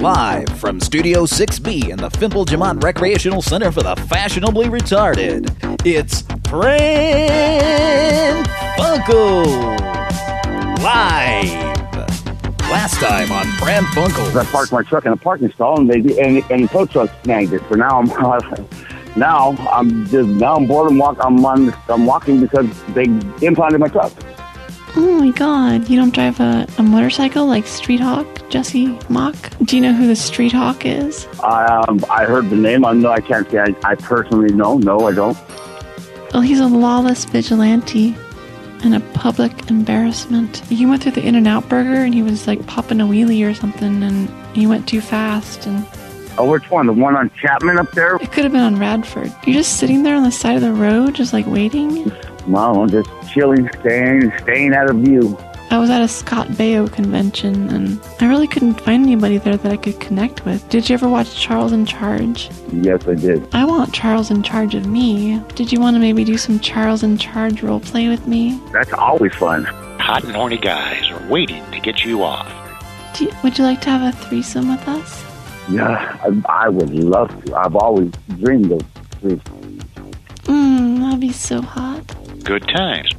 Live from Studio 6B in the Fimple Jamont Recreational Center for the Fashionably Retarded, it's Pran Funkels Live. Last time on Pran Funkels. I parked my truck in a parking stall, and they and, and the tow truck snagged it. So now I'm now I'm just now I'm bored and walk. I'm on I'm walking because they impounded my truck. Oh my god, you don't drive a, a motorcycle like Street Hawk, Jesse Mach? Do you know who the Street Hawk is? Um, I heard the name. I know I can't say I, I personally know. No, I don't. Well, he's a lawless vigilante and a public embarrassment. He went through the In N Out burger and he was like popping a wheelie or something and he went too fast and Oh, which one? The one on Chapman up there? it could have been on Radford. You're just sitting there on the side of the road, just like waiting. No, I'm just chilling, staying, staying out of view. I was at a Scott Baio convention and I really couldn't find anybody there that I could connect with. Did you ever watch Charles in Charge? Yes, I did. I want Charles in charge of me. Did you want to maybe do some Charles in Charge role play with me? That's always fun. Hot and horny guys are waiting to get you off. Do you, would you like to have a threesome with us? Yeah, I, I would love to. I've always dreamed of this. Mmm, that'd be so hot. Good times.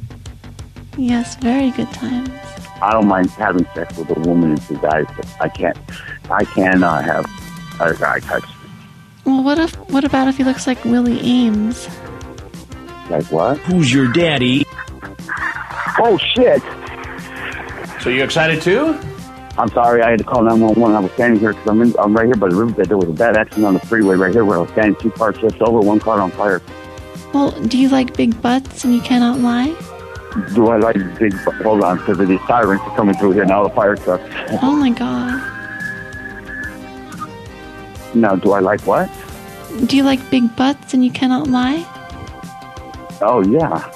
Yes, very good times. I don't mind having sex with a woman and two guys, but I can't. I cannot have a guy touch. me. Well, what if? What about if he looks like Willie Aames? Like what? Who's your daddy? Oh shit! So you excited too? I'm sorry, I had to call 911. I was standing here because I'm, in, I'm right here by the riverbed. There was a bad accident on the freeway right here where I was standing. Two cars flipped over, one car on fire. Well, do you like big butts and you cannot lie? Do I like big? butts? Hold on, because of these sirens are coming through here now. The fire truck. Oh my god. Now, do I like what? Do you like big butts and you cannot lie? Oh yeah,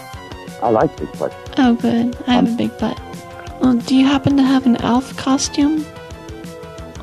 I like big butts. Oh, good. I have a um, big butt. Well, do you happen to have an elf costume?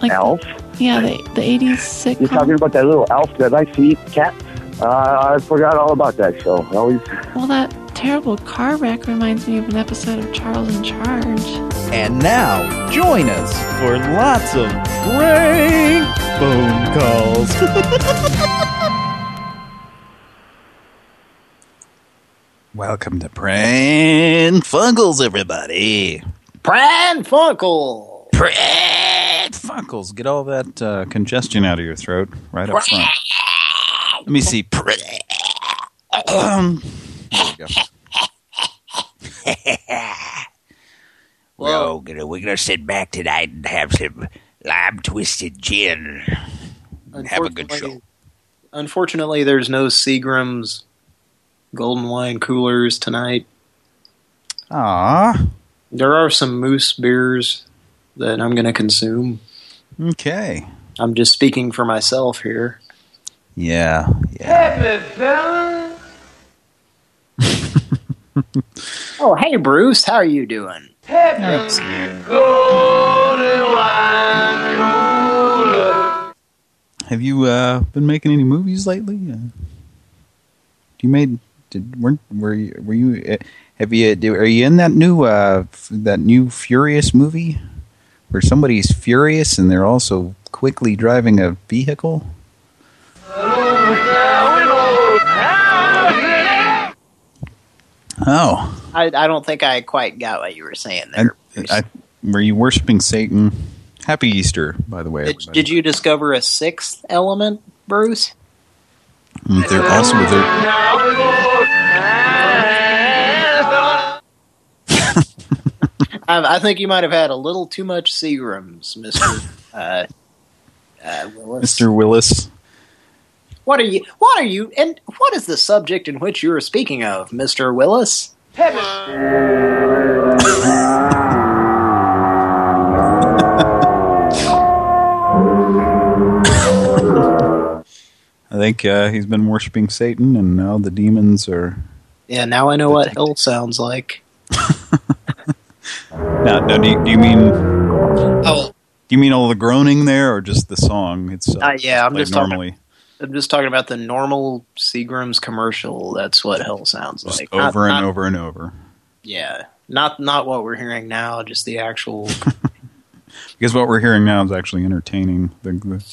Like Elf? Yeah, the the '80s You're talking about that little elf that I see, cat? Uh, I forgot all about that show. I always. Well, that terrible car wreck reminds me of an episode of Charles in Charge. And now, join us for lots of prank phone calls. Welcome to Pran Funkels, everybody. Pran Funkle. Pran Funkels. Get all that uh, congestion out of your throat right up front. Let me see. Pran. Um, we go. Well, we're gonna, we're gonna sit back tonight and have some lime twisted gin. And have a good show. Unfortunately- Unfortunately, there's no Seagram's Golden Wine coolers tonight. Ah, There are some Moose beers that I'm going to consume. okay. I'm just speaking for myself here. Yeah, yeah. Oh, hey, Bruce. How are you doing? Have you uh, been making any movies lately? Uh, you made? Did weren't were you were you? Uh, have you? do- Are you in that new uh, f- that new Furious movie where somebody's furious and they're also quickly driving a vehicle? Oh, I, I don't think I quite got what you were saying there. Bruce. I, were you worshiping Satan? Happy Easter, by the way. did, did you discover a sixth element, Bruce? Mm, They're also they're, I, I think you might have had a little too much Seagrams, Mister uh, uh, Willis. Mr. Willis. What are you? What are you? And what is the subject in which you are speaking of, Mister Willis? I think uh, he's been worshiping Satan, and now the demons are. Yeah, now I know what hell sounds like. Now, now do, you, do you mean Oh, do you mean all the groaning there, or just the song itself? Uh, yeah, I'm Like just talking- normally I'm just talking about the normal Seagram's commercial. That's what hell sounds just like. Not- over and not- over and over. Yeah, not not what we're hearing now. Just the actual because what we're hearing now is actually entertaining. The, the,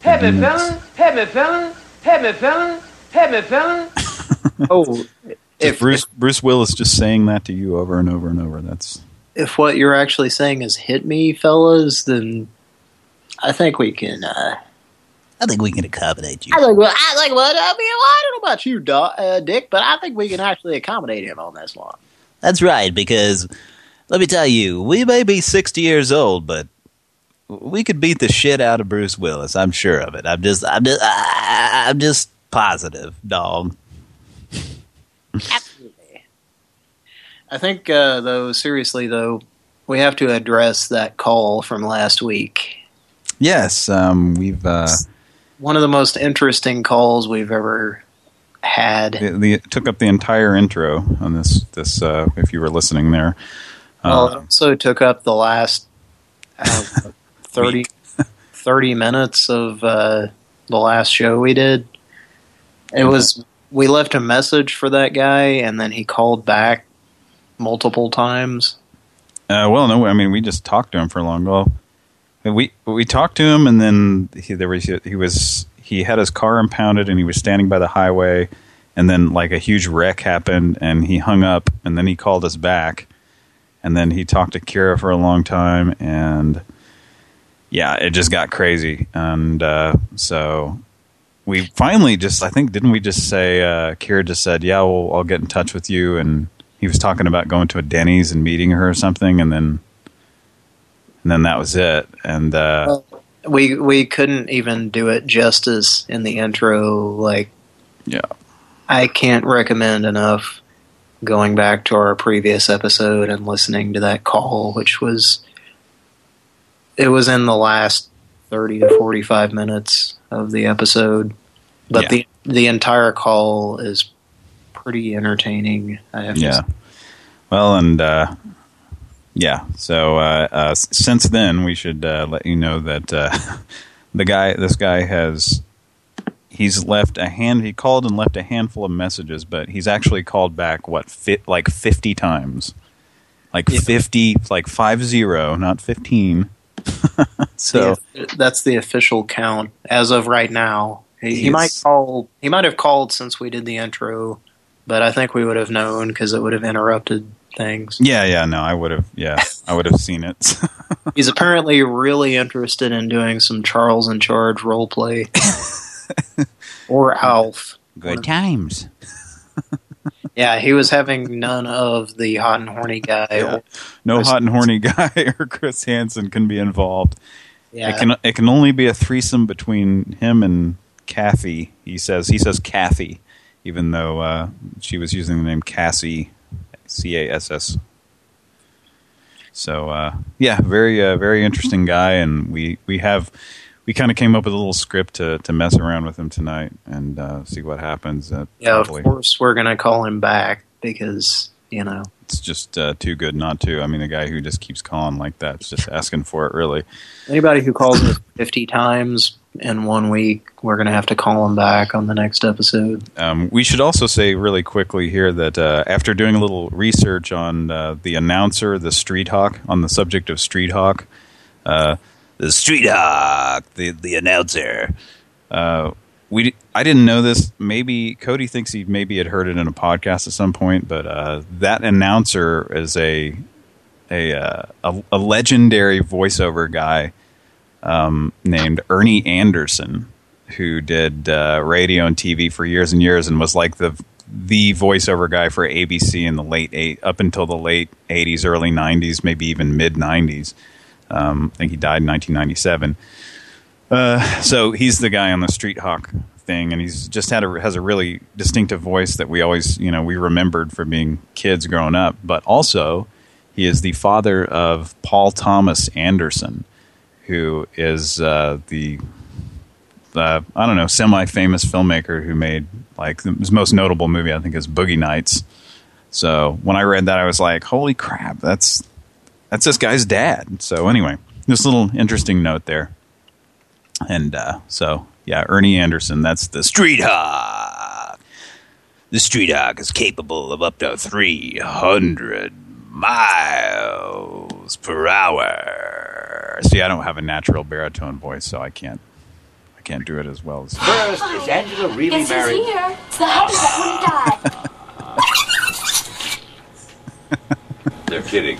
Hit me, felon. Hit me, felon. Hit me, felon. Hit me, felon. Oh, if Bruce Bruce Willis just saying that to you over and over and over, that's if what you're actually saying is hit me, fellas, then I think we can. Uh, I think we can accommodate you. I think. Well, I think. Well, I mean, I don't know about you, uh, Dick, but I think we can actually accommodate him on this one. That's right, because let me tell you, we may be 60 years old, but we could beat the shit out of Bruce Willis. I'm sure of it. I'm just, I'm just, I, I'm just positive, dog. Absolutely. I think, uh, though, seriously, though, we have to address that call from last week. yes. Um, we've uh, One of the most interesting calls we've ever had. the, the, it took up the entire intro on this. This uh, if you were listening there. Well, it Uh, also took up the last uh, 30, 30 minutes of uh, the last show we did. It was we left a message for that guy, and then he called back multiple times. Uh, well, no, I mean we just talked to him for a long. Well, we we talked to him, and then he there was he was he had his car impounded, and he was standing by the highway, and then like a huge wreck happened, and he hung up, and then he called us back, and then he talked to Kira for a long time, and yeah, it just got crazy, and uh, so we finally just I think didn't we just say uh, Kira just said yeah, well I'll get in touch with you and he was talking about going to a Denny's and meeting her or something, and then and then that was it. And uh, We we couldn't even do it justice in the intro. Like, yeah, I can't recommend enough going back to our previous episode and listening to that call, which was it was in the last thirty to forty five minutes of the episode, but Yeah. the the entire call is pretty entertaining. I have to yeah. say. Well, and uh, yeah. So uh, uh, since then, we should uh, let you know that uh, the guy, this guy has. He's left a hand. He called and left a handful of messages, but he's actually called back what fit like fifty times, like fifty, like five zero, not fifteen. so Yeah, that's the official count as of right now. He, he might call. He might have called since we did the intro, but I think we would have known because it would have interrupted things. Yeah, yeah, no, I would have, yeah, I would have seen it. He's apparently really interested in doing some Charles in Charge role play, or Alf. Good times. Yeah, he was having none of the hot and horny guy. Yeah. or- no hot and horny guy or Chris Hansen can be involved. Yeah. It can it can only be a threesome between him and Kathy. He says he says Kathy, even though uh, she was using the name Cassie, C A S S. So uh, yeah, very uh, very interesting guy, and we we have we kind of came up with a little script to to mess around with him tonight and uh, see what happens. Uh, yeah, of course we're gonna call him back because you know it's just uh, too good not to. I mean, the guy who just keeps calling like that's just asking for it, really. Anybody who calls us 50 times in one week, we're going to have to call him back on the next episode. Um, we should also say really quickly here that uh, after doing a little research on uh, the announcer, the Street Hawk, on the subject of Street Hawk, uh, The Street Hawk, the, the announcer. uh, we I didn't know this. Maybe Cody thinks he maybe had heard it in a podcast at some point, but uh, that announcer is a a, uh, a a legendary voiceover guy um, named Ernie Anderson, who did uh, radio and TV for years and years, and was like the the voiceover guy for ABC in the late eight up until the late '80s, early '90s, maybe even mid '90s. Um, I think he died in 1997. Uh, so he's the guy on the Street Hawk thing, and he's just had a has a really distinctive voice that we always, you know, we remembered from being kids growing up. But also, he is the father of Paul Thomas Anderson, who is uh, the uh, I don't know semi-famous filmmaker who made like his most notable movie I think is Boogie Nights. So when I read that, I was like, "Holy crap! That's that's this guy's dad." So anyway, this little interesting note there. And uh, so, yeah, Ernie Anderson, that's the Street Hawk. The Street Hawk is capable of up to 300 miles per hour. There. See, I don't have a natural baritone voice, so I can't I can't do it as well as First, is oh. Angela really It's married? here. It's the husband that wouldn't die. They're kidding.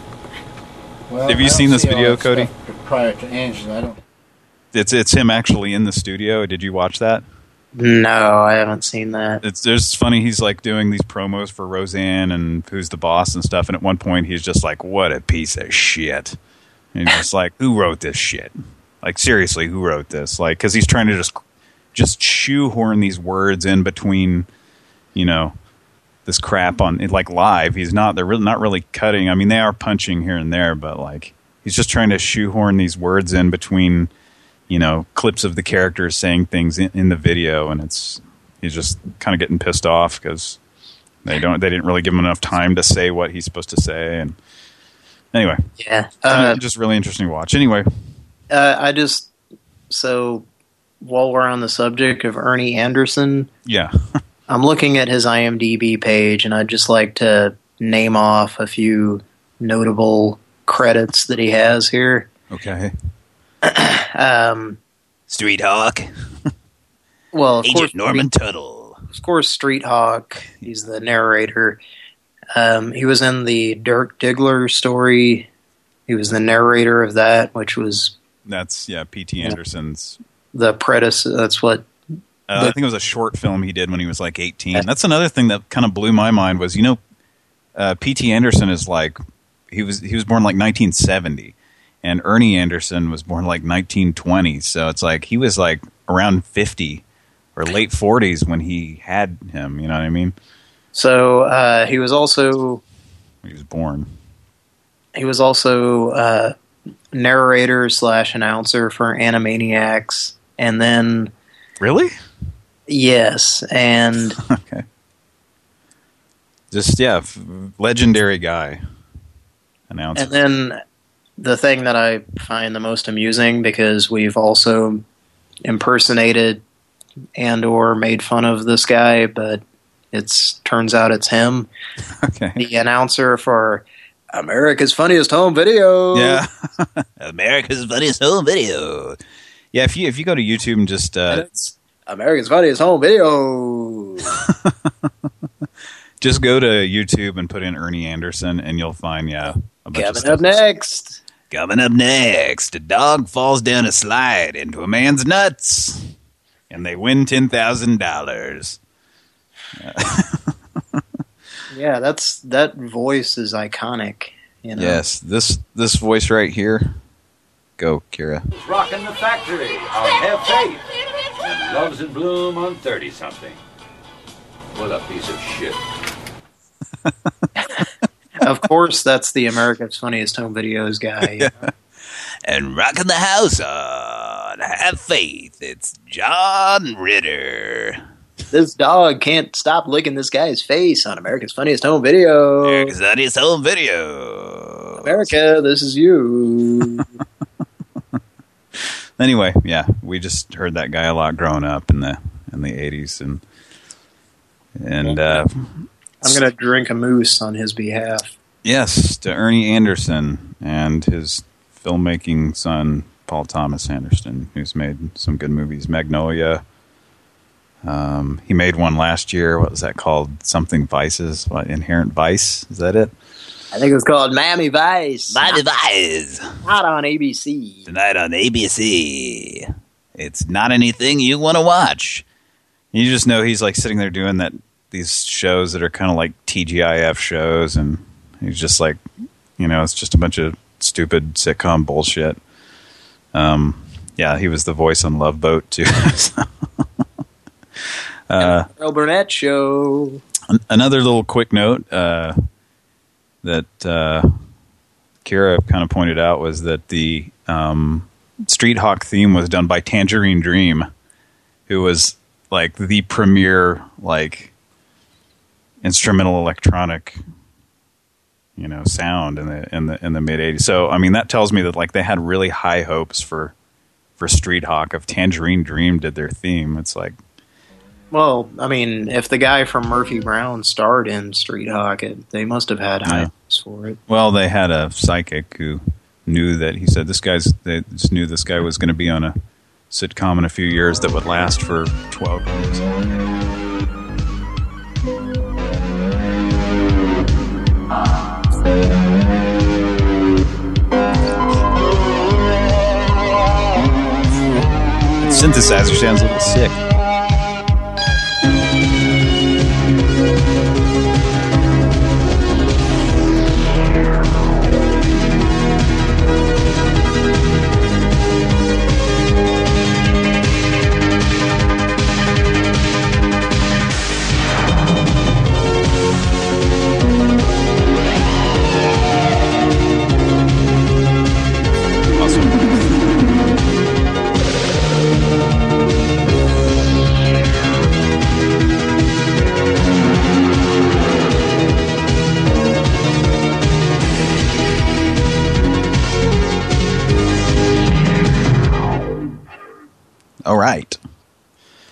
Well, Have you seen this see video, Cody? Prior to Angela, I don't. It's it's him actually in the studio. Did you watch that? No, I haven't seen that. It's just funny. He's like doing these promos for Roseanne and who's the boss and stuff. And at one point, he's just like, "What a piece of shit!" And he's like, "Who wrote this shit? Like seriously, who wrote this? Like, because he's trying to just just shoehorn these words in between, you know, this crap on like live. He's not. They're really not really cutting. I mean, they are punching here and there, but like he's just trying to shoehorn these words in between you know, clips of the characters saying things in, in the video, and it's he's just kind of getting pissed off because they don't they didn't really give him enough time to say what he's supposed to say. And anyway, Yeah. Uh, just really interesting to watch. Anyway, uh, I just so while we're on the subject of Ernie Anderson, yeah, I'm looking at his IMDb page, and I'd just like to name off a few notable credits that he has here. okay, Um, Street Hawk. well, of Agent course, Norman Tuttle. of course, Street Hawk. He's the narrator. Um, he was in the Dirk Diggler story. He was the narrator of that, which was that's yeah, P.T. Anderson's. the predecessor. That's what. Uh, I think it was a short film he did when he was like 18. That's another thing that kind of blew my mind was you know, uh, P.T. Anderson is like he was he was born like 1970, and Ernie Anderson was born like 1920. So it's like he was like around 50 or late 40s when he had him. You know what I mean? So uh, he was also he was born. he was also uh, narrator slash announcer for Animaniacs, and then Really? yes, and okay. Just yeah, legendary guy. Announcer. and then the thing that I find the most amusing because we've also impersonated and or made fun of this guy, but it's turns out it's him, okay. the announcer for America's Funniest Home Video. Yeah. America's Funniest Home Video. Yeah, if you if you go to YouTube and just And uh, it's America's Funniest Home Video. just go to YouTube and put in Ernie Anderson, and you'll find yeah a bunch of Coming stuff. up next. Coming up next, a dog falls down a slide into a man's nuts. and they win ten thousand dollars. Yeah, that's that voice is iconic. You know? Yes, this this voice right here. Go, Kira. Rocking the factory on Have Faith. And Loves in Bloom on 30 something. What a piece of shit. of course, that's the America's Funniest Home Videos guy. And rocking the house on Have Faith, it's John Ritter. This dog can't stop licking this guy's face on America's Funniest Home Video. America's Funniest Home Video. America, this is you. Anyway, yeah, we just heard that guy a lot growing up in the in the eighties, and and uh, I'm gonna drink a moose on his behalf. yes, to Ernie Anderson and his filmmaking son Paul Thomas Anderson, who's made some good movies, Magnolia. Um, he made one last year. What was that called? Something Vices? What Inherent Vice? Is that it? I think it was called Mammy Vice. Mammy Vice. Not on ABC. Tonight on ABC. It's not anything you want to watch. You just know he's like sitting there doing that these shows that are kind of like TGIF shows, and he's just like, you know, it's just a bunch of stupid sitcom bullshit. Um, yeah, he was the voice on Love Boat too. So, uh, Earl Burnett Show. an- another little quick note uh, that uh, Kira kind of pointed out was that the um, Street Hawk theme was done by Tangerine Dream, who was like the premier like instrumental electronic you know sound in the in the in the mid 80s. So I mean that tells me that like they had really high hopes for for Street Hawk if Tangerine Dream did their theme. It's like Well, I mean, if the guy from Murphy Brown starred in Street Hawk, it, they must have had high Yeah. hopes for it. Well, they had a psychic who knew that he said this guy's they just knew this guy was going to be on a sitcom in a few years that would last for 12 years. Synthesizer sounds a little sick. All right.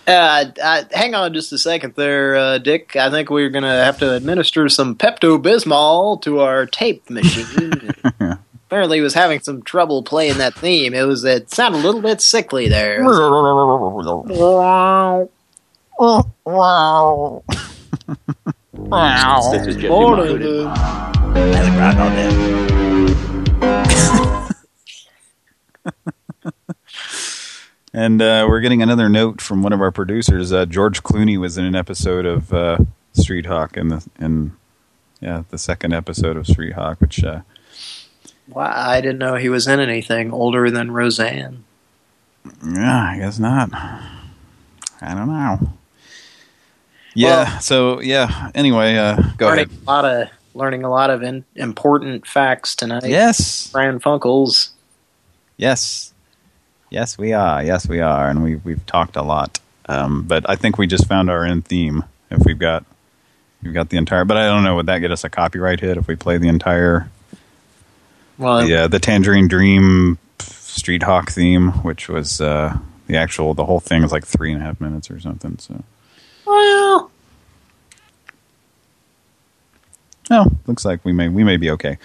Uh, uh, hang on just a second there, uh, Dick. I think we're going to have to administer some Pepto-Bismol to our tape machine. Apparently he was having some trouble playing that theme. It was it sounded a little bit sickly there. It was- This is Jesse Morning, Martin. dude. And uh, we're getting another note from one of our producers. Uh, George Clooney was in an episode of uh, Street Hawk in the in yeah the second episode of Street Hawk, which uh, Wow, I didn't know he was in anything older than Roseanne. yeah I guess not. I don't know. Yeah. so yeah. Anyway, uh, go learning ahead. a lot of learning a lot of in, important facts tonight. Yes. Fran Funkles. Yes. Yes, we are. Yes, we are, and we we've talked a lot. Um, but I think we just found our end theme. If we've got we've got the entire, but I don't know. Would that get us a copyright hit if we play the entire? Well, yeah, the Tangerine Dream Street Hawk theme, which was uh, the actual the whole thing is like three and a half minutes or something. So, Well, oh, looks like we may we may be okay.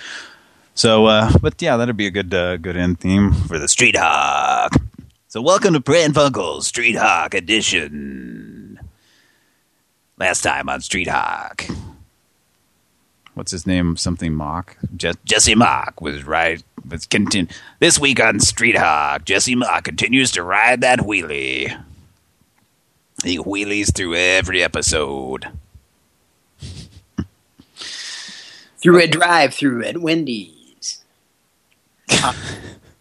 So, uh, but yeah, that'd be a good uh, good end theme for the Street Hawk. So welcome to Pran Funkel's Street Hawk edition. Last time on Street Hawk, What's his name? Something Mach. Je Jesse Mach was right. Was continu this week on Street Hawk. Jesse Mach continues to ride that wheelie. He wheelies through every episode. through a drive-through at Wendy's. Uh,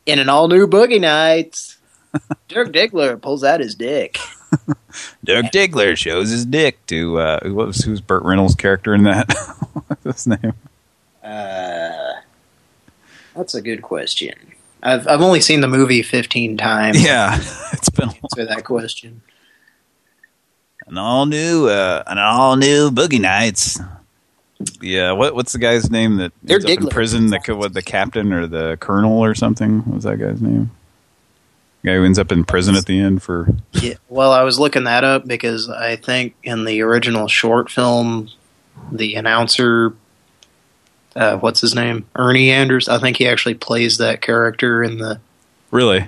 in an all-new Boogie Nights, Dirk Diggler pulls out his dick. Dirk Diggler shows his dick to uh, what was who's Burt Reynolds' character in that? What's his name? Uh, that's a good question. I've I've only seen the movie 15 times. Yeah, it's been to answer that question. An all new, uh, an all new Boogie Nights. Yeah, what what's the guy's name that ends up in prison? The what the captain or the colonel or something? What was that guy's name? guy who ends up in prison at the end for Yeah, well, I was looking that up because I think in the original short film, the announcer, uh, what's his name, Ernie Anders. I think he actually plays that character in the. really.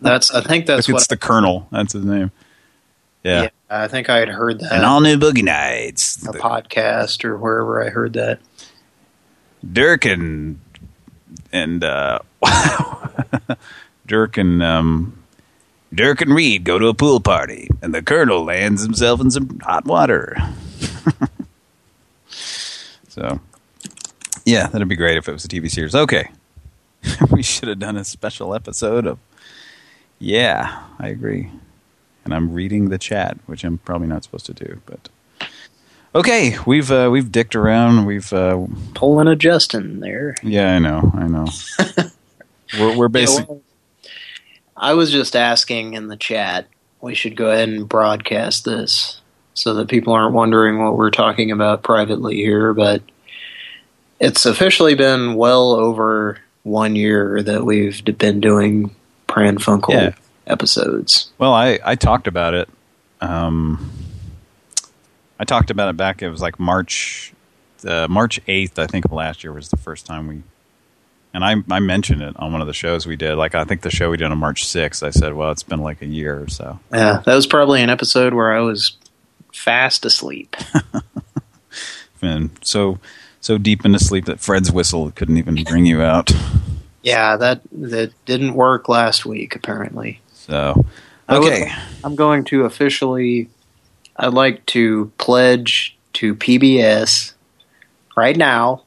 That's I think that's Look, what it's the colonel. That's his name. Yeah. Yeah, I think I had heard that. An all new Boogie Nights. a podcast or wherever I heard that. Dirk and and uh, Dirk and um, Dirk and Reed go to a pool party, and the Colonel lands himself in some hot water. So, yeah, that'd be great if it was a TV series. Okay. we should have done a special episode of... Yeah, I agree. And I'm reading the chat, which I'm probably not supposed to do, but... Okay, we've uh, we've dicked around. We've uh, Pulling a Justin there. yeah, I know, I know. we're we're Yeah, basically well, I was just asking in the chat. We should go ahead and broadcast this so that people aren't wondering what we're talking about privately here. But it's officially been well over one year that we've been doing Pran Funkel Yeah. Episodes. Well, I, I talked about it. Um, I talked about it back. It was like March, uh, March eighth, I think, of last year was the first time we And I I mentioned it on one of the shows we did. Like I think the show we did on March 6th, I said, well, it's been like a year or so. Yeah, that was probably an episode where I was fast asleep. And so so deep into sleep that Fred's whistle couldn't even bring you out. Yeah, that that didn't work last week apparently. So I would- okay. I'm going to officially. I'd like to pledge to PBS right now.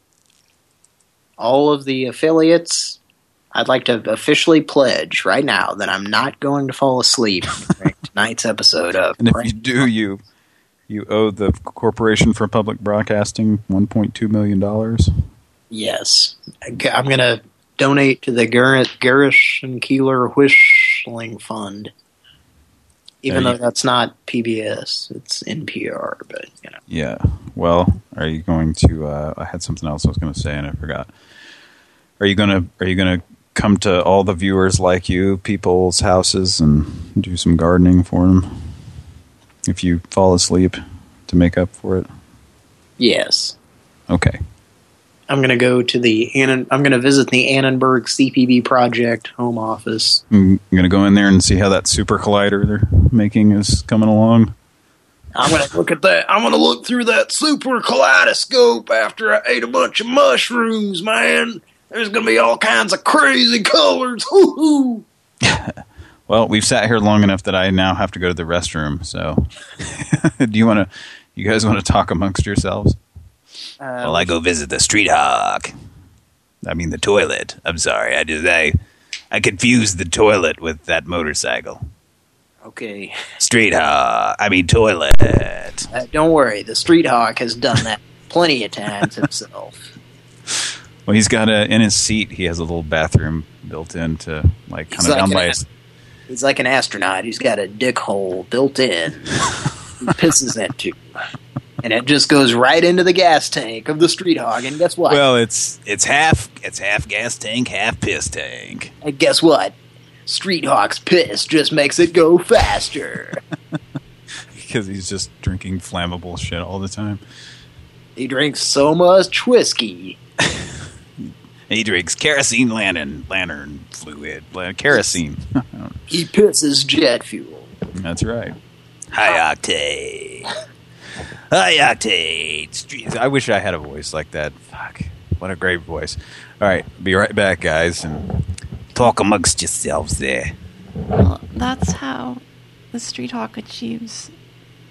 All of the affiliates. I'd like to officially pledge right now that I'm not going to fall asleep during tonight's episode of. And if you do, you you owe the Corporation for Public Broadcasting 1.2 million dollars. Yes, I'm going to donate to the Garrett Garish and Keillor Whistling Fund. Even though that's not PBS, it's NPR, but you know. Yeah. Well, are you going to? Uh, I had something else I was going to say and I forgot. Are you gonna Are you gonna come to all the viewers like you, people's houses, and do some gardening for them? If you fall asleep, to make up for it. Yes. Okay. I'm going to go to the Annan I'm going to visit the Annenberg CPB project home office. I'm gonna go in there and see how that super collider they're making is coming along. I'm going to look at that. I'm going to look through that super kaleidoscope after I ate a bunch of mushrooms, man. There's going to be all kinds of crazy colors. Hoo hoo. Well, we've sat here long enough that I now have to go to the restroom. So, do you want to? You guys want to talk amongst yourselves? Well, I go visit the street hawk. I mean the toilet. I'm sorry. I just I I confused the toilet with that motorcycle. Okay. Street hawk. I mean toilet. Uh, don't worry. The Street Hawk has done that plenty of times himself. Well, he's got a in his seat. He has a little bathroom built in to like kind of like down by his. He's like an astronaut. He's got a dick hole built in. he pisses into. And it just goes right into the gas tank of the Street hog. And guess what? Well, it's it's half it's half gas tank, half piss tank. and guess what? Street hog's piss just makes it go faster. Because he's just drinking flammable shit all the time. he drinks so much whiskey. He drinks kerosene lantern lantern fluid, kerosene. He pisses jet fuel. That's right. High octane. High octane. Street. I wish I had a voice like that. Fuck. What a great voice. All right. Be right back, guys. And Talk amongst yourselves there. Well, that's how the Street Hawk achieves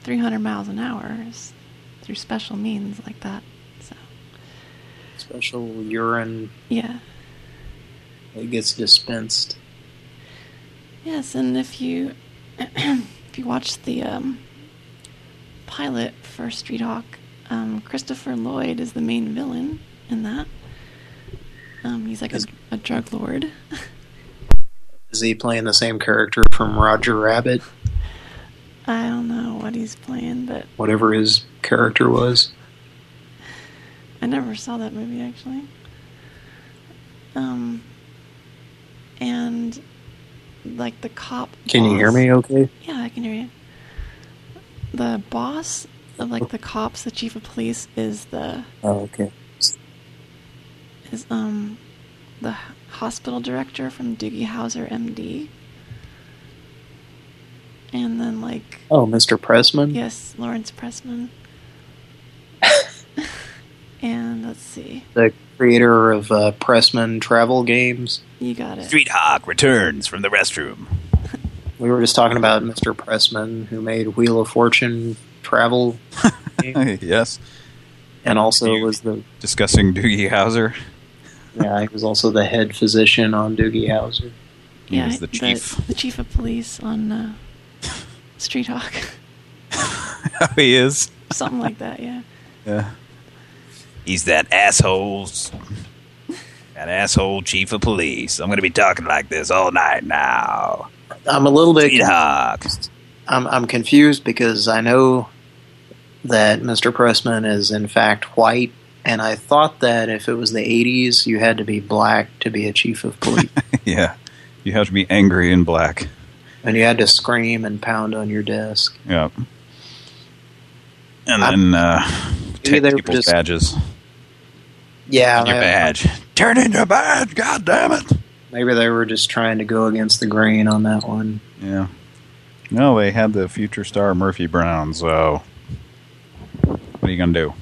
300 miles an hour is through special means like that. So Special urine yeah, It gets dispensed. yes, and if you if you watch the um, pilot for Street Hawk, um, Christopher Lloyd is the main villain in that. Um, he's like a, a drug lord. Is he playing the same character from Roger Rabbit? I don't know what he's playing, but Whatever his character was. I never saw that movie actually. Um, and like the cop. Can you hear me okay? Yeah, I can hear you. The boss of like the cops, the chief of police, is the Oh, okay. is um the hospital director from Doogie Howser, MD. And then like Oh, Mr. Pressman? yes, Lawrence Pressman. and let's see, The creator of uh, Pressman Travel Games. you got it. Street hawk returns from the restroom. We were just talking about Mr. Pressman, who made Wheel of Fortune Travel, yes. and also was the Discussing Doogie Howser. yeah, he was also the head physician on Doogie Howser. He yeah, was the chief. the chief of police on uh, Street Hawk, Oh, he is. something like that. Yeah. Yeah. He's that asshole. That asshole chief of police. I'm going to be talking like this all night now. I'm a little bit. I'm I'm confused because I know that Mr. Pressman is in fact white, and I thought that if it was the '80s, you had to be black to be a chief of police, Yeah. You have to be angry and black. and you had to scream and pound on your desk. Yeah. And I'm- then uh, take people's just- badges. Yeah, Your I- badge. Turn into bad, god damn it. Maybe they were just trying to go against the grain on that one. Yeah. No, they had the future star Murphy Brown, so what are you gonna do?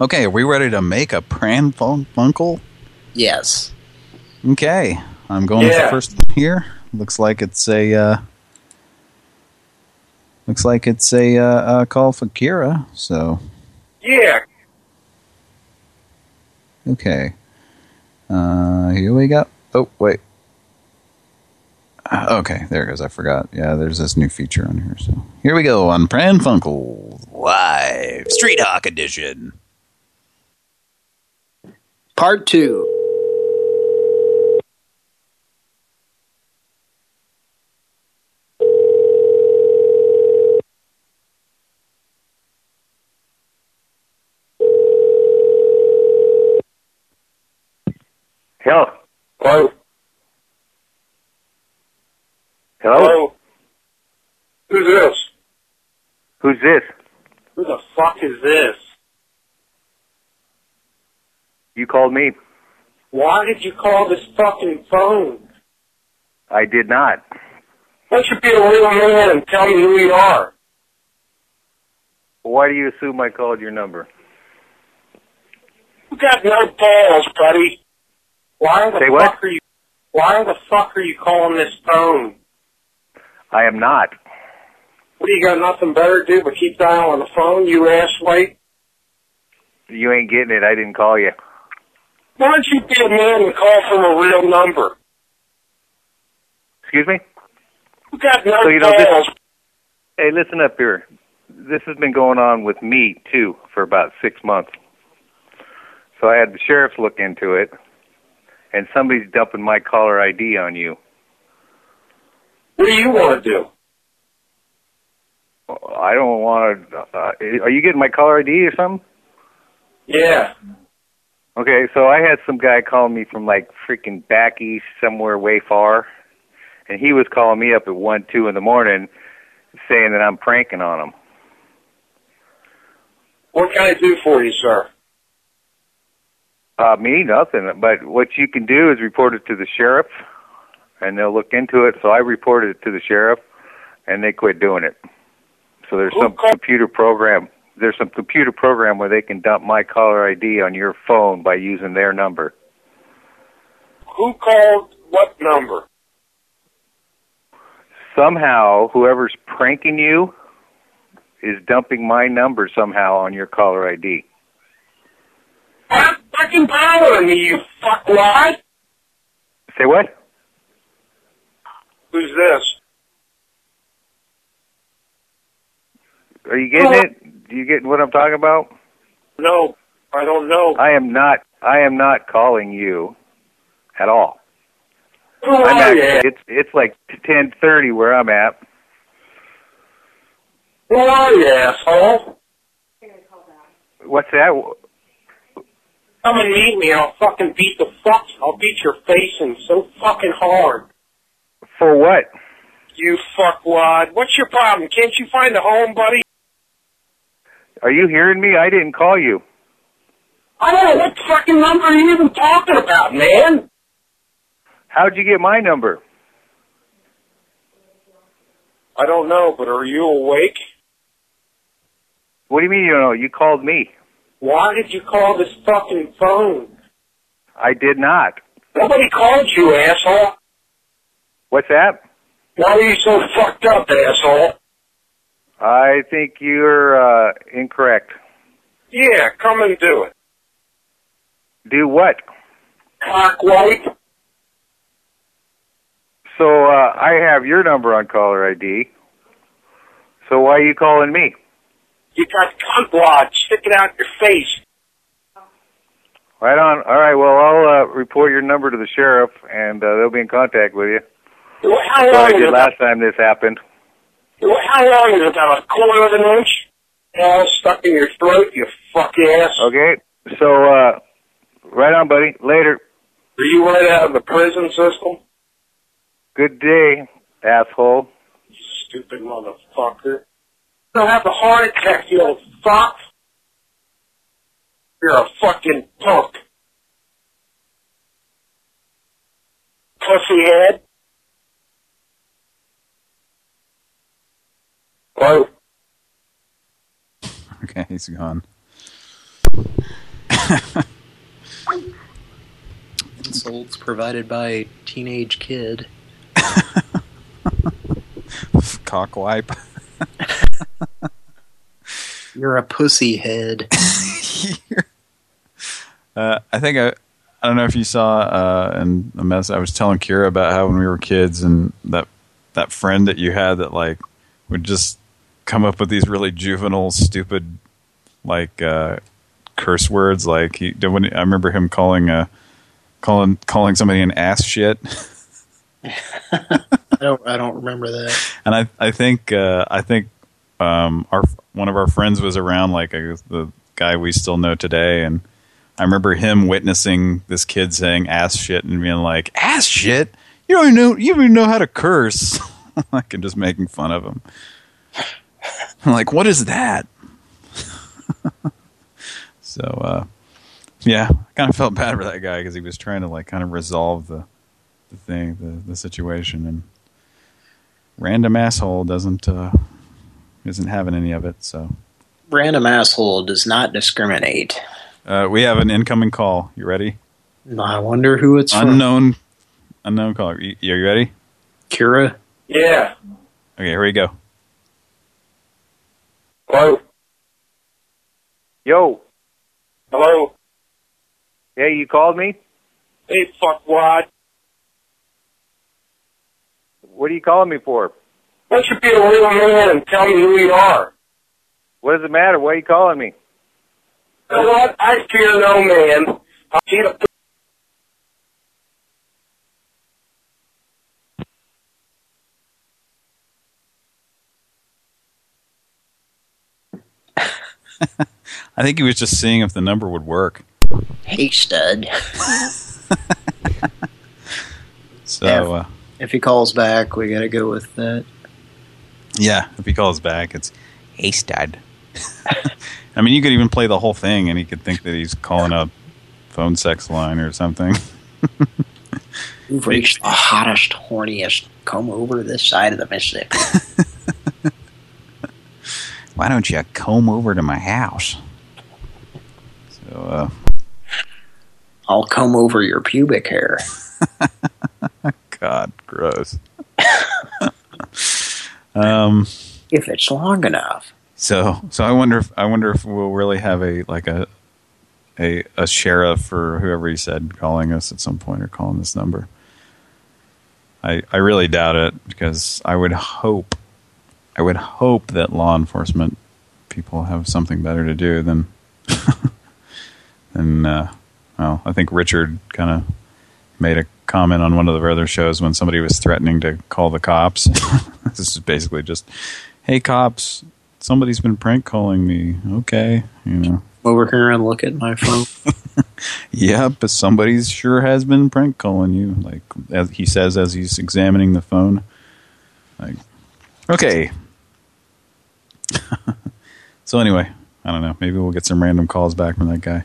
Okay, are we ready to make a Pran Fun Funkle? Yes. Okay, I'm going with the first one here. Looks like it's a uh, looks like it's a uh, uh, call for Kira. So Yeah. okay, uh, here we go. Oh wait, Uh, okay, there it goes. I forgot. Yeah, there's this new feature on here. So here we go on Pran Funkle live Street Hawk edition. Part two. Hello. Hello. Hello. Who's this? Who's this? Who the fuck is this? You called me. Why did you call this fucking phone? I did not. Why don't you be a real man and tell me who you are? Why do you assume I called your number? You got no balls, buddy. Why the Say fuck what? are you? Why the fuck are you calling this phone? I am not. What do you got nothing better to do but keep dialing on the phone, you ass asswipe? You ain't getting it. I didn't call you. Why don't you be a man and call from a real number? Excuse me? You got no So, you know, this- Hey, listen up here. This has been going on with me, too, for about six months. So I had the sheriffs look into it, and somebody's dumping my caller ID on you. What do you want to do? I don't want to... Uh, are you getting my caller ID or something? Yeah. Okay, so I had some guy calling me from like freaking back east somewhere way far, and he was calling me up at one, two in the morning, saying that I'm pranking on him. What can I do for you, sir? Uh, me, nothing. But what you can do is report it to the sheriff, and they'll look into it. So I reported it to the sheriff, and they quit doing it. So there's some computer program. There's some computer program where they can dump my caller ID on your phone by using their number. Who called what number? somehow whoever's pranking you is dumping my number somehow on your caller ID. Fucking bothering me, you fuckwad! Say what? Who's this? Are you getting it? Do you get what I'm talking about? No, I don't know. I am not. I am not calling you at all. Oh, I'm actually, you? it's it's like 10:30 where I'm at. Who are you, asshole? What's that? Come and meet me and I'll fucking beat the fuck. I'll beat your face in so fucking hard. For what? You fuckwad. What's your problem? Can't you find a home, buddy? Are you hearing me? I didn't call you. I don't know what fucking number are you even talking about, man. How'd you get my number? I don't know, but are you awake? What do you mean you don't know? You called me. Why did you call this fucking phone? I did not. Nobody called you, asshole. What's that? Why are you so fucked up, asshole? I think you're uh, incorrect. Yeah, come and do it. Do what? Cockwipe. So uh, I have your number on caller ID. So why are you calling me? You got cockwad sticking out your face. Right on. All right. Well, I'll uh, report your number to the sheriff, and uh, they'll be in contact with you. Well, How long did last time this happened. Well, How long is it? About a quarter of an inch? All stuck in your throat, you fuck ass. Okay. So uh, right on, buddy. Later. Are you right out of the prison system? Good day, asshole. You stupid motherfucker. You'll have a heart attack, you old fuck. You're a fucking punk. Pussyhead. Oh. Okay, he's gone. Insults provided by teenage kid. Cockwipe. You're a pussy head. Uh, I think I, I don't know if you saw uh, in a mess. I was telling Kira about how when we were kids and that that friend that you had that like would just come up with these really juvenile, stupid, like uh, curse words. Like he, when I remember him calling uh calling calling somebody an ass shit. I don't. I don't remember that. And I I think uh, I think um, our one of our friends was around, like uh, the guy we still know today, and I remember him witnessing this kid saying "ass shit" and being like, "Ass shit? You don't even know you don't even know how to curse," like and just making fun of him. I'm like, what is that? so, uh, yeah, I kind of felt bad for that guy because he was trying to like kind of resolve the the thing, the the situation, and random asshole doesn't uh, isn't having any of it. So, Random asshole does not discriminate. uh, we have an incoming call. You ready? I wonder who it's from. Unknown, unknown caller. You, you ready? Kira. Yeah. Okay, here we go. Hello? Yo, Hello? yeah, you called me? Hey, fuckwad. What are you calling me for? Why don't you be a real man and tell me who you are? What does it matter? Why are you calling me? You know what? I fear no man. I'll get a I think he was just seeing if the number would work. Hey, stud. So, Yeah. uh, If he calls back, we gotta go with that. yeah, if he calls back, it's hey stud. I mean, you could even play the whole thing, and he could think that he's calling a phone sex line or something. You've reached the hottest, horniest come over this side of the Mississippi. Why don't you comb over to my house? So, uh, I'll comb over your pubic hair. God, gross. um, If it's long enough. so, so I wonder if I wonder if we'll really have a like a a a sheriff or whoever he said calling us at some point or calling this number. I I really doubt it because I would hope I would hope that law enforcement people have something better to do than than uh, well I think Richard kind of made a comment on one of the other shows when somebody was threatening to call the cops. this is basically just, hey cops, somebody's been prank calling me. Okay, you know. Over here and look at my phone. yeah, but somebody sure has been prank calling you. Like as he says as he's examining the phone. Like, okay. so anyway, I don't know. Maybe we'll get some random calls back from that guy.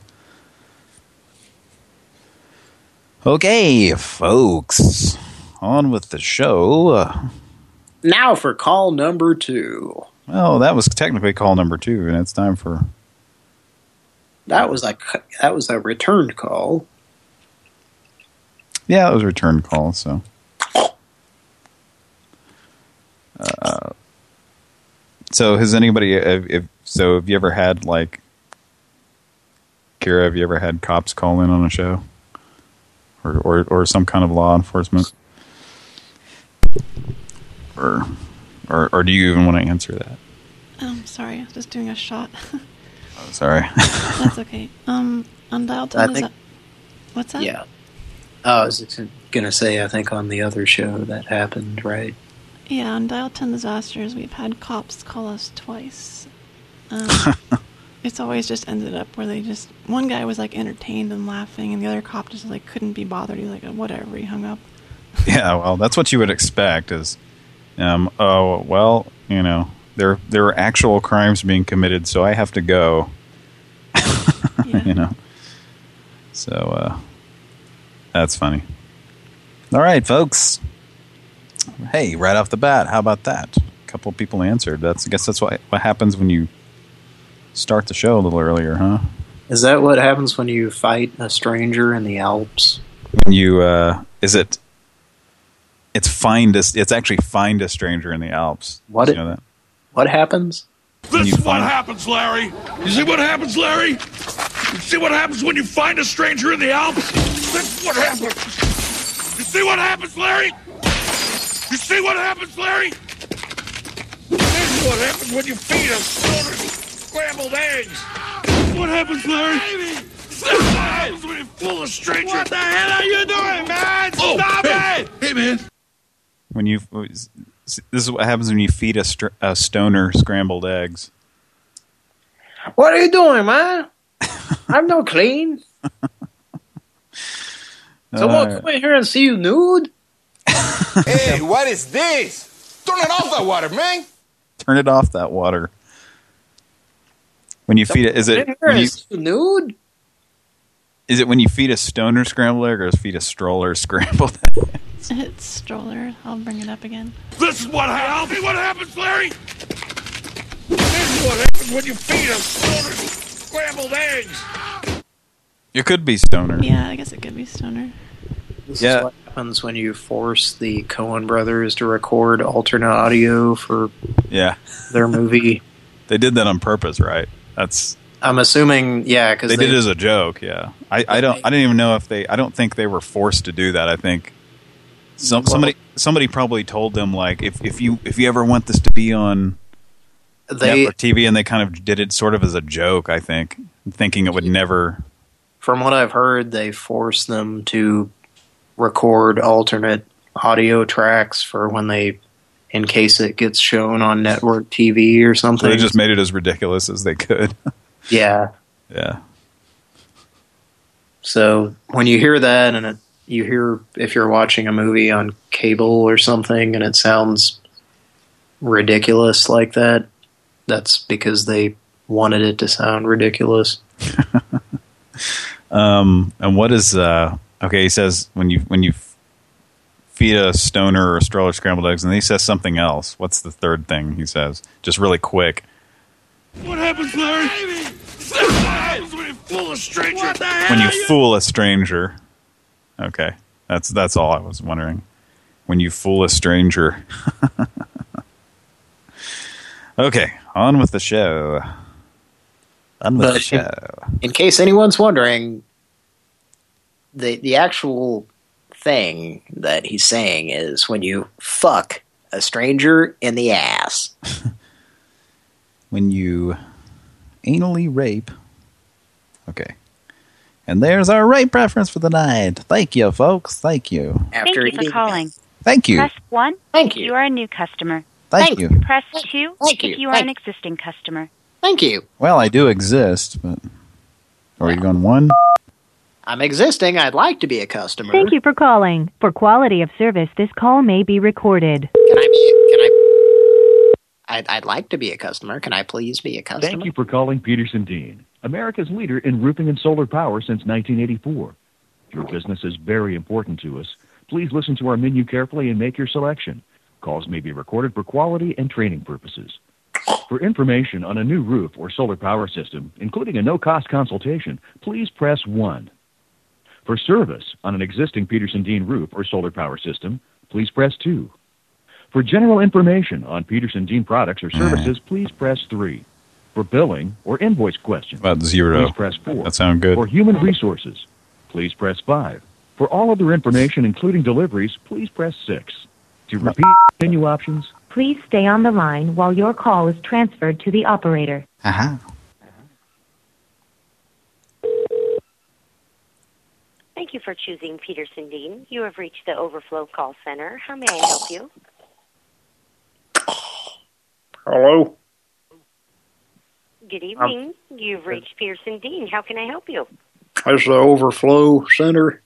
Okay, folks, on with the show. Now for call number two. well, that was technically call number two, and it's time for That was a that was a returned call. Yeah, it was a return call, so. Uh, so has anybody, if, if, so have you ever had, like, Kira, have you ever had cops call in on a show? Or, or, or some kind of law enforcement? Or, or, or do you even want to answer that? Um, sorry, I was just doing a shot. Oh, sorry. That's okay. Um, on dial I tone is think- that? What's that? Yeah. Oh, I was gonna say, I think on the other show that happened, right? Yeah, on Dial 10 Disasters, we've had cops call us twice. Um, it's always just ended up where they just... One guy was, like, entertained and laughing, and the other cop just, like, couldn't be bothered. He was like, whatever, he hung up. Yeah, well, that's what you would expect is, um, oh, well, you know, there there are actual crimes being committed, so I have to go. you know. So, uh, that's funny. All right, folks. Hey, right off the bat, how about that? A couple of people answered. That's I guess that's what what happens when you start the show a little earlier, huh? Is that what happens when you fight a stranger in the Alps? When you uh is it it's find a, it's actually find a stranger in the Alps. What it- you know that? What happens? This is what happens, Larry. You see what happens, Larry? You see what happens when you find a stranger in the Alps? This is what happens. You see what happens, Larry? You see what happens, Larry? This is what happens when you feed us scrambled eggs. What happens, Larry? This what happens when you fool a stranger. What the hell are you doing, man? Stop it! Hey, man. When you this is what happens when you feed a, str a stoner scrambled eggs. What are you doing, man? I'm no clean. Someone Uh, come in here and see you nude? Hey, what is this? Turn it off that water, man. turn it off that water. When you feed it, is it when you nude? is it when you feed a stoner scrambled egg or feed a stroller scrambled egg? It's stroller. I'll bring it up again. This is what happens. What happens, Larry? This is what happens when you feed us scrambled eggs. It could be stoner. Yeah, I guess it could be stoner. This Yeah. is what happens when you force the Coen brothers to record alternate audio for Yeah, their movie. they did that on purpose, right? That's I'm assuming, yeah, because they, did it as a joke. Yeah, I, I don't I didn't even know if they I don't think they were forced to do that. I think some somebody somebody probably told them like if if you if you ever want this to be on They- network TV, and they kind of did it sort of as a joke. I think thinking it would never. From what I've heard, they force them to record alternate audio tracks for when they, in case it gets shown on network TV or So something. they just made it as ridiculous as they could. yeah. yeah. So when you hear that, and it, you hear if you're watching a movie on cable or something, and it sounds ridiculous like that, that's because they wanted it to sound ridiculous. Um, and what is uh? Okay, he says when you when you feed a stoner or a stroller scrambled eggs, and then he says something else. What's the third thing he says? Just really quick. What happens, Larry? What happens when you fool a stranger. What the hell? When you you fool a stranger. Okay, that's that's all I was wondering. When you fool a stranger. okay, on with the show. On with But the in- show. In case anyone's wondering, the the actual thing that he's saying is when you fuck a stranger in the ass. when you anally rape. Okay. And there's our rape preference for the night. Thank you, folks. Thank you. After Thank you for calling. Thank you. Press 1 Thank if you. you are a new customer. Thank you. Press 2 Thank you. if you are Thank an existing customer. Thank you. Well, I do exist, but... Are you going one? I'm existing. I'd like to be a customer. Thank you for calling. For quality of service, this call may be recorded. Can I be? Can I? I'd, I'd like to be a customer. Can I please be a customer? Thank you for calling Peterson Dean, America's leader in roofing and solar power since 1984. Your business is very important to us. Please listen to our menu carefully and make your selection. Calls may be recorded for quality and training purposes. For information on a new roof or solar power system, including a no-cost consultation, please press 1. For service on an existing Peterson Dean roof or solar power system, please press 2. For general information on Peterson Dean products or services, please press 3. For billing or invoice questions, About zero. please press 4. That sound good. For human resources, please press 5. For all other information, including deliveries, please press 6. To repeat menu options, Please stay on the line while your call is transferred to the operator. Aha. Thank you for choosing Peterson Dean. You have reached the Overflow Call Center. How may I help you? Hello. Good evening. You've reached Peterson Dean. How can I help you? This is the Overflow Center.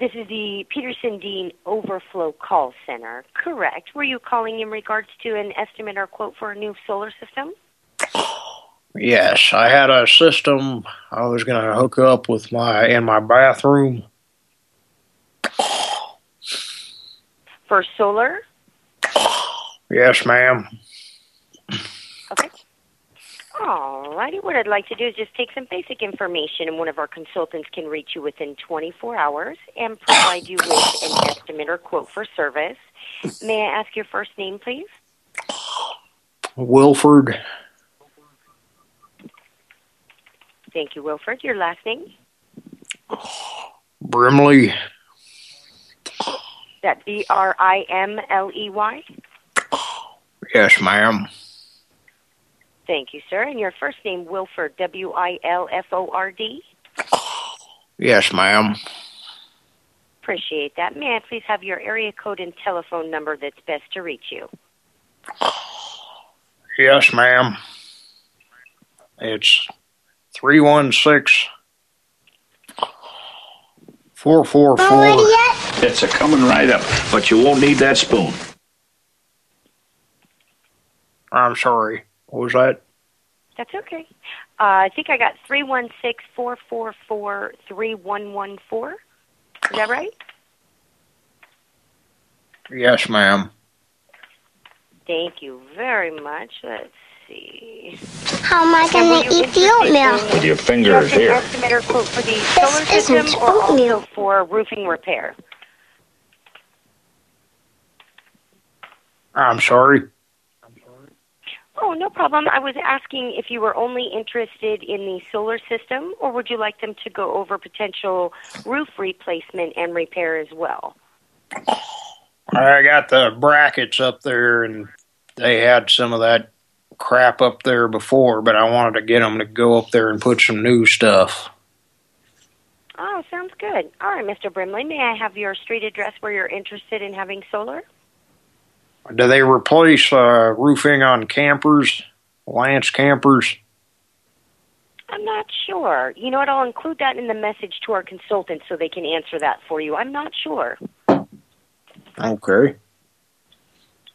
This is the Peterson Dean Overflow Call Center. Correct. Were you calling in regards to an estimate or quote for a new solar system? Yes, I had a system I was going to hook up with my in my bathroom, For solar? Yes, ma'am. Okay. Alrighty, what I'd like to do is just take some basic information and one of our consultants can reach you within 24 hours and provide you with an estimate or quote for service. May I ask your first name, please? Wilford. Thank you, Wilford. Your last name? Brimley. That B-R-I-M-L-E-Y? Yes, ma'am. Thank you, sir. And your first name, Wilford, W-I-L-F-O-R-D? Yes, ma'am. Appreciate that. May I please have your area code and telephone number that's best to reach you? Yes, ma'am. It's 316 444 It's a coming right up, but you won't need that spoon. I'm sorry. What was that? That's okay. Uh, I think I got three one six four four four three one one four. Is that right? Yes, ma'am. Thank you very much. Let's see. How am I going to eat the oatmeal? With your Do you fingers here. estimate or quote for the solar system isn't or oatmeal. also for roofing repair? I'm sorry. Oh, no problem. I was asking if you were only interested in the solar system, or would you like them to go over potential roof replacement and repair as well? I got the brackets up there, and they had some of that crap up there before, but I wanted to get them to go up there and put some new stuff. Oh, sounds good. All right, Mr. Brimley, may I have your street address where you're interested in having solar? Do they replace uh, roofing on campers, Lance campers? I'm not sure. You know what? I'll include that in the message to our consultants so they can answer that for you. I'm not sure. Okay.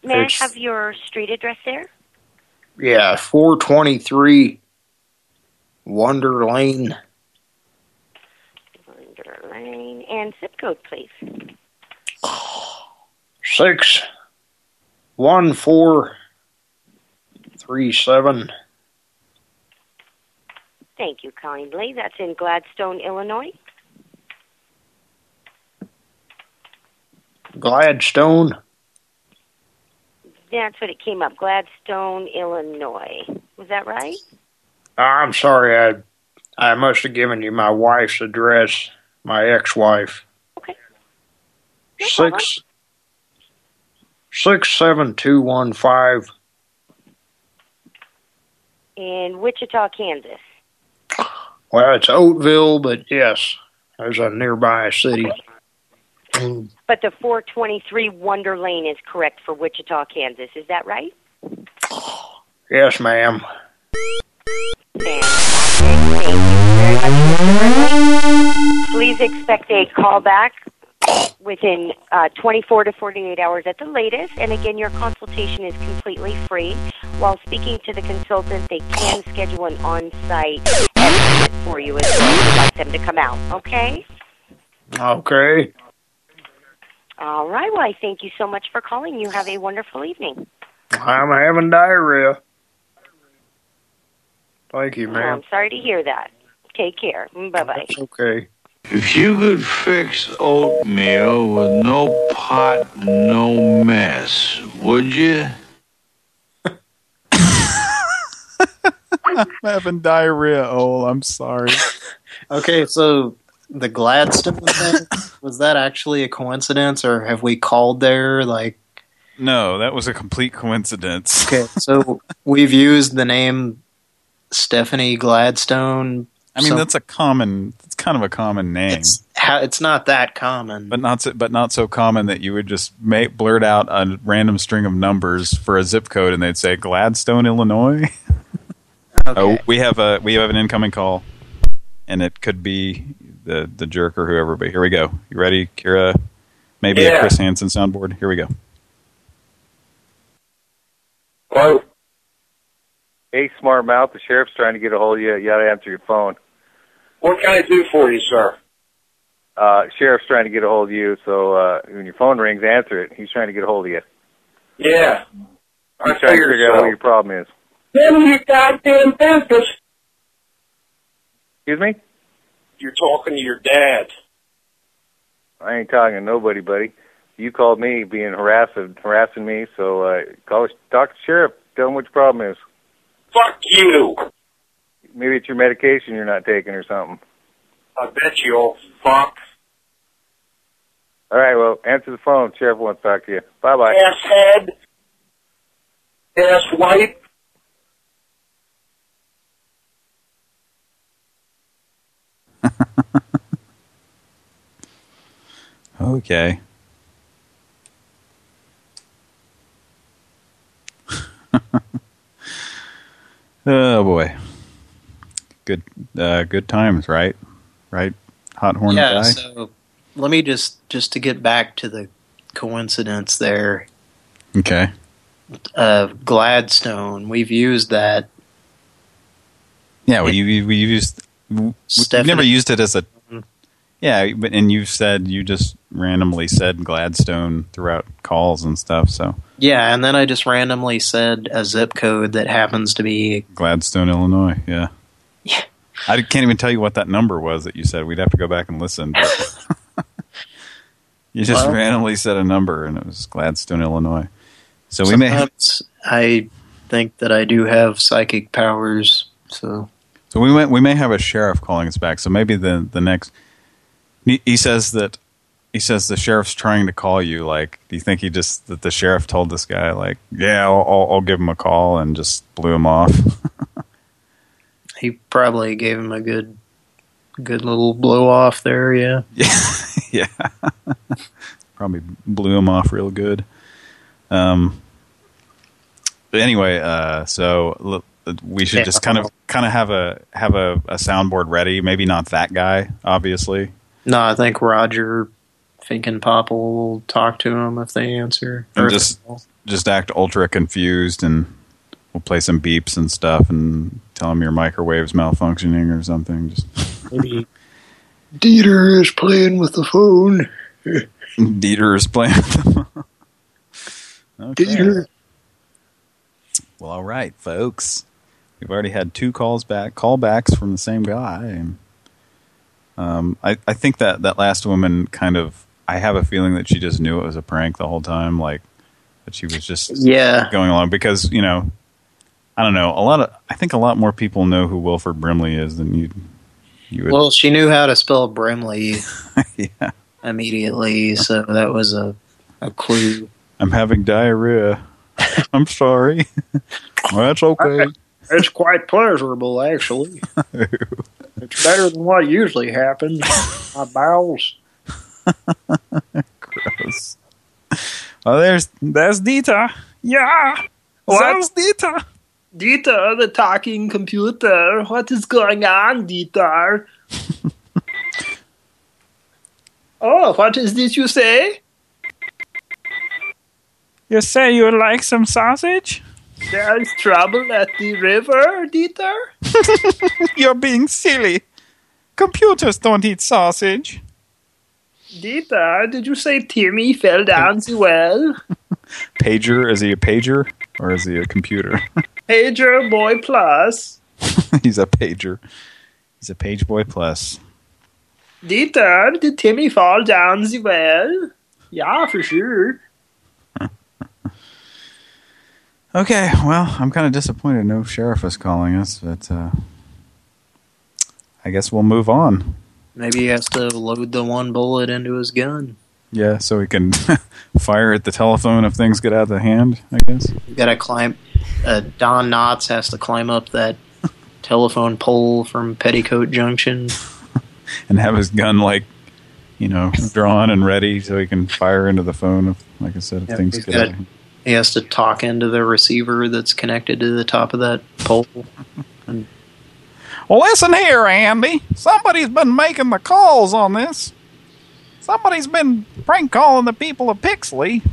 May It's- I have your street address there? Yeah, 423 Wonder Lane. Wonder Lane. And zip code, please. Six one four three seven. Thank you kindly. That's in Gladstone, Illinois. Gladstone. That's what it came up. Gladstone, Illinois. Was that right? I'm sorry, I I must have given you my wife's address, my ex-wife. Okay. Six six seven two one five. In Wichita, Kansas. Well, it's Oatville, but yes, there's a nearby city. But the 423 Wonder Lane is correct for Wichita, Kansas. Is that right? Yes, ma'am. Thank you very much, Mr. Brimley. Please expect a call back within uh, 24 to 48 hours at the latest. And again, your consultation is completely free. While speaking to the consultant, they can schedule an on-site for you as well you'd like them to come out. Okay? Okay. All right. Well, I thank you so much for calling. You have a wonderful evening. I'm having diarrhea. Thank you, ma'am. I'm sorry to hear that. Take care. Bye bye. Okay. If you could fix oatmeal with no pot, no mess, would you? I'm having diarrhea. Oh, I'm sorry. Okay, so the Gladstone thing, was that actually a coincidence, or have we called there? Like, No, that was a complete coincidence. okay, so we've used the name Stephanie Gladstone. I mean, some- that's a common. It's kind of a common name, It's, it's not that common. but not so, but not so common that you would just make, blurt out a random string of numbers for a zip code, and they'd say Gladstone, Illinois. Oh, we have a we have an incoming call, and it could be the the jerk or whoever. But here we go. You ready, Kira? Maybe a Chris Hansen soundboard. Here we go. Hello? Hey, smart mouth. The sheriff's trying to get a hold of you. You got to answer your phone. What can I do for you, sir? uh, sheriff's trying to get a hold of you. So uh, when your phone rings, answer it. He's trying to get a hold of you. Yeah. He's trying to figure out what your problem is. None of your goddamn business. Excuse me? You're talking to your dad. I ain't talking to nobody, buddy. You called me being harassing harassing me, so uh, call talk to the sheriff. Tell him what your problem is. Fuck you. Maybe it's your medication you're not taking or something. I bet you, old fuck. All right, well, answer the phone. Sheriff wants to talk to you. Bye bye. Asshead. Ass Okay. oh boy. Good uh good times, right? Right? Hot horn yeah, guy. so let me just just to get back to the coincidence there. Okay. Uh, Gladstone, we've used that. Yeah, well, you you we used we we've Stephanie- never used it as a mm-hmm. Yeah, but and you said you just randomly said Gladstone throughout calls and stuff, so Yeah, and then I just randomly said a zip code that happens to be Gladstone, Illinois, yeah. Yeah. I can't even tell you what that number was that you said. We'd have to go back and listen. You just Well- randomly said a number, and it was Gladstone, Illinois. So we may have, I think that I do have psychic powers, so so we may we may have a sheriff calling us back. So maybe the the next he, says that he says the sheriff's trying to call you. Like, do you think he just that the sheriff told this guy like, yeah, I'll, I'll, I'll give him a call and just blew him off? he probably gave him a good good little blow off there, yeah. yeah. yeah. Probably blew him off real good. Um. But anyway, uh, so we should Yeah. just kind of kind of have a have a, a soundboard ready. Maybe not that guy, obviously. No, I think Roger Fink and Popple will talk to him if they answer. And Or- just just act ultra confused, and we'll play some beeps and stuff, and tell him your microwave's malfunctioning or something. Just maybe Dieter is playing with the phone. Dieter is playing. okay. Dieter. Well, all right, folks. We've already had two calls back, callbacks from the same guy, and um, I, I think that that last woman kind of. I have a feeling that she just knew it was a prank the whole time, like that she was just Yeah. going along because you know, I don't know. A lot of I think a lot more people know who Wilford Brimley is than you. You would. Well, she knew how to spell Brimley yeah. immediately, so that was a a clue. I'm having diarrhea. I'm sorry. well, that's okay. It's quite pleasurable, actually. It's better than what usually happens. My bowels. Gross. Oh, there's there's Dieter. Yeah. What? Dita. Dieter, the talking computer. What is going on, Dieter? oh, what is this you say? You say you would like some sausage? There is trouble at the river, Dieter? You're being silly. Computers don't eat sausage. Dieter, did you say Timmy fell down the well? Pager? Is he a pager or is he a computer? Pager Boy Plus. He's a pager. He's a page boy plus. Dieter, did Timmy fall down the well? Yeah, for sure. Okay, well, I'm kind of disappointed no sheriff is calling us, but uh, I guess we'll move on. Maybe he has to load the one bullet into his gun. Yeah, so we can fire at the telephone if things get out of hand, I guess. You gotta climb. Uh, Don Knotts has to climb up that telephone pole from Petticoat Junction. And have his gun, like, you know, drawn and ready so he can fire into the phone, if, like I said, if Yeah, things get out of hand. He has to talk into the receiver that's connected to the top of that pole. And Well, listen here, Andy. Somebody's been making the calls on this. Somebody's been prank calling the people of Pixley.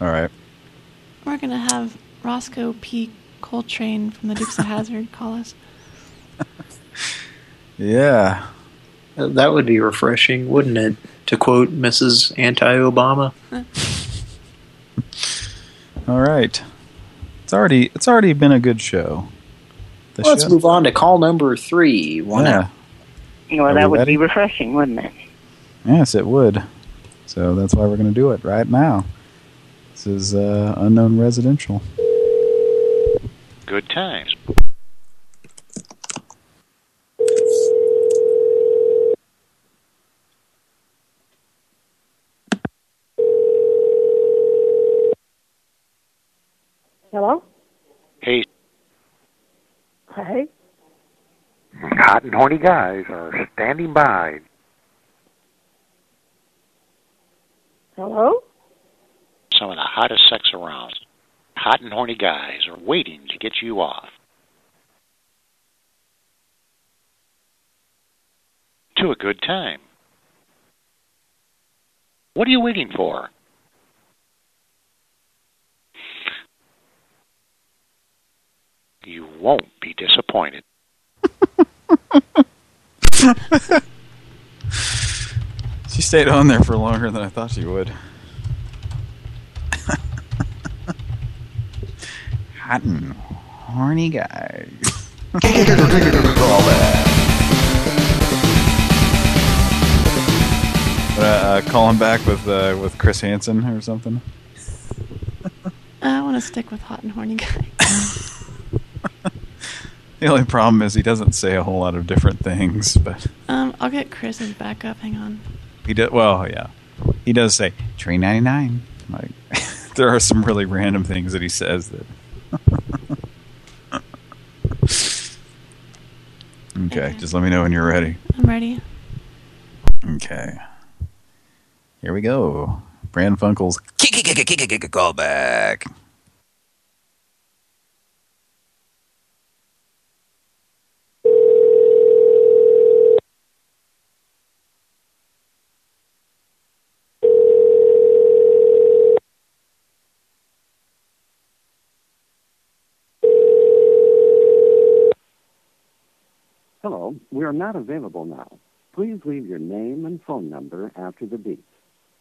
All right. We're going to have Roscoe P. Coltrane from the Dukes of Hazzard call us. Yeah. That would be refreshing, wouldn't it? To quote Mrs. Anti-Obama. All right. It's already it's already been a good show. The Let's show- move on to call number three. One Yeah. out. Well, Are that we would ready? be refreshing, wouldn't it? Yes, it would. So that's why we're going to do it right now. This is uh, unknown residential. Good times. Hello? Hey, Hey? hot and horny guys are standing by. Hello? Some of the hottest sex around. Hot and horny guys are waiting to get you off. To a good time. What are you waiting for? You won't be disappointed. She stayed on there for longer than I thought she would. Hot and horny guys. uh, uh, call him back with uh, with Chris Hansen or something. I want to stick with hot and horny guy. The only problem is he doesn't say a whole lot of different things, but Um, I'll get Chris's backup. Hang on. he does. Well, yeah, he does say train ninety nine. Like there are some really random things that he says that. okay, just let me know when you're ready. I'm ready. Okay. Here we go. Pran Funkel's callback. Hello, we are not available now. Please leave your name and phone number after the beep.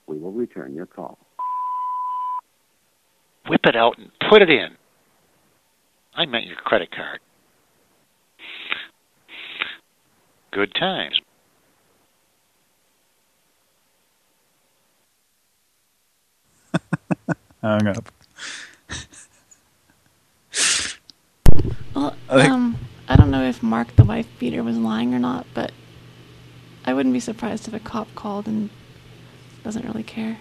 We will return your call. Whip it out and put it in. I meant your credit card. Good times. Hung up. Well, I um, I don't know if Mark the wife beater was lying or not, but I wouldn't be surprised if a cop called and doesn't really care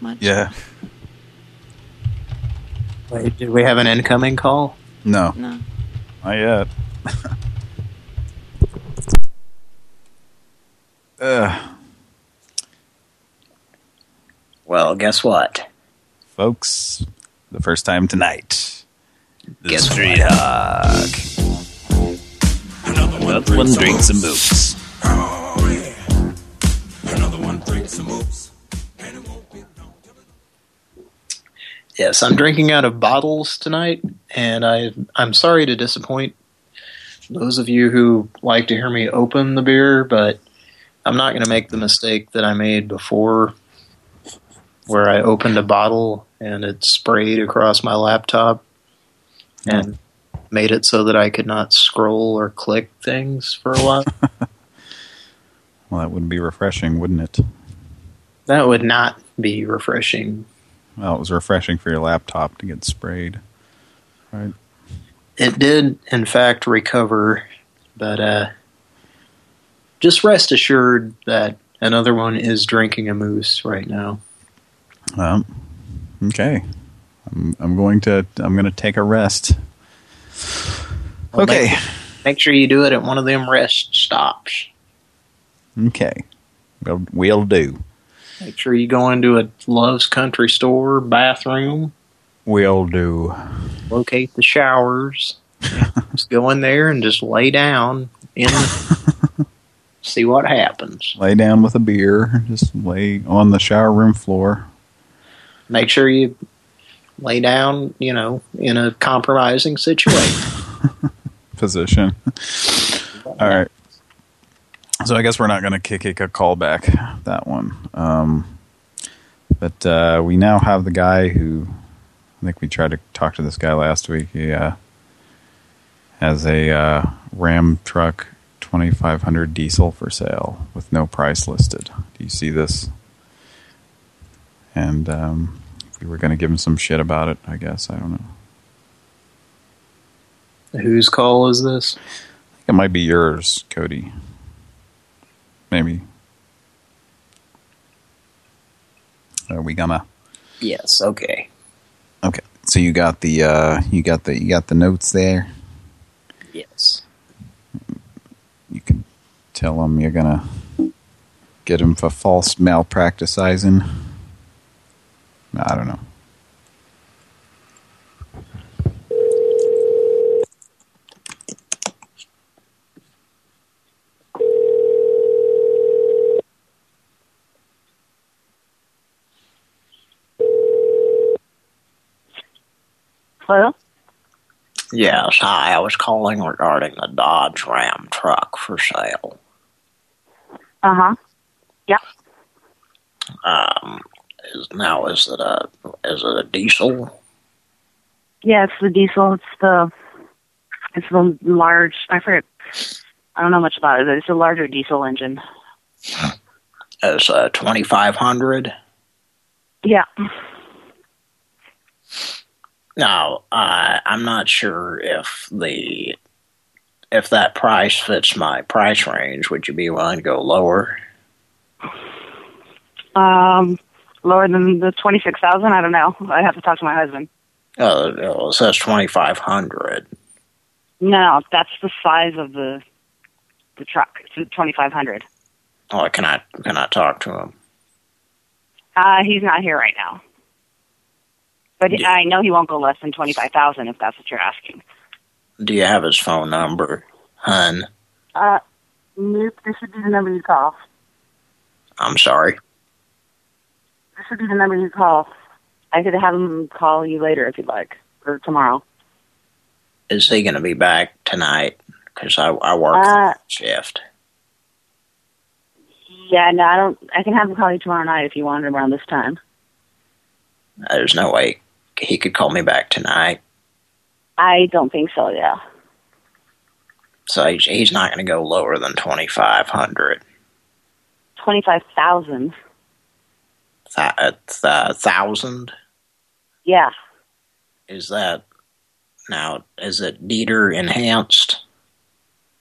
much. Yeah. Wait, did we have an incoming call? No. No. Not yet. Ugh. Uh. Well, guess what? Folks, the first time tonight. The Guess Street Hawk. Another one drinks and moves. Another one drinks some oops. Yes, I'm drinking out of bottles tonight, and I I'm sorry to disappoint those of you who like to hear me open the beer, but I'm not going to make the mistake that I made before, where I opened a bottle and it sprayed across my laptop and made it so that I could not scroll or click things for a while. Well, that wouldn't be refreshing, wouldn't it? that would not be refreshing. Well, it was refreshing for your laptop to get sprayed. Right. It did, in fact, recover, but uh, just rest assured that another one is drinking a moose right now. Um, okay. I'm, I'm going to I'm going to take a rest. Well, Okay. Make, make sure you do it at one of them rest stops. Okay. We'll, we'll do. Make sure you go into a Love's Country Store bathroom, We'll do. locate the showers, just go in there and just lay down in see what happens. Lay down with a beer. Just lay on the shower room floor. Make sure you lay down, you know, in a compromising situation. Position. All right. So I guess we're not going to kick a call back that one. Um, but uh, we now have the guy who I think we tried to talk to this guy last week. He uh, has a uh, Ram truck 2500 diesel for sale with no price listed. Do you see this? And um, we were going to give him some shit about it, I guess. I don't know. Whose call is this? It might be yours, Cody. Maybe. Are we gonna? Yes. Okay. Okay. So you got the uh, you got the you got the notes there. Yes. You can tell them you're gonna get him for false malpracticing. I don't know. Hello? Yes. Hi. I was calling regarding the Dodge Ram truck for sale. Uh huh. Yep. Um. Is, now, is it a is it a diesel? Yeah, it's the diesel. It's the it's the large. I forget. I don't know much about it. It's a larger diesel engine. Is a twenty five hundred? Yeah. Now, uh, I'm not sure if the if that price fits my price range. Would you be willing to go lower? Um, lower than the twenty six thousand. I don't know. I have to talk to my husband. Oh, Uh, it says twenty five hundred. No, that's the size of the the truck. It's twenty five hundred. Oh, can I can I talk to him? Uh, he's not here right now. But I know he won't go less than twenty five thousand if that's what you're asking. Do you have his phone number, hun? Uh, nope. This would be the number you call. I'm sorry. This would be the number you call. I could have him call you later if you'd like, or tomorrow. Is he going to be back tonight? Because I, I work Uh, shift. Yeah, no, I don't. I can have him call you tomorrow night if you want him around this time. There's no way he could call me back tonight. I don't think so. Yeah. So he's, he's not going to go lower than 2500 Twenty five thousand. That's a thousand? Yeah. Is that now? Is it Dieter enhanced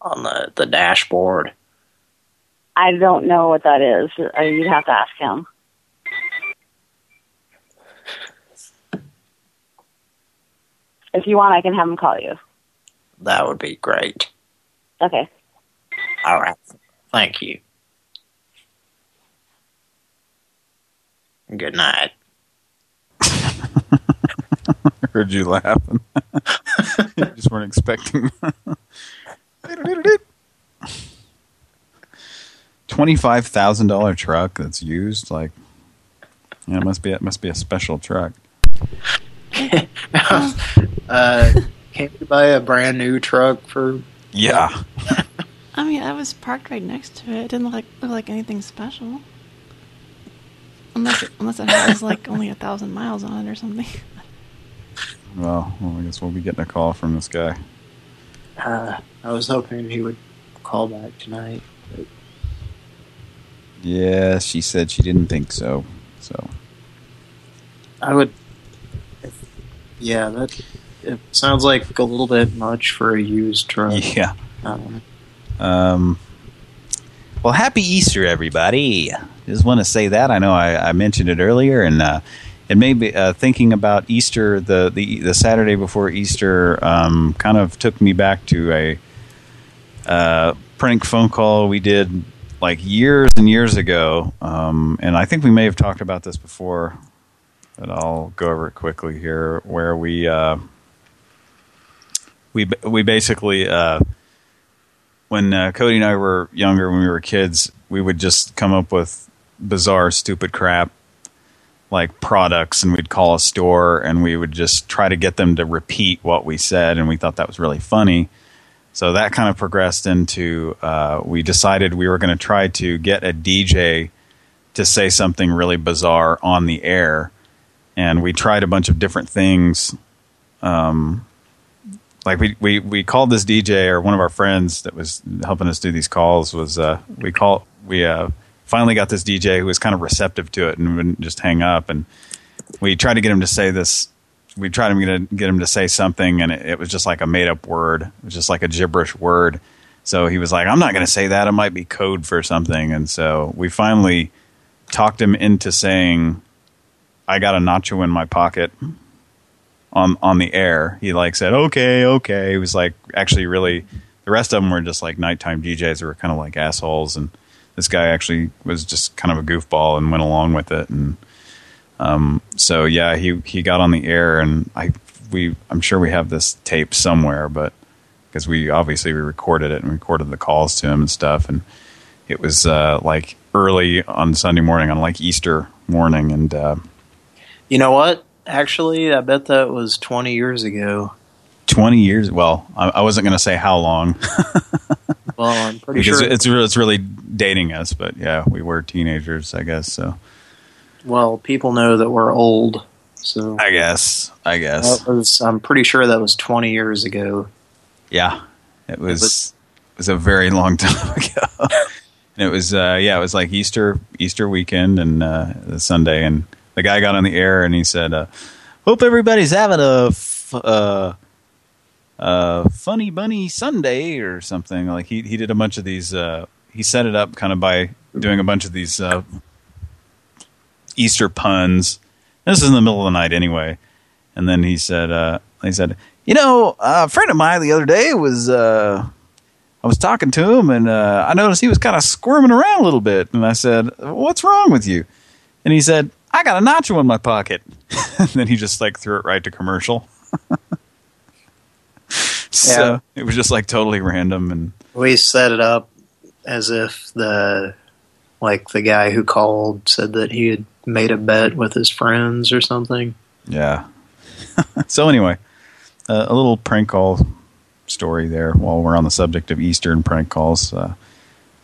on the the dashboard? I don't know what that is. Uh, You'd have to ask him. If you want, I can have him call you. That would be great. Okay. All right. Thank you. Good night. Heard you laughing. you just weren't expecting. Twenty-five thousand dollar truck that's used. Like, yeah, it must be. It must be a special truck. Uh, can't you buy a brand new truck for? Yeah. I mean, I was parked right next to it. It didn't look like, look like anything special. Unless it, unless it has like only a thousand miles on it or something. Well, well, I guess we'll be getting a call from this guy. Uh, I was hoping he would call back tonight. But Yeah, she said she didn't think so. So I would. If, yeah, that it sounds like a little bit much for a used truck. Yeah. Um, Um, well, happy Easter, everybody. Just want to say that. I know I, I mentioned it earlier, and uh, it uh, thinking about Easter, the, the the Saturday before Easter, um, kind of took me back to a uh, prank phone call we did like years and years ago. Um, and I think we may have talked about this before, but I'll go over it quickly here, where we uh, we we basically uh, when uh, Cody and I were younger, when we were kids, we would just come up with bizarre, stupid crap like products, and we'd call a store, and we would just try to get them to repeat what we said, and we thought that was really funny. So that kind of progressed into uh, we decided we were going to try to get a DJ to say something really bizarre on the air, and we tried a bunch of different things. Um, like we, we we called this DJ or one of our friends that was helping us do these calls was uh, we call we uh, finally got this DJ who was kind of receptive to it and wouldn't just hang up and we tried to get him to say this we tried to get, him to say something and it, it was just like a made up word it was just like a gibberish word so he was like I'm not going to say that it might be code for something and so we finally talked him into saying I got a nacho in my pocket on on the air. He like said, "Okay, okay." He was like actually really. The rest of them were just like nighttime DJs who were kind of like assholes, and this guy actually was just kind of a goofball and went along with it. And um, so yeah, he he got on the air, and I we I'm sure we have this tape somewhere, but because we obviously we recorded it and recorded the calls to him and stuff, and it was uh, like early on Sunday morning on like Easter morning, and uh, You know what? Actually, I bet that was 20 years ago. 20 years. Well, I, I wasn't going to say how long. Well, I'm pretty because sure. it's it's really dating us, but yeah, we were teenagers, I guess. So well, people know that we're old, so I guess, I guess, that was. I'm pretty sure that was 20 years ago. yeah, it was it was a very long time ago. and it was uh, yeah, it was like Easter Easter weekend and uh, the Sunday, and the guy got on the air and he said, uh, "Hope everybody's having a." Uh, uh, funny bunny Sunday or something. Like he he did a bunch of these uh, he set it up kind of by doing a bunch of these uh, Easter puns. This is in the middle of the night anyway. And then he said uh, he said you know a friend of mine the other day was uh, I was talking to him and uh, I noticed he was kind of squirming around a little bit. And I said what's wrong with you? And he said I got a nacho in my pocket. And then he just like threw it right to commercial so it was just like totally random and We set it up as if the like the guy who called said that he had made a bet with his friends or something. yeah. So anyway uh, a little prank call story there while we're on the subject of Eastern prank calls. Uh,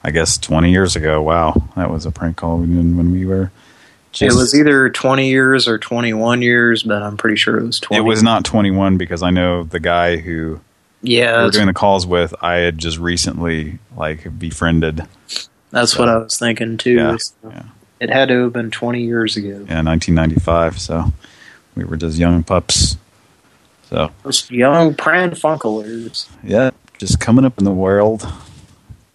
I guess 20 years ago. Wow. That was a prank call when, when we were It was either 20 years or 21 years, but I'm pretty sure it was 20. it was not 21 because I know the guy who Yeah, we were doing the calls with I had just recently like befriended That's what I was thinking too. Yeah, So uh, It had to have been 20 years ago. yeah 1995 so we were just young pups so Those young Pran Funkelers. yeah just coming up in the world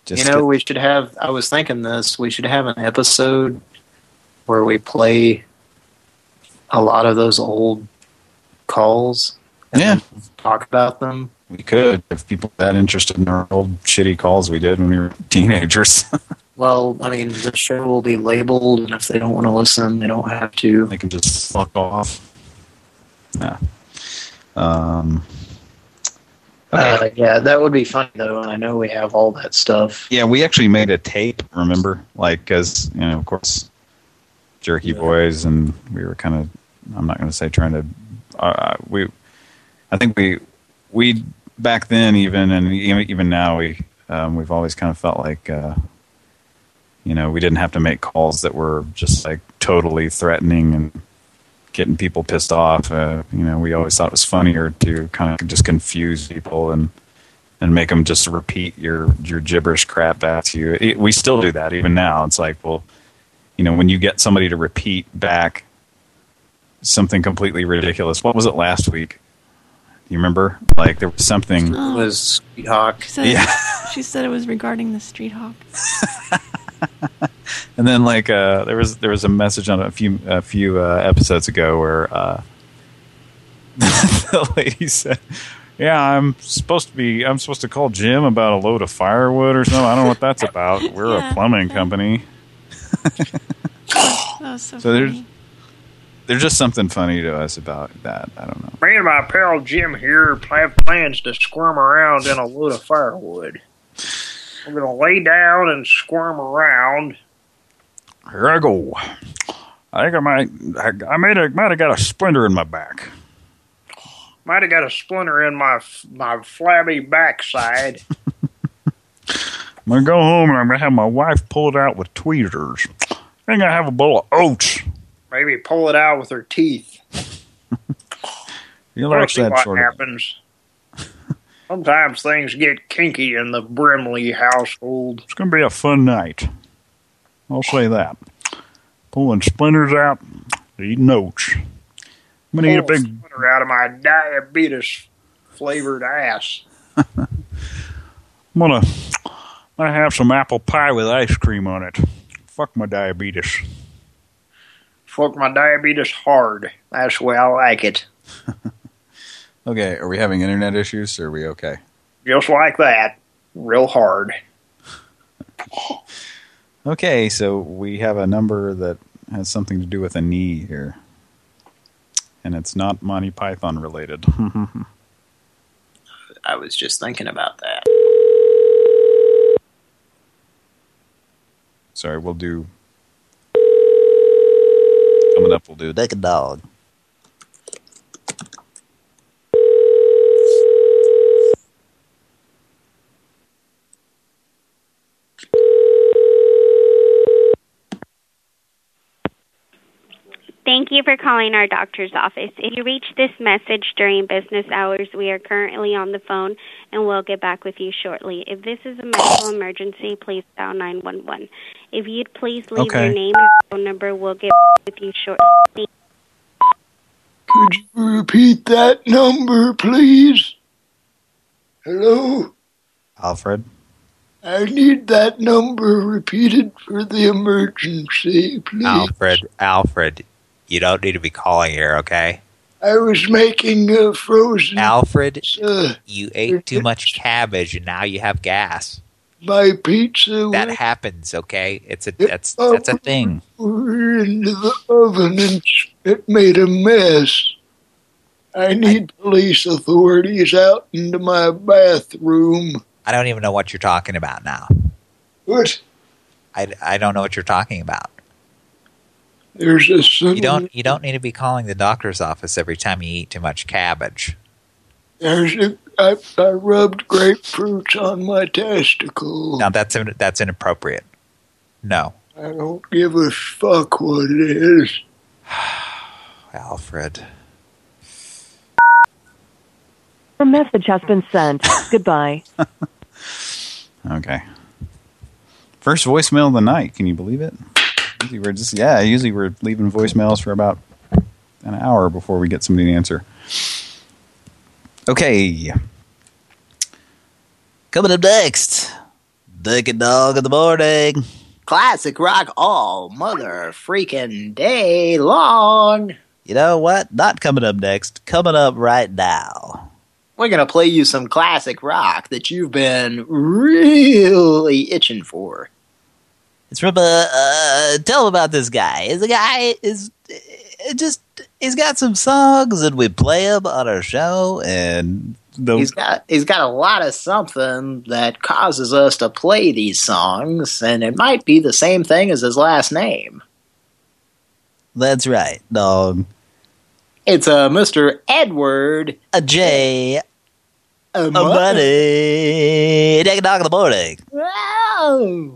just you know, we should have, I was thinking this, we should have an episode where we play a lot of those old calls. And Yeah. Talk about them. We could, if people are that interested in our old shitty calls we did when we were teenagers. Well, I mean, the show will be labeled, and if they don't want to listen, they don't have to. They can just fuck off. Yeah. Um, Uh, yeah, that would be fun, though. I know we have all that stuff. yeah, we actually made a tape, remember? Like, because, you know, of course, Jerky Boys, and we were kind of, I'm not going to say trying to, uh, we, I think we, we, back then even, and even now, we, um, we've always kind of felt like, uh, you know, we didn't have to make calls that were just like totally threatening and getting people pissed off. Uh, you know, we always thought it was funnier to kind of just confuse people and and make them just repeat your your gibberish crap back to you. It, we still do that even now. It's like, well, you know, when you get somebody to repeat back something completely ridiculous. What was it last week? You remember? Like there was something. Oh. was Street Hawk. She said, Yeah. she said it was regarding the street hawk. And then like uh, there was there was a message on a few a few uh, episodes ago where uh, the lady said, "Yeah, I'm supposed to be I'm supposed to call Jim about a load of firewood or something. I don't know what that's about. We're Yeah, a plumbing company." That was so, So there's funny. There's just something funny to us about that. I don't know. Me and my pal Jim here have plans to squirm around in a load of firewood. We're gonna lay down and squirm around. Here I go. I think I might I, I might have might have got a splinter in my back. Might have got a splinter in my my flabby backside. I'm gonna go home and I'm gonna have my wife pull it out with tweezers. I think gonna have a bowl of oats. Maybe pull it out with her teeth. You like that what sort of happens. Sometimes things get kinky in the Brimley household. It's gonna be a fun night. I'll say that. Pulling splinters out, eating oats. I'm gonna eat a big splinter out of my diabetes flavored ass. I'm gonna, I'm gonna have some apple pie with ice cream on it. Fuck my diabetes. Fuck my diabetes hard. That's the way I like it. Okay, are we having internet issues or are we okay? Just like that. Real hard. Okay, so we have a number that has something to do with a knee here. And it's not Monty Python related. I was just thinking about that. Sorry, we'll do... Coming up, we'll do and Dog. Thank you for calling our doctor's office. If you reach this message during business hours, we are currently on the phone and we'll get back with you shortly. If this is a medical emergency, please dial 911. If you'd please leave Okay. your name and phone number, we'll get back with you shortly. Could you repeat that number, please? Hello? Alfred? I need that number repeated for the emergency, please. Alfred, Alfred, you don't need to be calling here, okay? I was making a frozen Alfred, pizza. you ate too much cabbage and now you have gas. My pizza That happens, okay? It's a that's that's a thing. into the oven and it made a mess. I need police authorities out into my bathroom. I don't even know what you're talking about now. What? I, I don't know what you're talking about. There's a son You don't you don't need to be calling the doctor's office every time you eat too much cabbage. There's a, I, I rubbed grapefruits on my testicle. Now that's in- that's inappropriate. No, I don't give a fuck what it is. Alfred. A message has been sent. Goodbye. Okay. First voicemail of the night. Can you believe it? Usually we're just yeah. Usually we're leaving voicemails for about an hour before we get somebody to answer. Okay. Coming up next, Dick and Dog in the morning. Classic rock all mother freaking day long. You know what? Not coming up next. Coming up right now. We're going to play you some classic rock that you've been really itching for. It's from a. Uh, tell them about this guy. Is a guy is uh, just he's got some songs and we play them on our show and the, He's got he's got a lot of something that causes us to play these songs, and it might be the same thing as his last name. That's right, dog. It's a uh, Mr. Edward a J. A, a buddy. Dick and Dog in the morning. Wow.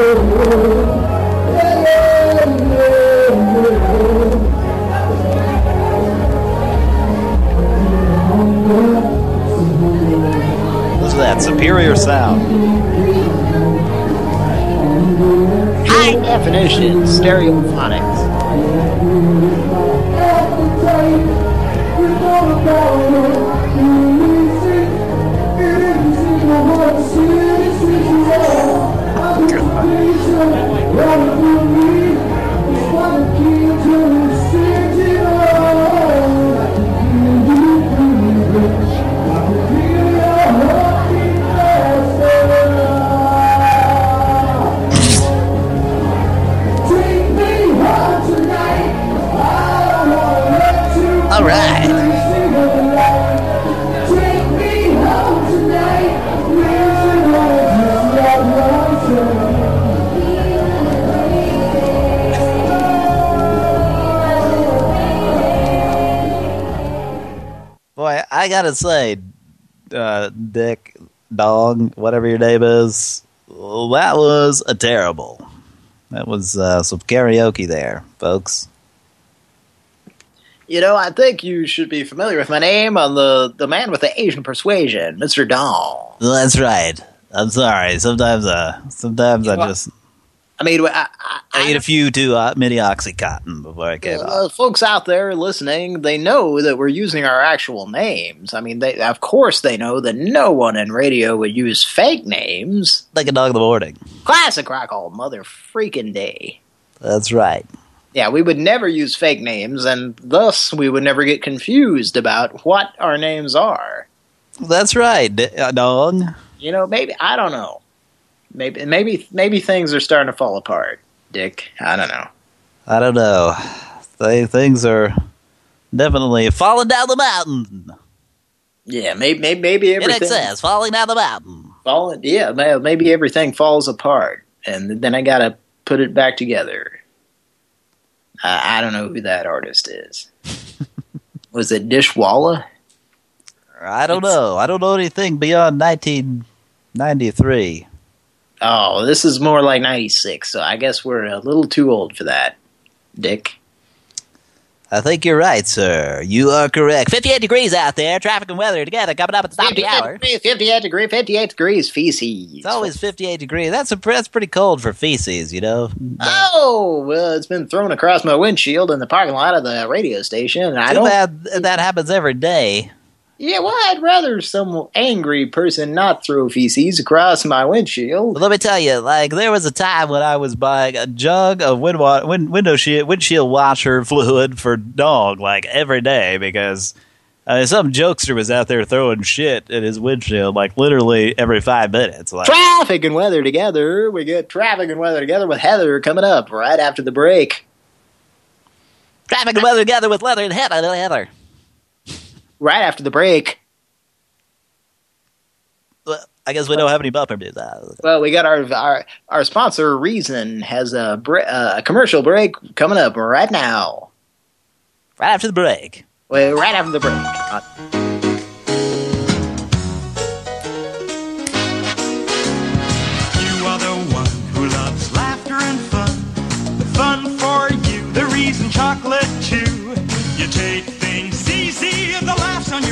Listen to that superior sound. High definition stereophonics. All right. I gotta say, uh, Dick, Dog, whatever your name is, that was a terrible. That was uh, some karaoke there, folks. You know, I think you should be familiar with my name on the the man with the Asian persuasion, Mr. Dong. That's right. I'm sorry. Sometimes, uh, sometimes I just I mean, I, I, I ate a few too uh, many oxycontin before I came out. uh, folks out there listening, they know that we're using our actual names. I mean, they of course they know that no one in radio would use fake names. Like a dog in the morning. Classic rock all mother freaking day. That's right. Yeah, we would never use fake names, and thus we would never get confused about what our names are. That's right, uh, Dog. You know, maybe I don't know. Maybe maybe maybe things are starting to fall apart, Dick. I don't know. I don't know. They, things are definitely falling down the mountain. Yeah, maybe maybe, maybe In everything excess, falling down the mountain. falling. Yeah, maybe everything falls apart, and then I gotta put it back together. Uh, I don't know who that artist is. Was it Dishwalla? I don't know. I don't know anything beyond 1993. Oh, this is more like '96, so I guess we're a little too old for that, Dick. I think you're right, sir. You are correct. 58 degrees out there. Traffic and weather together coming up at the top of the hour. degrees, 58 degrees, 58 degrees, feces. It's always 58 degrees. That's a that's pretty cold for feces, you know. Oh, well, it's been thrown across my windshield in the parking lot of the radio station. And I don't. bad that happens every day. Yeah, well, I'd rather some angry person not throw feces across my windshield. Let me tell you, like there was a time when I was buying a jug of wind, wa- wind window shield, windshield washer fluid for dog like every day because uh, some jokester was out there throwing shit in his windshield like literally every five minutes. Like Traffic and weather together. We get traffic and weather together with Heather coming up right after the break. traffic and weather together with leather and heather. heather. Right after the break. Well, I guess we don't have any bumper news. Uh, Well, we got our our, our sponsor Reason has a, bre- uh, a commercial break coming up right now. Right after the break. Well, right after the break. Uh, You are the one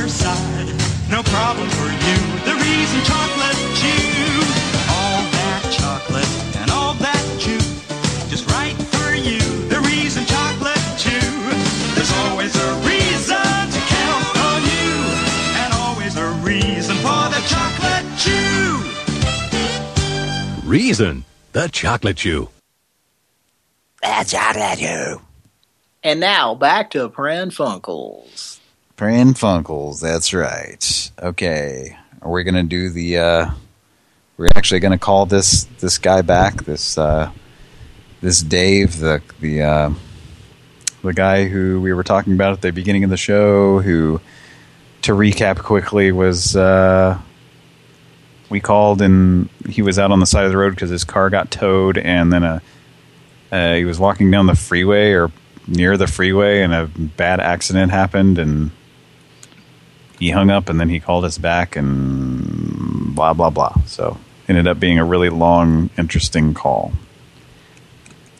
laughs side. No problem for you, the reason chocolate chew. All that chocolate and all that chew. Just right for you, the reason chocolate chew. There's always a reason to count on you. And always a reason for the chocolate chew. Reason, the chocolate chew. That's chocolate chew. And now back to Pran Funkels. Pran Funkels, that's right. Okay, are we gonna do the? uh We're actually gonna call this this guy back. This uh this Dave, the the uh, the guy who we were talking about at the beginning of the show, who, to recap quickly, was uh we called and he was out on the side of the road because his car got towed, and then a uh, he was walking down the freeway or near the freeway, and a bad accident happened, and he hung up, and then he called us back, and blah blah blah. So ended up being a really long, interesting call.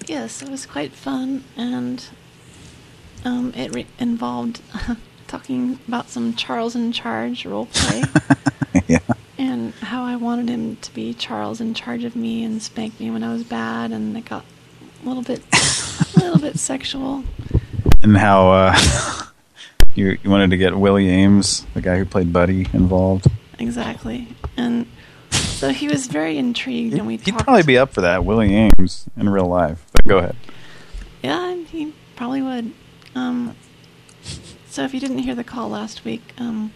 Yes, it was quite fun, and um, it re- involved talking about some Charles in Charge role play. yeah. And how I wanted him to be Charles in charge of me and spank me when I was bad, and it got a little bit, a little bit sexual. And how uh, you you wanted to get Willie Aames, the guy who played Buddy, involved. Exactly. And so he was very intrigued, and we He'd talked. probably be up for that, Willie Aames, in real life. But go ahead. Yeah, he probably would. Um, so if you didn't hear the call last week, um,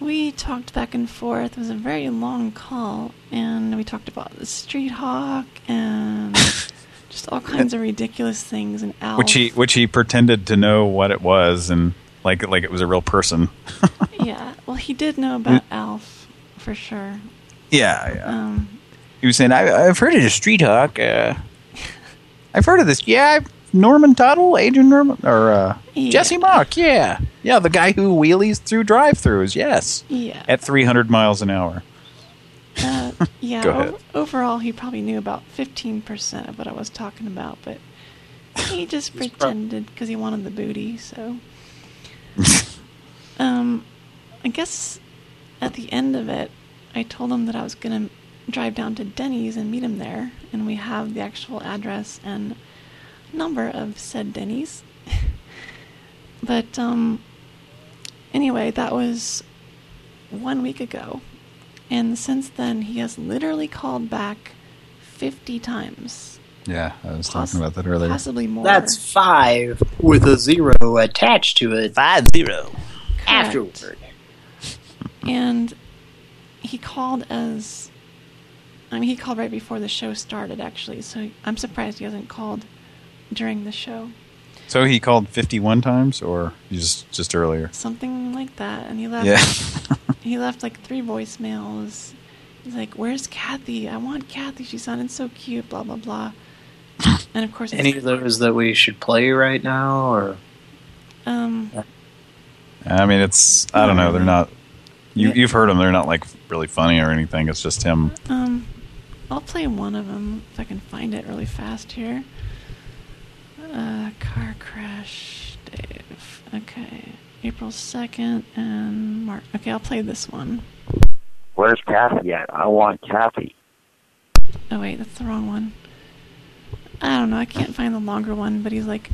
we talked back and forth. It was a very long call, and we talked about the street hawk and just all kinds of ridiculous things. And Alf. Which he which he pretended to know what it was, and like like it was a real person. yeah, well, he did know about Alf for sure. Yeah, yeah. Um, He was saying, I, "I've heard of the street hawk. Uh, I've heard of this. Yeah, Norman Tuttle, Adrian Norman, or uh, Yeah. Jesse Mach? Yeah, yeah, the guy who wheelies through drive-throughs. Yes, Yeah. at 300 miles an hour. Uh, yeah. Go ahead. o- overall, he probably knew about 15% of what I was talking about, but he just pretended because he wanted the booty. So, um, I guess at the end of it, I told him that I was gonna drive down to Denny's and meet him there, and we have the actual address and number of said Denny's. but um, anyway, that was one week ago. And since then, he has literally called back 50 times. Yeah, I was Poss- talking about that earlier. Possibly more. That's five with a zero attached to it. Five zero. Correct. Afterward. And he called as. I mean, he called right before the show started, actually. So I'm surprised he hasn't called during the show. So he called 51 times, or just just earlier? Something like that. And he left. Yeah. he left like three voicemails. He's like, "Where's Kathy? I want Kathy. She sounded so cute." Blah blah blah. And of course, Any of those that we should play right now, or um, I mean, it's I don't know. They're not. You you've heard them. They're not like really funny or anything. It's just him. um, I'll play one of them if I can find it really fast here. Uh, car crash, Dave. Okay, April second and March. Okay, I'll play this one. Where's Kathy at? I want Kathy. Oh wait, that's the wrong one. I don't know. I can't find the longer one, but he's like,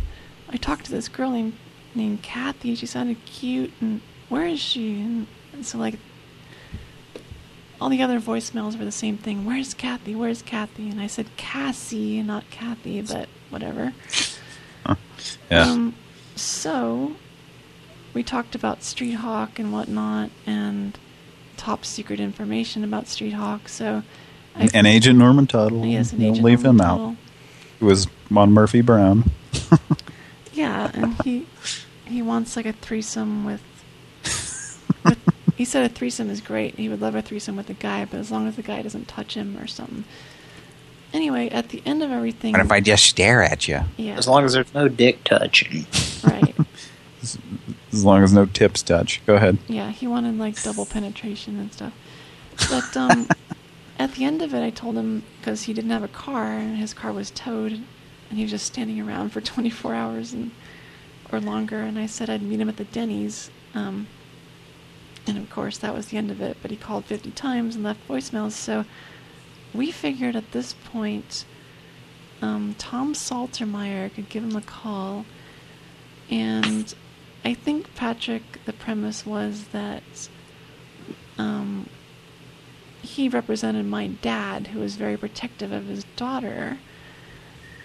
I talked to this girl named named Kathy. She sounded cute, and where is she? And, and so like, all the other voicemails were the same thing. Where's Kathy? Where's Kathy? And I said Cassie, not Kathy, but whatever. Yeah. Um, so we talked about Street Hawk and whatnot, and top secret information about Street Hawk. So I and Agent Norman Tuttle. Yes, Don't Agent leave him Norman out. Tuttle. It was on Murphy Brown. Yeah, and he he wants like a threesome with. with he said a threesome is great. He would love a threesome with a guy, but as long as the guy doesn't touch him or something. Anyway, at the end of everything. What if I just stare at you? Yeah. as long as there's no dick touching. Right. As long as no tips touch. Go ahead. Yeah, he wanted like double penetration and stuff. But um, at the end of it, I told him because he didn't have a car and his car was towed, and he was just standing around for 24 hours and or longer. And I said I'd meet him at the Denny's. Um, and of course, that was the end of it. But he called 50 times and left voicemails. So we figured at this point, um, Tom Saltermeyer could give him a call. And I think, Patrick, the premise was that um, he represented my dad, who was very protective of his daughter.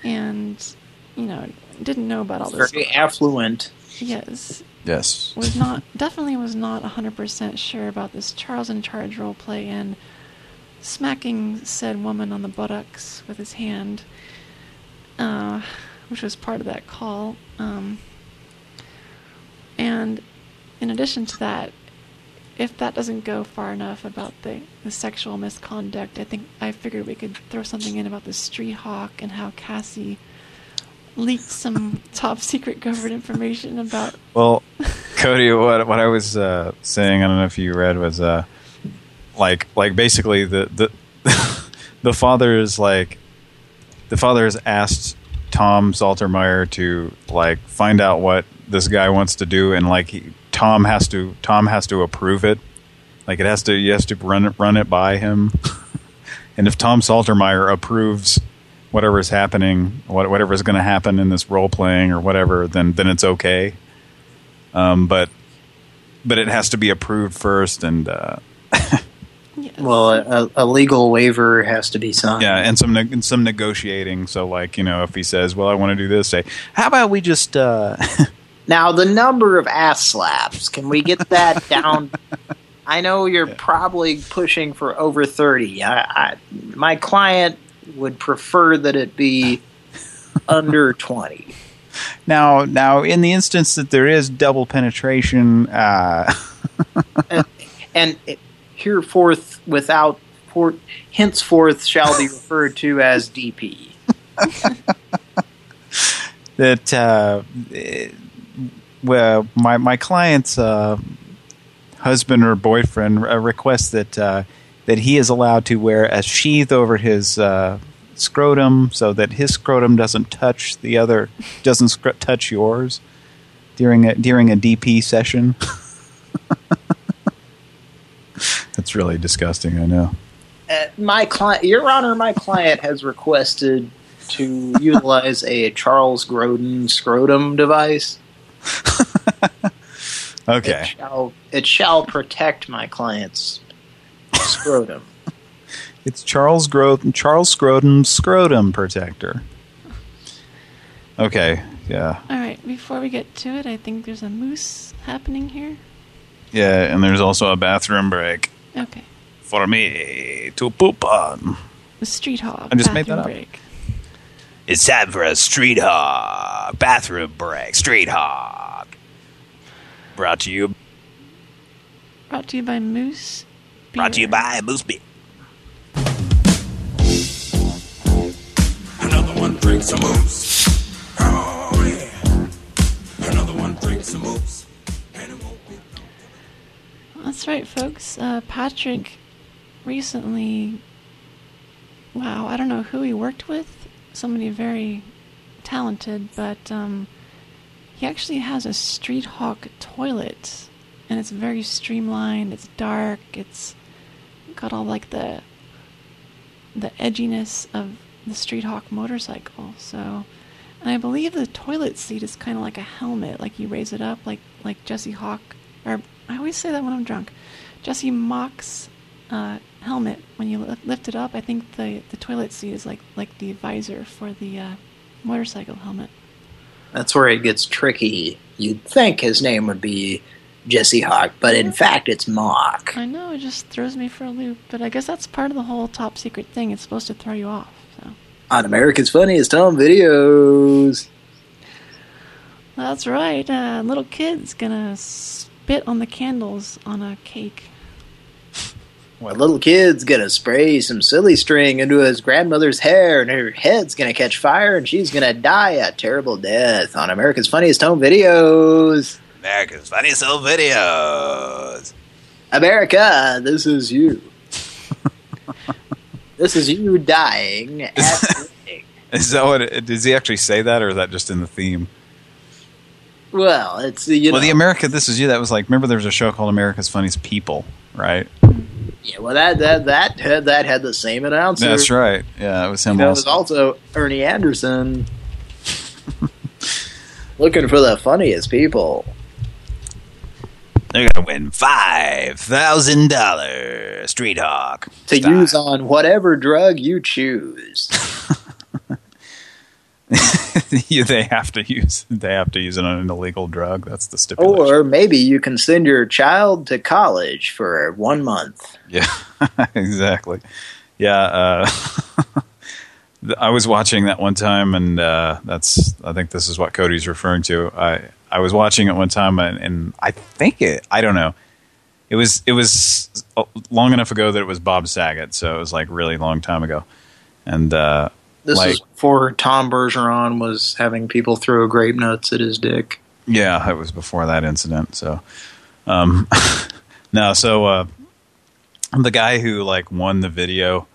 And, you know, didn't know about all this. Very affluent. Yes Yes. was not definitely was not 100% sure about this Charles in Charge role play and smacking said woman on the buttocks with his hand, uh, which was part of that call. Um, and in addition to that, if that doesn't go far enough about the, the sexual misconduct, I think I figured we could throw something in about the street hawk and how Cassie leaked some top secret government information about Well, Cody, what what I was uh, saying, I don't know if you read, was uh, like like basically the the the father is like the father has asked Tom Saltermeyer to like find out what this guy wants to do, and like he, Tom has to Tom has to approve it. Like it has to, he has to run it run it by him. and if Tom Saltermeyer approves whatever is happening, what, whatever is going to happen in this role playing or whatever, then then it's okay. Um, but but it has to be approved first, and uh, Well, a, a legal waiver has to be signed. yeah, and some ne- and some negotiating. So like you know, if he says, "Well, I want to do this," say, "How about we just?" Uh, Now, the number of ass slaps, can we get that down? I know you're probably pushing for over 30. I, I, my client would prefer that it be under 20. now, now, in the instance that there is double penetration, uh, And it, hereforth, without, for, henceforth shall be referred to as DP. that uh, eh, well, my my client's uh, husband or boyfriend uh, requests that uh, that he is allowed to wear a sheath over his uh, scrotum so that his scrotum doesn't touch the other doesn't touch yours during a during a DP session. That's really disgusting. I know. Uh, my client, Your Honor, my client has requested to utilize a Charles Grodin scrotum device. Okay. It shall, it shall protect my client's scrotum. It's Charles Grodin, Charles Scrotum's scrotum protector. Okay, yeah. All right, before we get to it, I think there's a moose happening here. Yeah, and there's also a bathroom break Okay. for me to poop on. The street hog. I just made that up. break. It's time for a street hog bathroom break. Street hog. Brought to you. Brought to you by Moose. Brought to you by Moose Beer. Another one drinks a moose. Oh, yeah. Another one drinks some moose. That's right, folks. Uh, Patrick recently, wow, I don't know who he worked with. Somebody very talented, but um, he actually has a Street Hawk toilet, and it's very streamlined. It's dark. It's got all like the the edginess of the Street Hawk motorcycle. So, and I believe the toilet seat is kind of like a helmet. Like you raise it up, like like Jesse Hawk, or I always say that when I'm drunk. Jesse Mach's uh, helmet. When you lift it up, I think the the toilet seat is like like the visor for the uh, motorcycle helmet. That's where it gets tricky. You'd think his name would be Jesse Hawk, but in fact it's Mock. I know it just throws me for a loop, but I guess that's part of the whole top secret thing. It's supposed to throw you off. On America's Funniest Home Videos. That's right. Uh, little kid's gonna spit on the candles on a cake. A little kid's gonna spray some silly string into his grandmother's hair, and her head's gonna catch fire, and she's gonna die a terrible death on America's Funniest Home Videos. America's Funniest Home Videos. America, this is you. this is you dying at Is that what? It, does he actually say that, or is that just in the theme? Well, it's you well, know. the America, this is you. That was like, remember, there was a show called America's Funniest People, right? Yeah, well, that that that had, that had the same announcer. That's right. Yeah, it was him. That also. was also Ernie Anderson. Looking for the funniest people. They're gonna win five thousand dollars. Street Hawk. To use on whatever drug you choose. They have to use. They have to use it on an illegal drug. That's the stipulation. Or maybe you can send your child to college for one month. Yeah, exactly. Yeah, uh, I was watching that one time, and uh, that's. I think this is what Cody's referring to. I I was watching it one time, and, and I think it. I don't know. It was it was long enough ago that it was Bob Saget, so it was like really long time ago, and uh, This like is before Tom Bergeron was having people throw grape nuts at his dick. Yeah, it was before that incident. So, um, no, so uh, the guy who like won the video,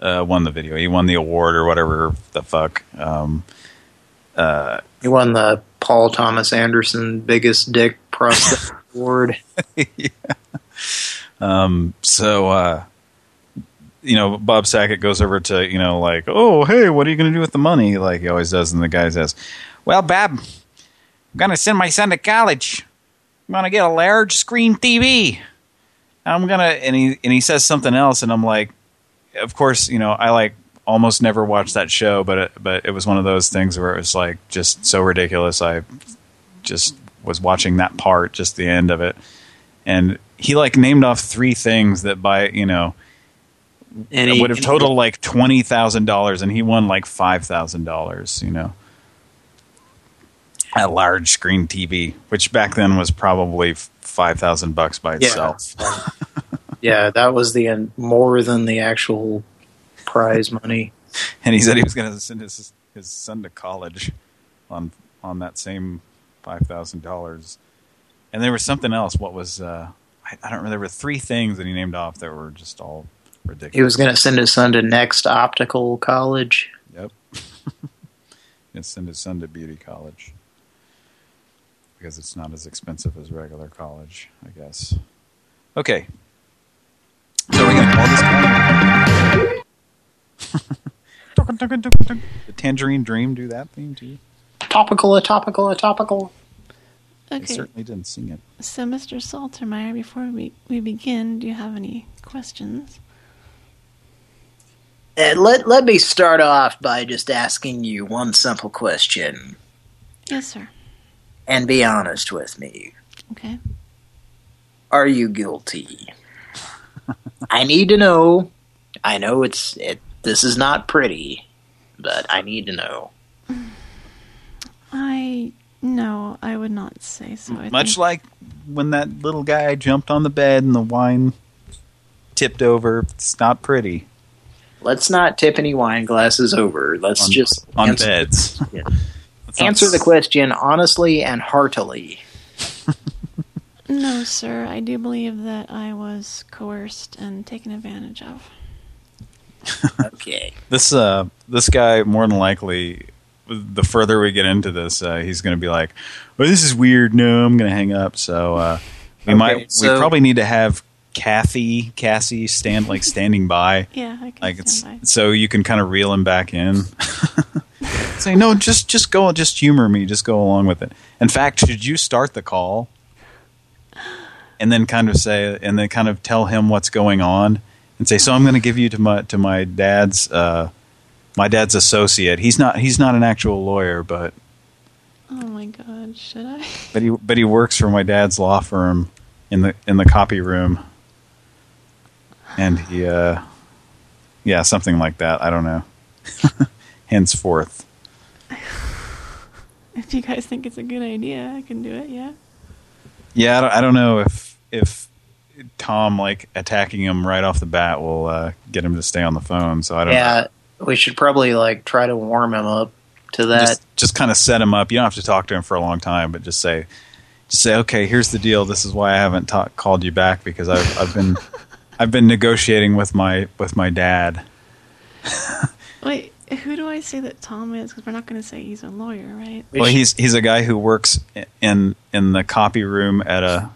uh, won the video. He won the award or whatever the fuck. Um, uh, He won the Paul Thomas Anderson Biggest Dick Prostate Award. yeah. um, so, uh, you know, Bob Saget goes over to, you know, like, oh, hey, what are you going to do with the money? Like he always does. And the guy says, well, Bob, I'm going to send my son to college. I'm going to get a large screen TV. I'm going to, and he, and he says something else. And I'm like, of course, you know, I like almost never watched that show, but it, but it was one of those things where it was like just so ridiculous. I just was watching that part, just the end of it. And he like named off three things that by, you know, And it would have and he- totaled like twenty thousand dollars, and he won like five thousand dollars. You know, a large screen TV, which back then was probably five thousand bucks by itself. yeah, that was the end, more than the actual prize money. And he said he was going to send his his son to college. on on that same five thousand dollars. And there was something else. What was uh, I, I don't remember. There were three things that he named off that were just all ridiculous. He was going to send his son to Next Optical College. Yep. and send his son to beauty college because it's not as expensive as regular college, I guess. Okay. So we're gonna call this the Tangerine Dream do that theme too? Topical, a topical, a topical. They Okay. certainly didn't sing it. So, Mr. Saltermeyer, before we, we begin, do you have any questions? Uh, let let me start off by just asking you one simple question, Yes, sir. and be honest with me. Okay. Are you guilty? I need to know. I know it's it. This is not pretty, but I need to know. I no, I would not say so. I Much think- like when that little guy jumped on the bed and the wine tipped over. It's not pretty. Let's not tip any wine glasses over. Let's On- just on answer, beds. Yeah. Answer the question honestly and heartily. No, sir. I do believe that I was coerced and taken advantage of. Okay. This uh, this guy more than likely, the further we get into this, uh, he's going to be like, "Well, this is weird. No, I'm going to hang up." So uh, we Okay, might, so- we probably need to have Kathy, Cassie, stand like standing by, Yeah, I can like it's by. so you can kind of reel him back in. Say no, just just go, just humor me, just go along with it. In fact, should you start the call? And then kind of say, and then kind of tell him what's going on, and say, "So I'm going to give you to my to my dad's uh, my dad's associate. He's not he's not an actual lawyer, but Oh my god, should I? but he but he works for my dad's law firm in the in the copy room, and he uh, yeah, something like that. I don't know. Henceforth, If you guys think it's a good idea, I can do it. Yeah. yeah, I don't, I don't know if if Tom like attacking him right off the bat will uh, get him to stay on the phone. So I don't know. Yeah, we should probably like try to warm him up to that. just just kind of set him up. You don't have to talk to him for a long time, but just say, just say, okay, here's the deal. This is why I haven't ta- called you back because I've I've been I've been negotiating with my with my dad. Wait, who do I say that Tom is? Because we're not going to say he's a lawyer, right? Well, he's he's a guy who works in in the copy room at a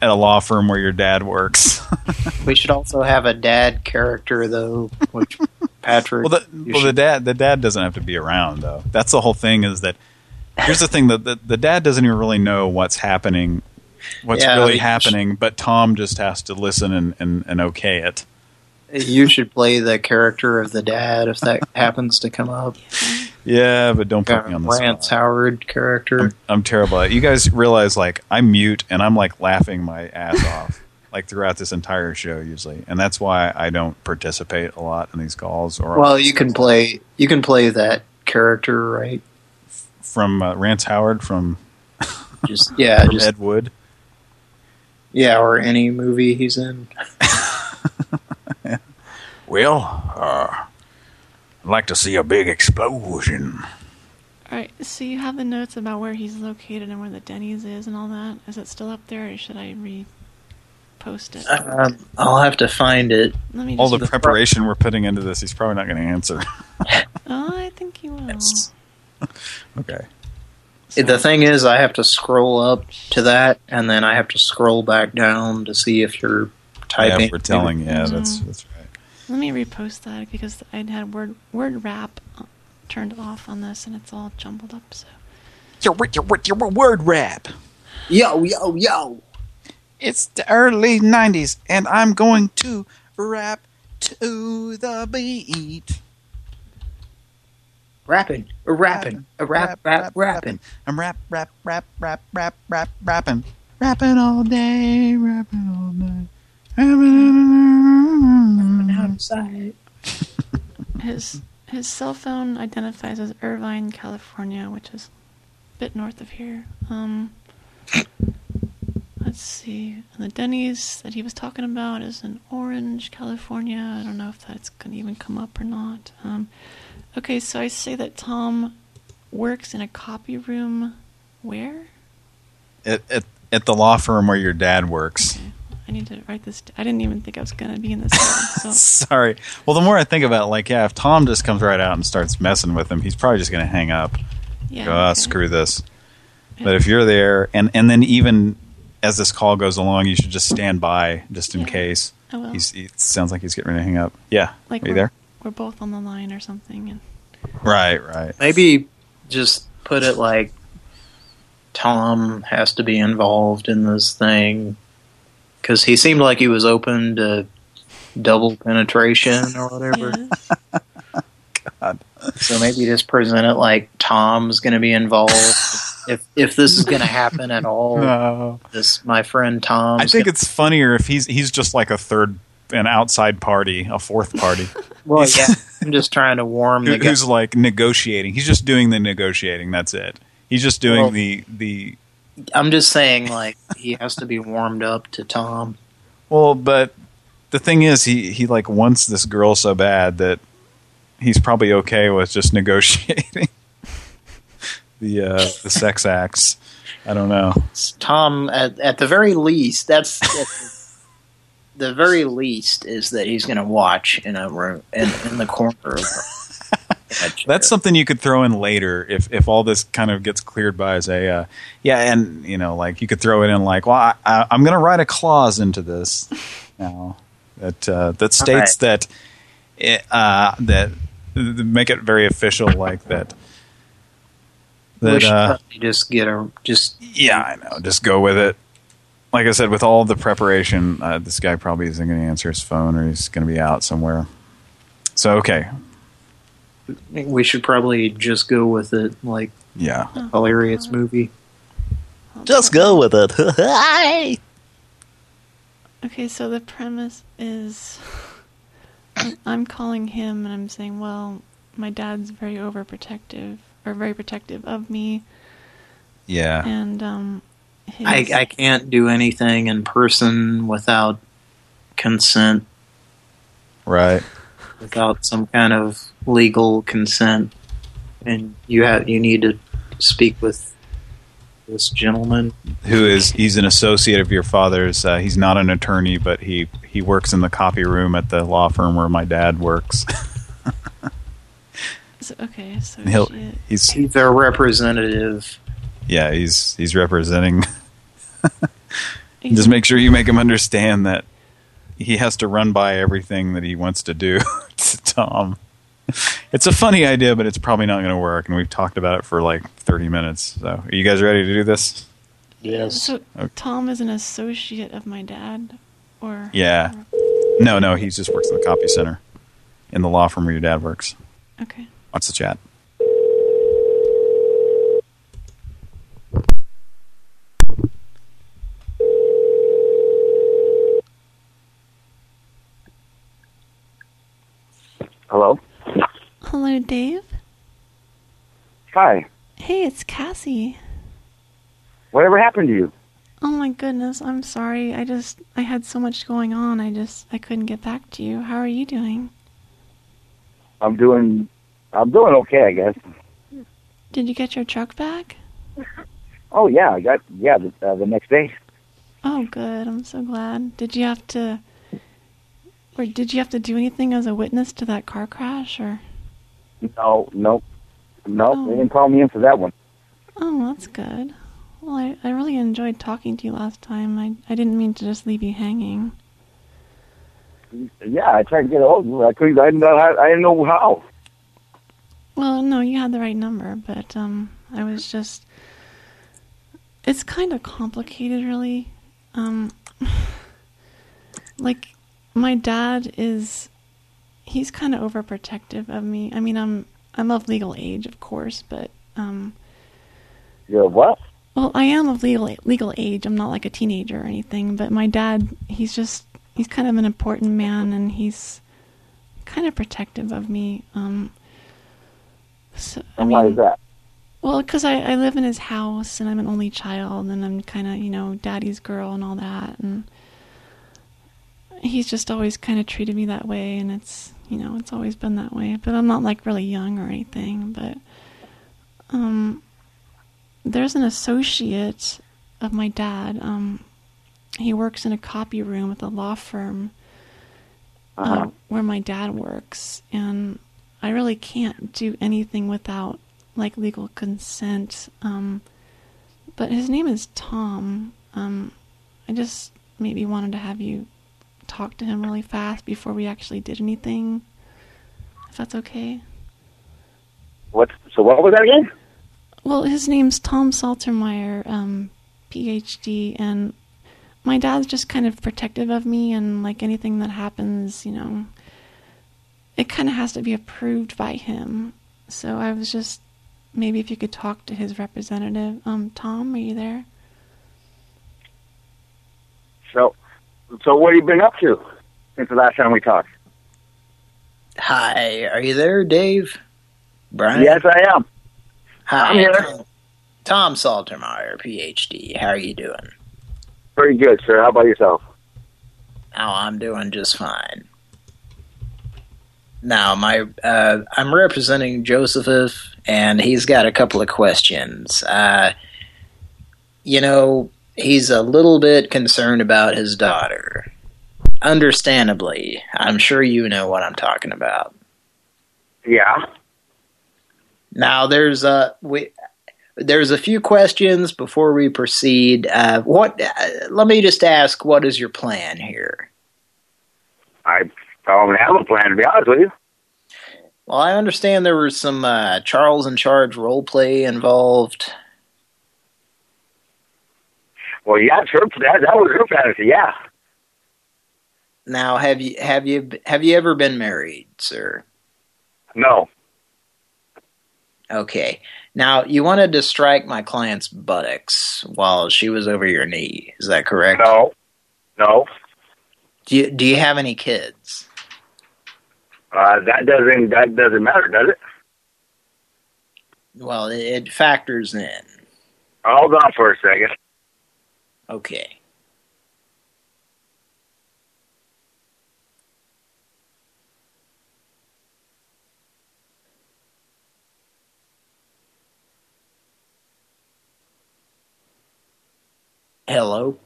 at a law firm where your dad works. we should also have a dad character though, which Patrick. well, the, well, the dad the dad doesn't have to be around though. That's the whole thing. Is that here's the thing that the, the dad doesn't even really know what's happening, what's Yeah, really happening, but Tom just has to listen and and, and okay it. you should play the character of the dad if that happens to come up. Yeah, but don't put me on the spot. Rance Howard character. I'm terrible at it. You guys realize, like, I'm mute and I'm, like, laughing my ass off, like, throughout this entire show, usually. And that's why I don't participate a lot in these calls. or Well, you can play you can play that character, right? From uh, Rance Howard from, Just yeah, from just Ed Wood. Yeah, or any movie he's in. Well, uh, I'd like to see a big explosion. All right. So you have the notes about where he's located and where the Denny's is and all that. Is it still up there, or should I repost it? Um, I'll have to find it. Let me All just. the preparation we're putting into this, he's probably not going to answer. oh, I think he will. okay. The thing is, I have to scroll up to that, and then I have to scroll back down to see if you're typing. Yeah, we're telling, yeah, that's, Mhm. that's right. Let me repost that because I'd had word word wrap uh, turned off on this and it's all jumbled up. So Your, your, your word wrap. Yo, yo, yo. It's the early 90s, and I'm going to rap to the beat. Rapping, a rapping, a rap, rap, rapping. I'm rap, rap, rap, rap, rap, rap, rapping. Rapping all day, rapping all night. outside. his his cell phone identifies as Irvine, California, which is a bit north of here. Um, let's see. And the Denny's that he was talking about is in Orange, California. I don't know if that's going to even come up or not. Um, okay, so I say that Tom works in a copy room. Where? At, at, at the law firm where your dad works. I need to write this. I didn't even think I was going to be in this. Room, so. Sorry. Well, the more I think about it, like, yeah, if Tom just comes right out and starts messing with him, he's probably just going to hang up. Yeah, Go, ah, okay. screw this. But if you're there, and, and then even as this call goes along, you should just stand by just in case. I will. He's, he sounds like he's getting ready to hang up. Yeah. Like Are you there? We're both on the line or something. And Right, right. Maybe just put it like Tom has to be involved in this thing because he seemed like he was open to double penetration or whatever. God. So maybe just present it like Tom's going to be involved. if if this is going to happen at all, No. this my friend Tom. I think it's funnier if he's he's just like a third, an outside party, a fourth party. Well, yeah, I'm just trying to warm who- the guy. who's like negotiating. He's just doing the negotiating. That's it. He's just doing Well- the the. I'm just saying, like he has to be warmed up to Tom. Well, but the thing is, he he like wants this girl so bad that he's probably okay with just negotiating the uh, the sex acts. I don't know. Tom, at at the very least, that's, that's the very least is that he's going to watch in a room in, in the corner. Of That's something you could throw in later if if all this kind of gets cleared by as a uh, yeah, and you know, like you could throw it in like, well, I, I, I'm going to write a clause into this now that uh, that states that it, uh, that make it very official, like that. we That should uh, just get a just yeah, I know. Just go with it. Like I said, with all the preparation, uh, this guy probably isn't going to answer his phone, or he's going to be out somewhere. So okay, we should probably just go with it, like yeah, hilarious movie. Just go with it. Hi. Okay, so the premise is I'm- I'm calling him and I'm saying, well, my dad's very overprotective or very protective of me, yeah. and um, his, I I can't do anything in person without consent, Right. without some kind of legal consent, and you have you need to speak with this gentleman. who is he's an associate of your father's. Uh, he's not an attorney, but he he works in the copy room at the law firm where my dad works. so, okay, so He'll he's He's their representative. Yeah he's he's representing. Just make sure you make him understand that he has to run by everything that he wants to do to Tom. It's a funny idea, but it's probably not going to work, and we've talked about it for like 30 minutes. So, are you guys ready to do this? Yes. So Okay. Tom is an associate of my dad, or Yeah. No, no, he just works in the copy center in the law firm where your dad works. Okay. Watch the chat. Hello? Hello, Dave. Hi. Hey, it's Cassie. Whatever happened to you? Oh my goodness, I'm sorry. I just I had so much going on. I just I couldn't get back to you. How are you doing? I'm doing I'm doing okay, I guess. Did you get your truck back? Oh yeah, I got yeah, the, uh, the next day. Oh, good. I'm so glad. Did you have to or did you have to do anything as a witness to that car crash or No, no. No, Oh. they didn't call me in for that one. Oh, that's good. Well, I, I really enjoyed talking to you last time. I I didn't mean to just leave you hanging. Yeah, I tried to get a hold of you. I couldn't I didn't know how, I didn't know how. Well, no, you had the right number, but um, I was just. It's kind of complicated, really. Um, like, my dad is. He's kind of overprotective of me. I mean, I'm I'm of legal age, of course, but um. You're what? Well, I am of legal legal age. I'm not like a teenager or anything, but my dad, he's just he's kind of an important man, and he's kind of protective of me. Um, so, I mean, why is that? Well, because I, I live in his house, and I'm an only child, and I'm kind of you know daddy's girl and all that, and he's just always kind of treated me that way, and it's you know it's always been that way. But I'm not like really young or anything, but Um, there's an associate of my dad. Um, he works in a copy room at the law firm uh, Uh-huh. where my dad works, and I really can't do anything without like legal consent. Um, but his name is Tom. Um, I just maybe wanted to have you talk to him really fast before we actually did anything. If that's okay. What? So what was that again? Well, his name's Tom Saltermeyer, um, PhD, and my dad's just kind of protective of me, and like anything that happens, you know, it kind of has to be approved by him. So I was just maybe if you could talk to his representative. Um, Tom, are you there? So, so what have you been up to since the last time we talked? Hi, are you there, Dave? Brian? Yes, I am. Hi, I'm here. Tom, Tom Saltermeyer, PhD. How are you doing? Pretty good, sir. How about yourself? Oh, I'm doing just fine. Now, my uh, I'm representing Joseph, and he's got a couple of questions. Uh, you know, he's a little bit concerned about his daughter. Understandably, I'm sure you know what I'm talking about. Yeah. Now, there's a we. There's a few questions before we proceed. Uh, what? Uh, let me just ask, what is your plan here? I don't have a plan, to be honest with you. Well, I understand there was some uh, Charles in Charge role play involved. Well, yeah, her, that, that was her fantasy, yeah. Now, have you have you have you ever been married, sir? No. Okay. Now, you wanted to strike my client's buttocks while she was over your knee. Is that correct? No. No. Do you do you have any kids? Uh, that doesn't that doesn't matter, does it? Well, it, it factors in. Hold on for a second. Okay. Hello?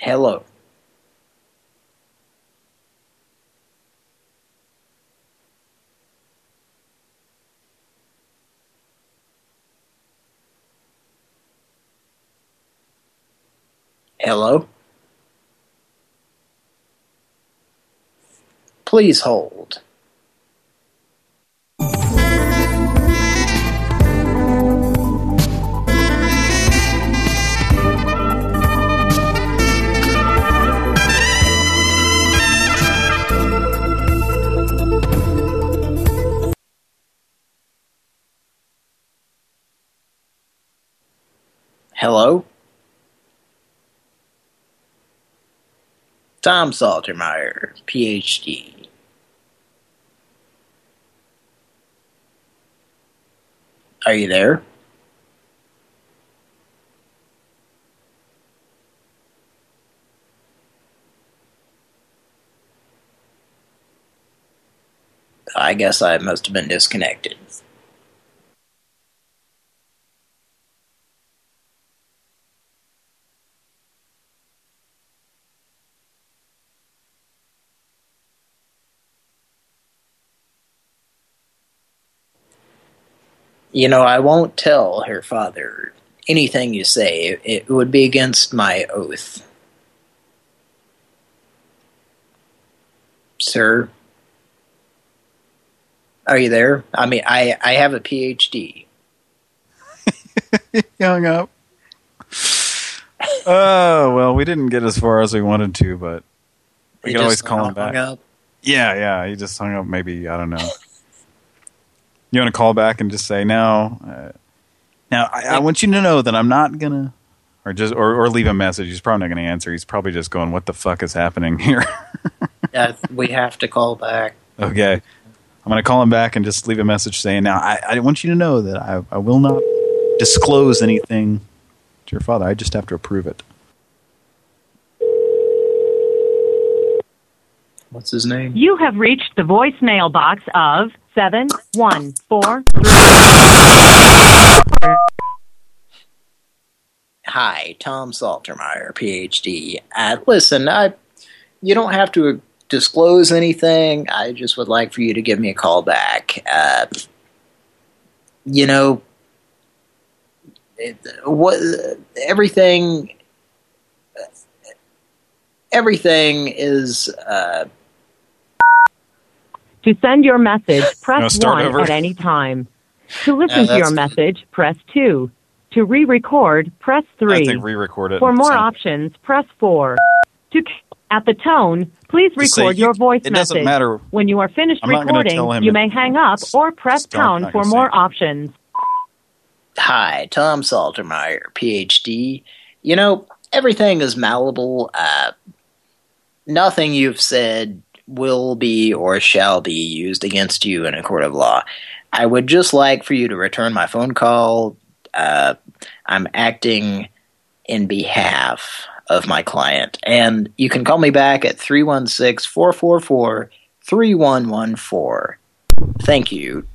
Hello. Hello? Please hold. Hello? Tom Saltermeyer, PhD. Are you there? I guess I must have been disconnected. You know, I won't tell her father anything you say. It would be against my oath. Sir? Are you there? I mean, I, I have a PhD. hung up. Oh, well, we didn't get as far as we wanted to, but we He can always call him back. up? Yeah, yeah, he just hung up maybe, I don't know. You want to call back and just say no. Uh, now I, I, want you to know that I'm not gonna, or just or, or leave a message. He's probably not gonna answer. He's probably just going, "What the fuck is happening here?" yeah, we have to call back. Okay, I'm gonna call him back and just leave a message saying, "Now I, I want you to know that I, I will not disclose anything to your father. I just have to approve it." What's his name? You have reached the voicemail box of 714 Hi, Tom Saltermeyer, PhD. Uh, listen, I, you don't have to disclose anything. I just would like for you to give me a call back. Uh, you know, it, what everything, everything is. Uh, To send your message, Wanna press start 1 over? at any time. To listen Yeah, to your message, press 2. To re-record, press 3. I think re-record it. For more Sound- options, press 4. To At the tone, please Just say, record "You- your voice it doesn't message. matter. When you are finished I'm not gonna recording, tell him you may hang up or press Stop, pound for gonna more options. Hi, Tom Saltermeyer, PhD. You know, everything is malleable. Uh, nothing you've said will be or shall be used against you in a court of law. I would just like for you to return my phone call. Uh, I'm acting in behalf of my client. And you can call me back at 316-444-3114. Thank you,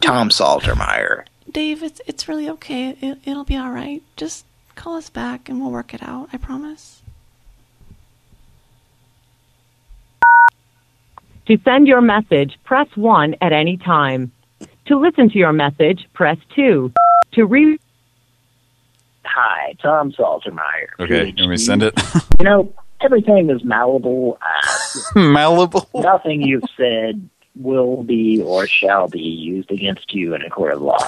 Tom Saltermeyer. Dave, it's it's really okay. It, it'll be all right. Just call us back and we'll work it out. I promise. To send your message, press 1 at any time. To listen to your message, press 2. To re Hi, Tom Saltermeyer. Okay, can we send it? You know, everything is malleable. Uh, malleable? Nothing you've said will be or shall be used against you in a court of law.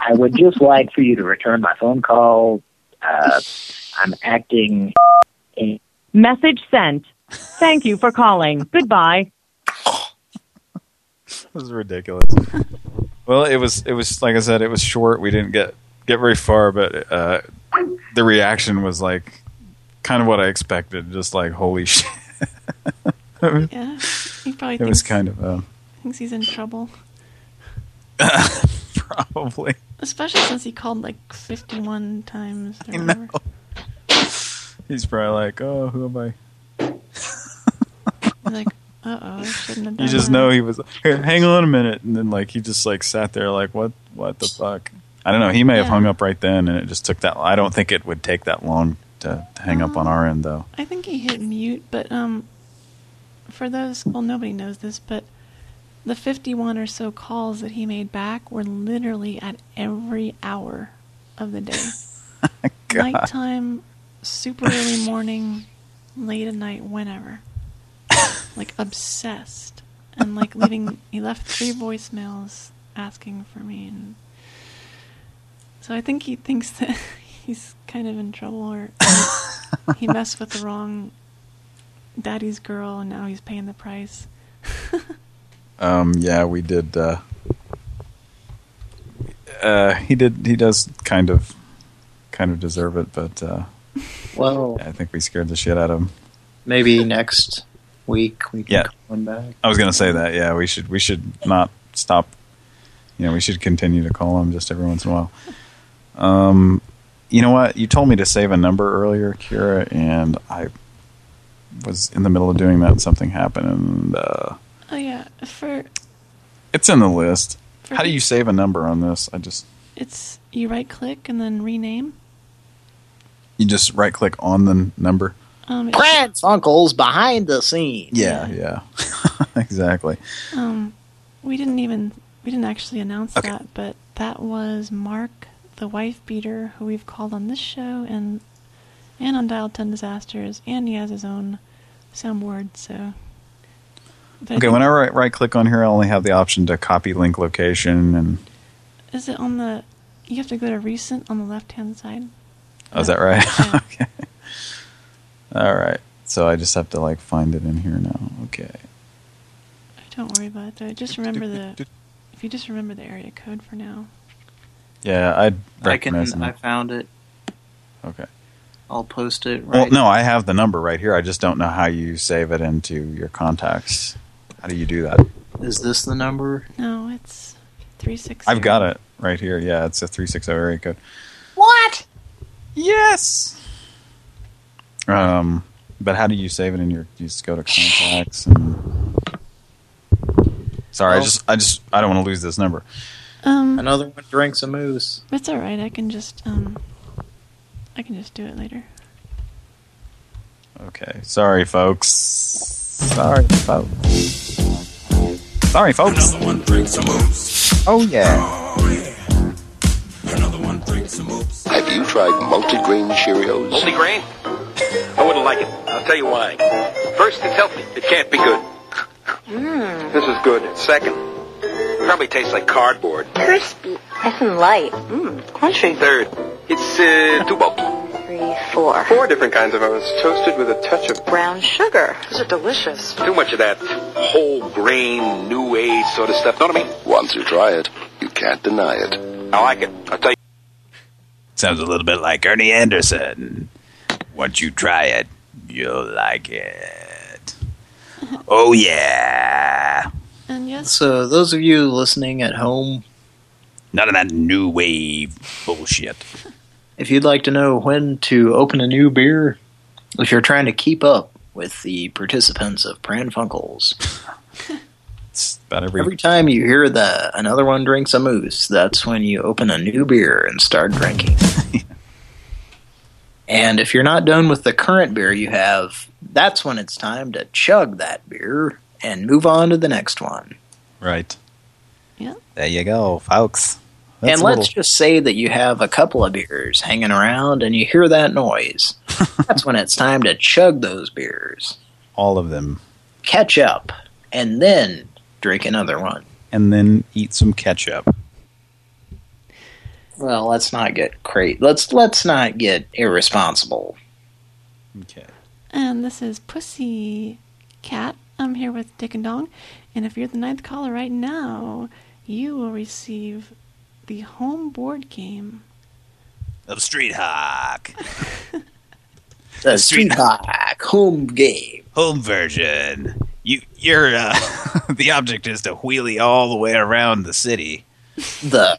I would just like for you to return my phone call. Uh, I'm acting in Message sent. Thank you for calling. Goodbye. This is ridiculous. well, it was it was like I said, it was short. We didn't get get very far, but uh, the reaction was like kind of what I expected. Just like holy shit. Yeah, he probably it thinks, was kind of uh, thinks he's in trouble. probably. Especially since he called like 51 times. Or I whatever. He's probably like, oh, who am I? Like, uh oh, shouldn't have done You just that. know he was. Here, hang on a minute, and then like he just like sat there like, what? What the fuck? I don't know. He may have hung up right then, and it just took that. I don't think it would take that long to, to hang up on our end, though. I think he hit mute, but um, for those, well, nobody knows this, but the 51 or so calls that he made back were literally at every hour of the day. God. Nighttime, super early morning, late at night, whenever. like obsessed. And like leaving, he left three voicemails asking for me. And so I think he thinks that he's kind of in trouble or he messed with the wrong daddy's girl and now he's paying the price. Um, yeah, we did. Uh, uh, he did. He does kind of, kind of deserve it, but uh, Well, I think we scared the shit out of him. maybe next week we can Yeah. call him back. I was gonna say that. Yeah, we should. We should not stop. You know, we should continue to call him just every once in a while. Um, you know what? You told me to save a number earlier, Kira, and I was in the middle of doing that, and something happened, and uh, Oh yeah, for it's in the list. How do you save a number on this? I just it's you right click and then rename. you just right click on the number. Um, it- Uncle's behind the scenes. Yeah, yeah, exactly. Um, we didn't even we didn't actually announce Okay. that, but that was Mark, the wife beater, who we've called on this show and and on Dial Ten Disasters, and he has his own soundboard. So, but Okay, think- when I right, right click on here, I only have the option to copy link location, and is it on the? You have to go to recent on the left hand side. oh, is that right? okay. All right. So I just have to like find it in here now. Okay. Don't worry about it. Though. Just remember the. If you just remember the area code for now. Yeah, I'd I can. recognize I found it. Okay. I'll post it. Well, no, I have the number right here. I just don't know how you save it into your contacts. How do you do that? Is this the number? No, it's three six. I've got it right here. Yeah, it's a 360 area code. What? Yes. Um, But how do you save it in your? You just go to contacts and. Sorry, I just, I just, I don't want to lose this number. Um, Another one drinks a moose. It's all right. I can just um, I can just do it later. Okay, sorry, folks. Sorry, folks. Sorry, folks. Another one drinks a moose. Oh yeah. Another one drinks a moose. Have you tried multigrain Cheerios? Multigrain? I wouldn't like it. I'll tell you why. First, it's healthy. It can't be good. Mmm. This is good. Second, probably tastes like cardboard. Crispy. Nice and light. Mmm. Crunchy. Third, it's uh, too bulky. Three, four. Four different kinds of oats, toasted with a touch of Brown sugar. Those are delicious. too much of that whole grain, new age sort of stuff. Know what I mean? Once you try it, you can't deny it. I like it. I'll tell you. Sounds a little bit like Ernie Anderson. Once you try it, you'll like it. Oh yeah. And yes, So those of you listening at home, None of that new wave bullshit. if you'd like to know when to open a new beer, if you're trying to keep up with the participants of Pran Funkels, About every, every time you hear the another one drinks a moose, that's when you open a new beer and start drinking. and if you're not done with the current beer you have, that's when it's time to chug that beer and move on to the next one. right. Yeah. There you go, folks. That's and let's little- just say that you have a couple of beers hanging around and you hear that noise. That's when it's time to chug those beers, all of them, catch up, and then drink another one. and then eat some ketchup. Well, let's not get crazy. Let's let's not get irresponsible. Okay. and this is Pussy Cat. I'm here with Dick and Dong, and if you're the ninth caller right now, you will receive the home board game. Of Street Hawk. The Street Hawk home game. Home version. You, you're, uh, the object is to wheelie all the way around the city. The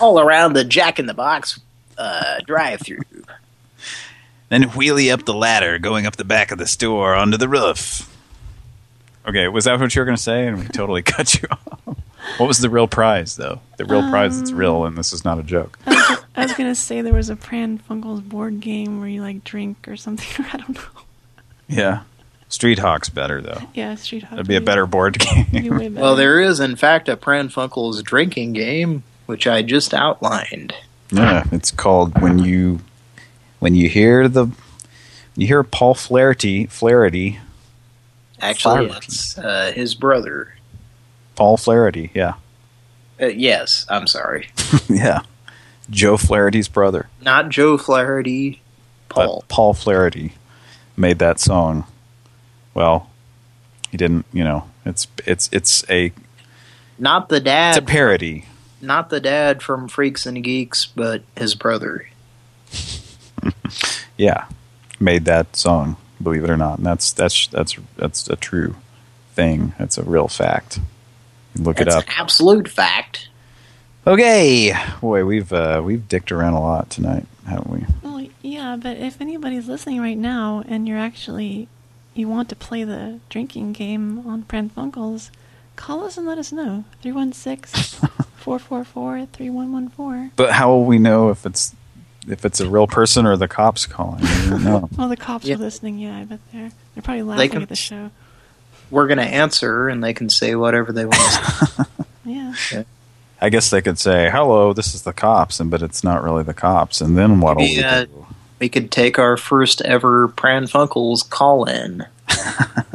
all around the Jack in the Box uh, drive-through. Then wheelie up the ladder, going up the back of the store onto the roof. Okay, was that what you were going to say? And we totally cut you off. What was the real prize, though? The real prize that's real, and this is not a joke. I was, was gonna say there was a Pran Funkels board game where you like drink or something. I don't know. Yeah. Street Hawk's better, though. Yeah, Street Hawk. That'd be a better board game. better. Well, there is in fact a Pran Funkels drinking game, which I just outlined. Yeah, it's called when you when you hear the you hear Paul Flaherty Flaherty Actually, Flaherty. it's uh, his brother. Paul Flaherty, yeah. Uh, yes, I'm sorry. yeah. Joe Flaherty's brother. Not Joe Flaherty. Paul. But Paul Flaherty made that song. Well, he didn't, you know, it's it's it's a Not the dad. it's a parody. Not the dad from Freaks and Geeks, but his brother. Yeah. Made that song, believe it or not. And that's that's that's that's a true thing. That's a real fact. Look That's it up. an absolute fact. Okay. Boy, we've uh we've dicked around a lot tonight, haven't we? Well, yeah, but if anybody's listening right now and you're actually you want to play the drinking game on Pran Funkels, call us and let us know. 316-444-3114. But how will we know if it's if it's a real person or the cops calling? We. Well, the cops Yeah. are listening. Yeah, I bet they're they're probably They laughing can- at the show. We're going to answer, and they can say whatever they want. Yeah. I guess they could say, "Hello, this is the cops," and but it's not really the cops. And then what'll we Yeah. do? We could take our first ever Pran Funkels call in.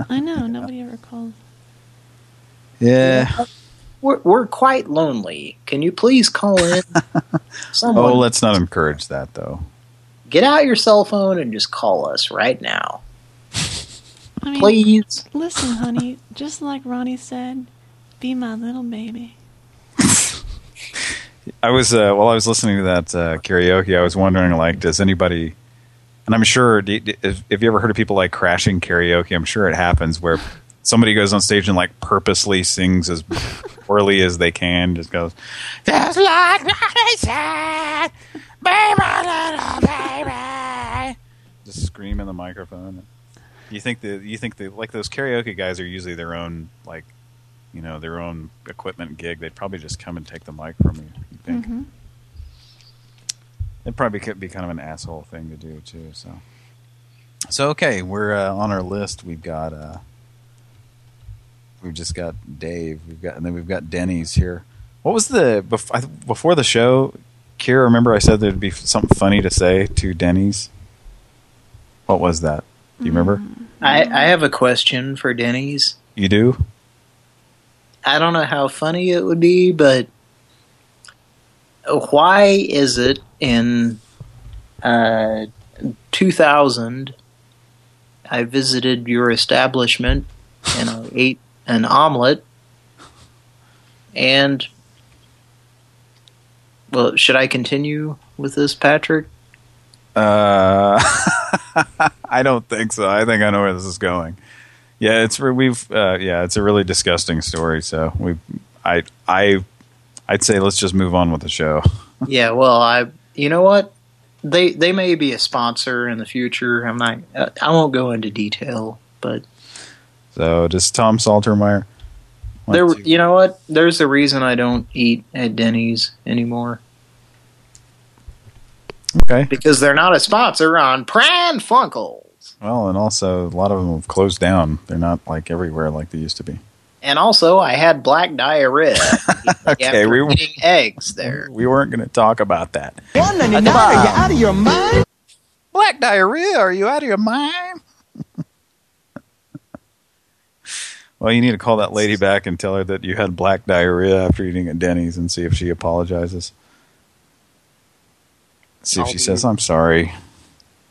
I know nobody ever called. Yeah. We're, we're quite lonely. Can you please call in? Oh, Someone, Oh, let's not encourage that, though. get out your cell phone and just call us right now. I mean, Please. listen, honey. Just like Ronnie said, be my little baby. I was uh, while I was listening to that uh, karaoke, I was wondering, like, does anybody? And I'm sure, if, if you ever heard of people like crashing karaoke, I'm sure it happens where somebody goes on stage and like purposely sings as poorly as they can, just goes, Just like said, be my little baby. just scream in the microphone. You think the you think the like those karaoke guys are usually their own like, you know, their own equipment gig. They'd probably just come and take the mic from you. You think? Mhm. It'd probably could be kind of an asshole thing to do too. So, so okay, we're uh, on our list. We've got uh, we've just got Dave. We've got and then we've got Denny's here. What was the bef before the show? Kira, remember I said there'd be something funny to say to Denny's. What was that? Do you remember? I, I have a question for Denny's. You do? I don't know how funny it would be, but why is it in uh, 2000 I visited your establishment and I ate an omelet and well, should I continue with this, Patrick? Uh, I don't think so. I think I know where this is going. Yeah, it's re- we've uh, yeah, it's a really disgusting story. So we, I, I, I'd say let's just move on with the show. yeah, well, I you know what? They they may be a sponsor in the future. I'm not uh, I won't go into detail, but So just Tom Saltermeyer. there you know what? There's a reason I don't eat at Denny's anymore. Okay. Because they're not a sponsor on Pran Funkels. Well, and also a lot of them have closed down. They're not like everywhere like they used to be. And also I had black diarrhea Okay, after we eating eggs there. we weren't going to talk about that. One ninety nine, are you out of your mind? Black diarrhea? Are you out of your mind? Well, you need to call that lady back and tell her that you had black diarrhea after eating at Denny's and see if she apologizes. See if I'll she says, I'm sorry.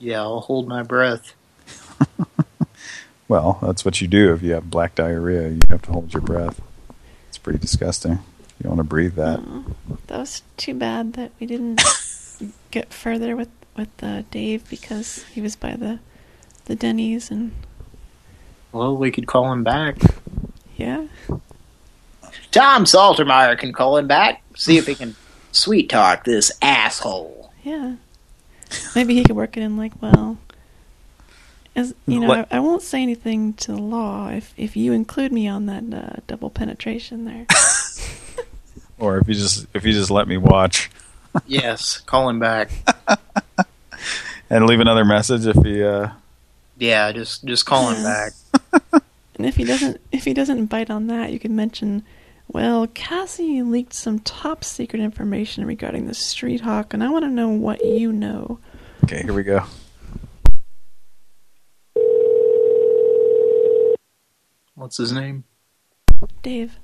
Yeah, I'll hold my breath. Well, that's what you do if you have black diarrhea. You have to hold your breath. It's pretty disgusting. You don't want to breathe that. That was too bad that we didn't get further with with uh, Dave because he was by the the Denny's and Well, we could call him back. yeah. Tom Saltermeyer can call him back. See if he can sweet talk this asshole. Yeah. Maybe he could work it in like, well, as you know, What- I, I won't say anything to the law if if you include me on that uh, double penetration there. Or if you just if you just let me watch yes, call him back. and leave another message if he uh Yeah, just just call him back. and if he doesn't if he doesn't bite on that, you can mention, well, Cassie leaked some top secret information regarding the street hawk, and I want to know what you know. Okay, here we go. What's his name? Dave.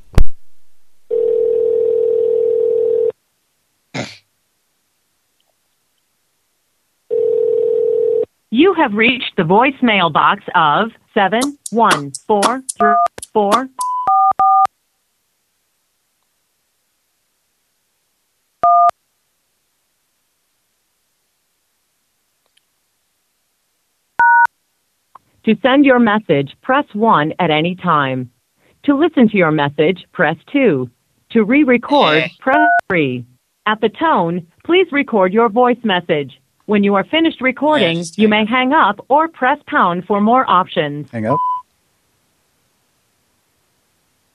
You have reached the voicemail box of 7144. To send your message, press 1 at any time. To listen to your message, press 2. To re-record, press 3. At the tone, please record your voice message. When you are finished recording, you may hang up or press pound for more options. Hang up.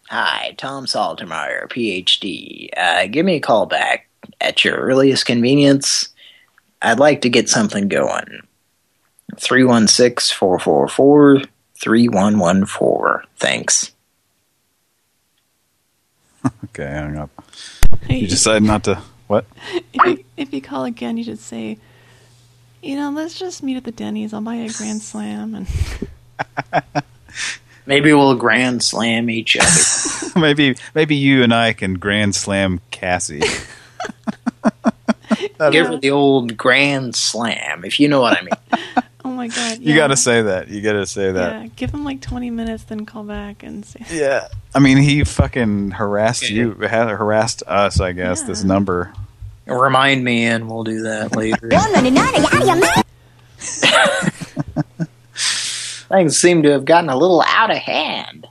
Hi, Tom Saltermeyer, PhD. Uh, give me a call back at your earliest convenience. I'd like to get something going. 316-444-3114. Thanks. Okay, hang up. Hey, You decided not to what? If you, if you call again, you should say, you know, let's just meet at the Denny's. I'll buy you a Grand Slam. And Maybe we'll grand slam each other. maybe maybe you and I can grand slam Cassie. Give her the old grand slam, if you know what I mean. Oh my god, You got to say that. You got to say that. Yeah, give him like 20 minutes, then call back and say. Yeah. I mean, he fucking harassed you, had harassed us, I guess, this number. Remind me and we'll do that later. Things seem to have gotten a little out of hand.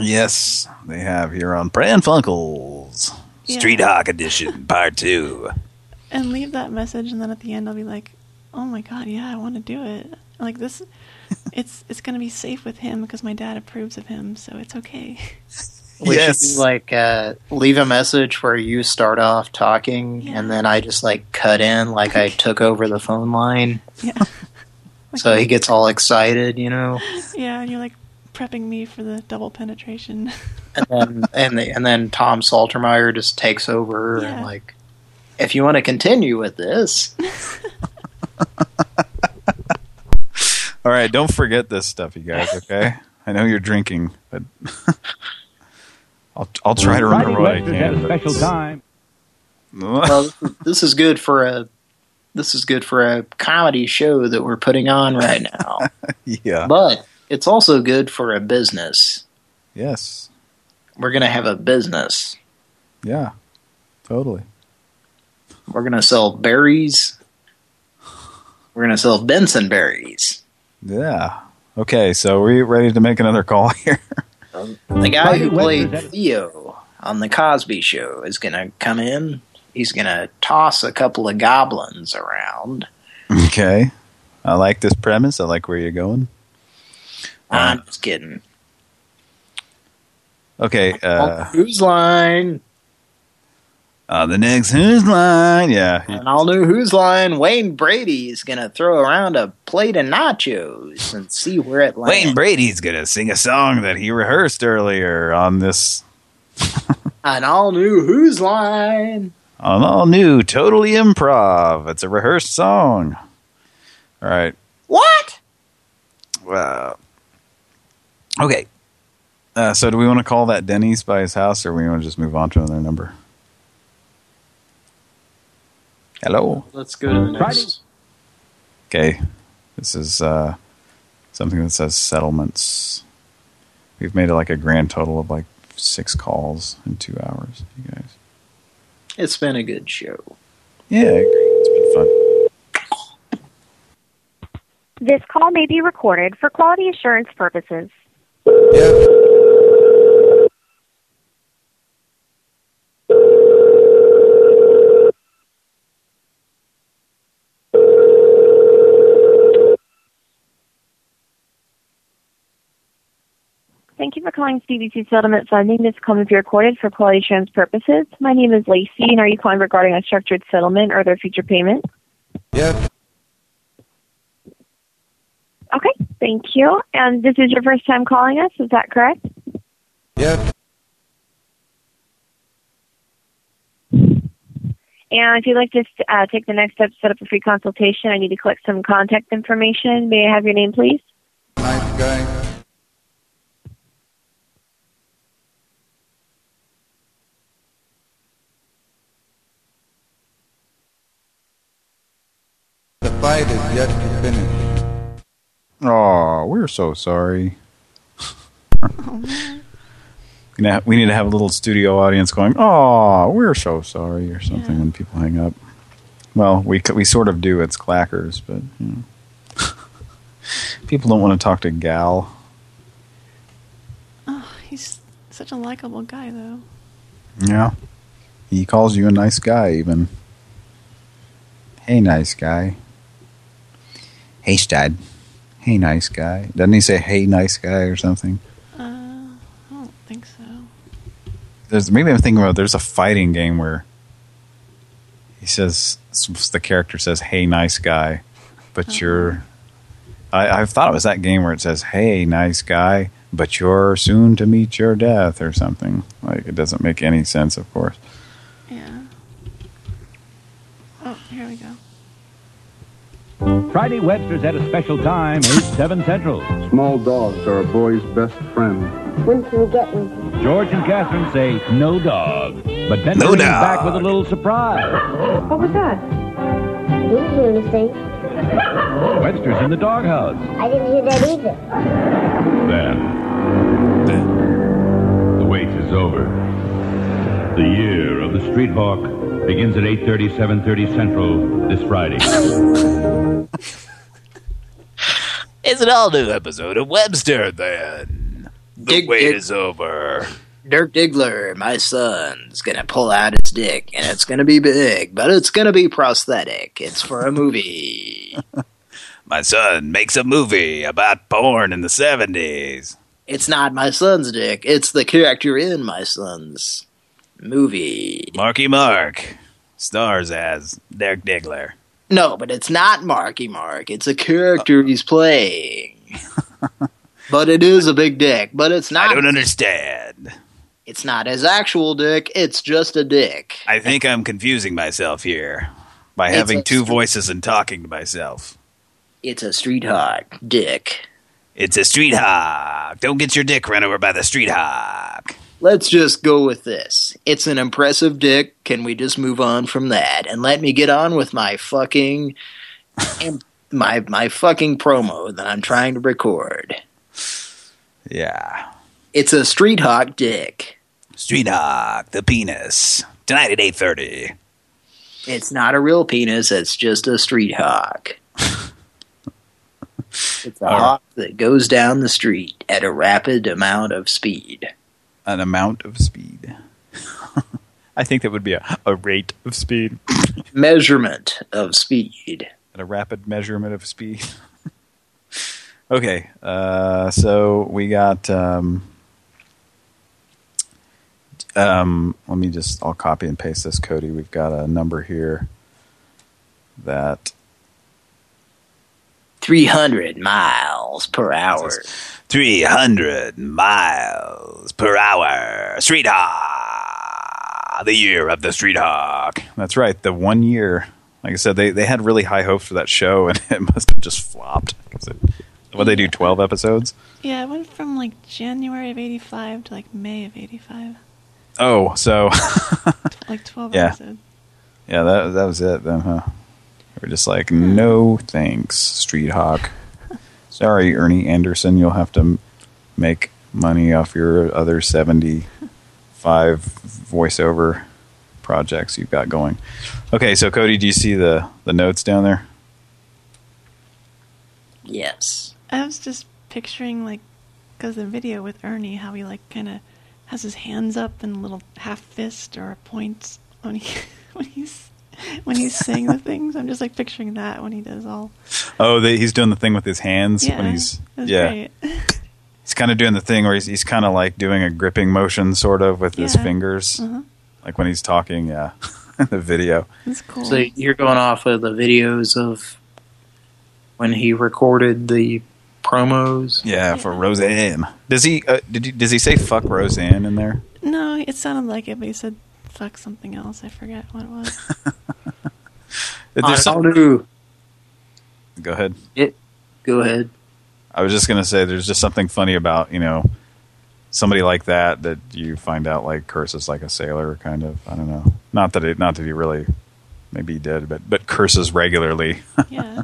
Yes, they have here on Pran Funkels. Street Yeah. Hawk Edition, Part 2. And leave that message, and then at the end, I'll be like, oh my god, yeah, I want to do it. Like this, it's it's going to be safe with him because my dad approves of him, so it's okay. We should do, like uh, leave a message where you start off talking, and then I just like cut in like I took over the phone line. Yeah. so he gets all excited, you know. yeah, and you're like prepping me for the double penetration. and then and, the, and then Tom Saltermeyer just takes over Yeah. and like, if you want to continue with this, All right, don't forget this stuff, you guys. Okay, I know you're drinking, but I'll I'll try to remember what I can. but it's- well, this is good for a this is good for a comedy show that we're putting on right now. yeah. But it's also good for a business. Yes. We're gonna have a business. Yeah. Totally. We're gonna sell berries. We're gonna sell Benson berries. Yeah. Okay, so are we ready to make another call here? The guy who played Theo on the Cosby Show is gonna come in. He's gonna toss a couple of goblins around. okay. I like this premise. I like where you're going. I'm just kidding. Okay. Uh, Whose line? Uh, the next whose line? Yeah. And all new Whose Line, Wayne Brady is going to throw around a plate of nachos and see where it lands. Wayne Brady's gonna sing a song that he rehearsed earlier on this An all new Whose Line. on all new, totally improv. It's a rehearsed song. All right. What? Well, okay. Uh, so do we want to call that Denny's by his house, or we want to just move on to another number? Hello. Let's go to the next. Okay. This is uh, something that says settlements. We've made it like a grand total of like six calls in two hours. You guys. It's been a good show. Yeah, I agree. It's been fun. This call may be recorded for quality assurance purposes. Thank you for calling CBC Settlement Funding. This call be recorded for quality assurance purposes. My name is Lacey, and are you calling regarding a structured settlement or their future payment? Yep. Okay, thank you. And this is your first time calling us, is that correct? Yep. And if you'd like to uh, take the next step set up a free consultation, I need to collect some contact information. May I have your name, please? Nice guy. We're so sorry. We na- we need to have a little studio audience going, "Oh, we're so sorry" or something when people hang up. Well, we we sort of do. It's clackers, but you know. people don't want to talk to Gal. Oh, he's such a likable guy, though. Yeah, he calls you a nice guy, even. Hey, nice guy. Hey, stud. Hey, nice guy. Doesn't he say "Hey, nice guy" or something? Uh, I don't think so. There's maybe I'm thinking about there's a fighting game where he says the character says "Hey, nice guy," but you're. I, I thought it was that game where it says "Hey, nice guy," but you're soon to meet your death or something. Like it doesn't make any sense, of course. Yeah. Oh, here we go. Friday Webster's at a special time, 8, 7 Central. Small dogs are a boy's best friend. When can we get one? George and Catherine say no dog. But then No brings dog. back with a little surprise. What was that? I didn't hear anything. Webster's in the doghouse. I didn't hear that either. Then, the wait is over. The year of the Street Hawk begins at 8.30, 7.30 Central this Friday. It's an all-new episode of Webster, then. The Dig- wait dig- is over. Dirk Diggler, my son's gonna pull out his dick, and it's gonna be big, but it's gonna be prosthetic. It's for a movie. My son makes a movie about porn in the 70s. It's not my son's dick. It's the character in my son's movie. Marky Mark stars as Dirk Diggler. No, but it's not Marky Mark. It's a character he's playing. but it is a big dick. But it's not. I don't understand. It's not his actual dick. It's just a dick. I think I'm confusing myself here by having two voices and talking to myself. It's a street hawk dick. It's a street hawk. Don't get your dick run over by the street hawk. Let's just go with this. It's an impressive dick. Can we just move on from that and let me get on with my fucking my my fucking promo that I'm trying to record. Yeah. It's a street hawk dick. Street hawk, the penis. Tonight at 8.30. It's not a real penis, it's just a street hawk. it's a hawk that goes down the street at a rapid amount of speed. An amount of speed. I think that would be a, a rate of speed. Measurement of speed. And a rapid measurement of speed. okay, uh, so we got... Um, um, let me just... I'll copy and paste this, Cody. We've got a number here that... 300 miles per hour. 300 miles per hour. Street hawk. The year of the street hawk. That's right. The one year, like I said, they they had really high hopes for that show, and it must have just flopped. it, what they do, twelve episodes? Yeah, it went from like January of 85 to like May of 85. Oh, so Like 12 Yeah. episodes. yeah, that that was it then, huh? We're just like, no thanks, Street Hawk. Sorry, Ernie Anderson, you'll have to m- make money off your other seventy-five voiceover projects you've got going. Okay, so Cody, do you see the the notes down there? Yes. I was just picturing like, because the video with Ernie, how he like kind of has his hands up in a little half fist or a point when he when he's when he's saying the things. I'm just like picturing that when he does all. Oh, the, he's doing the thing with his hands Yeah, when he's yeah. great. He's kind of doing the thing where he's he's kind of like doing a gripping motion, sort of, with his fingers, Uh-huh. like when he's talking. Yeah, the video. That's cool. So you're going off of the videos of when he recorded the promos? Yeah, for Roseanne. Does he? Uh, did he? Does he say "fuck Roseanne" in there? No, it sounded like it, but he said fuck something else. I forget what it was. There's I some- don't. Go ahead. It. Go ahead. I was just gonna say, there's just something funny about you know somebody like that that you find out like curses like a sailor, kind of. I don't know. Not that it. Not that he really. Maybe he did, but but curses regularly. yeah.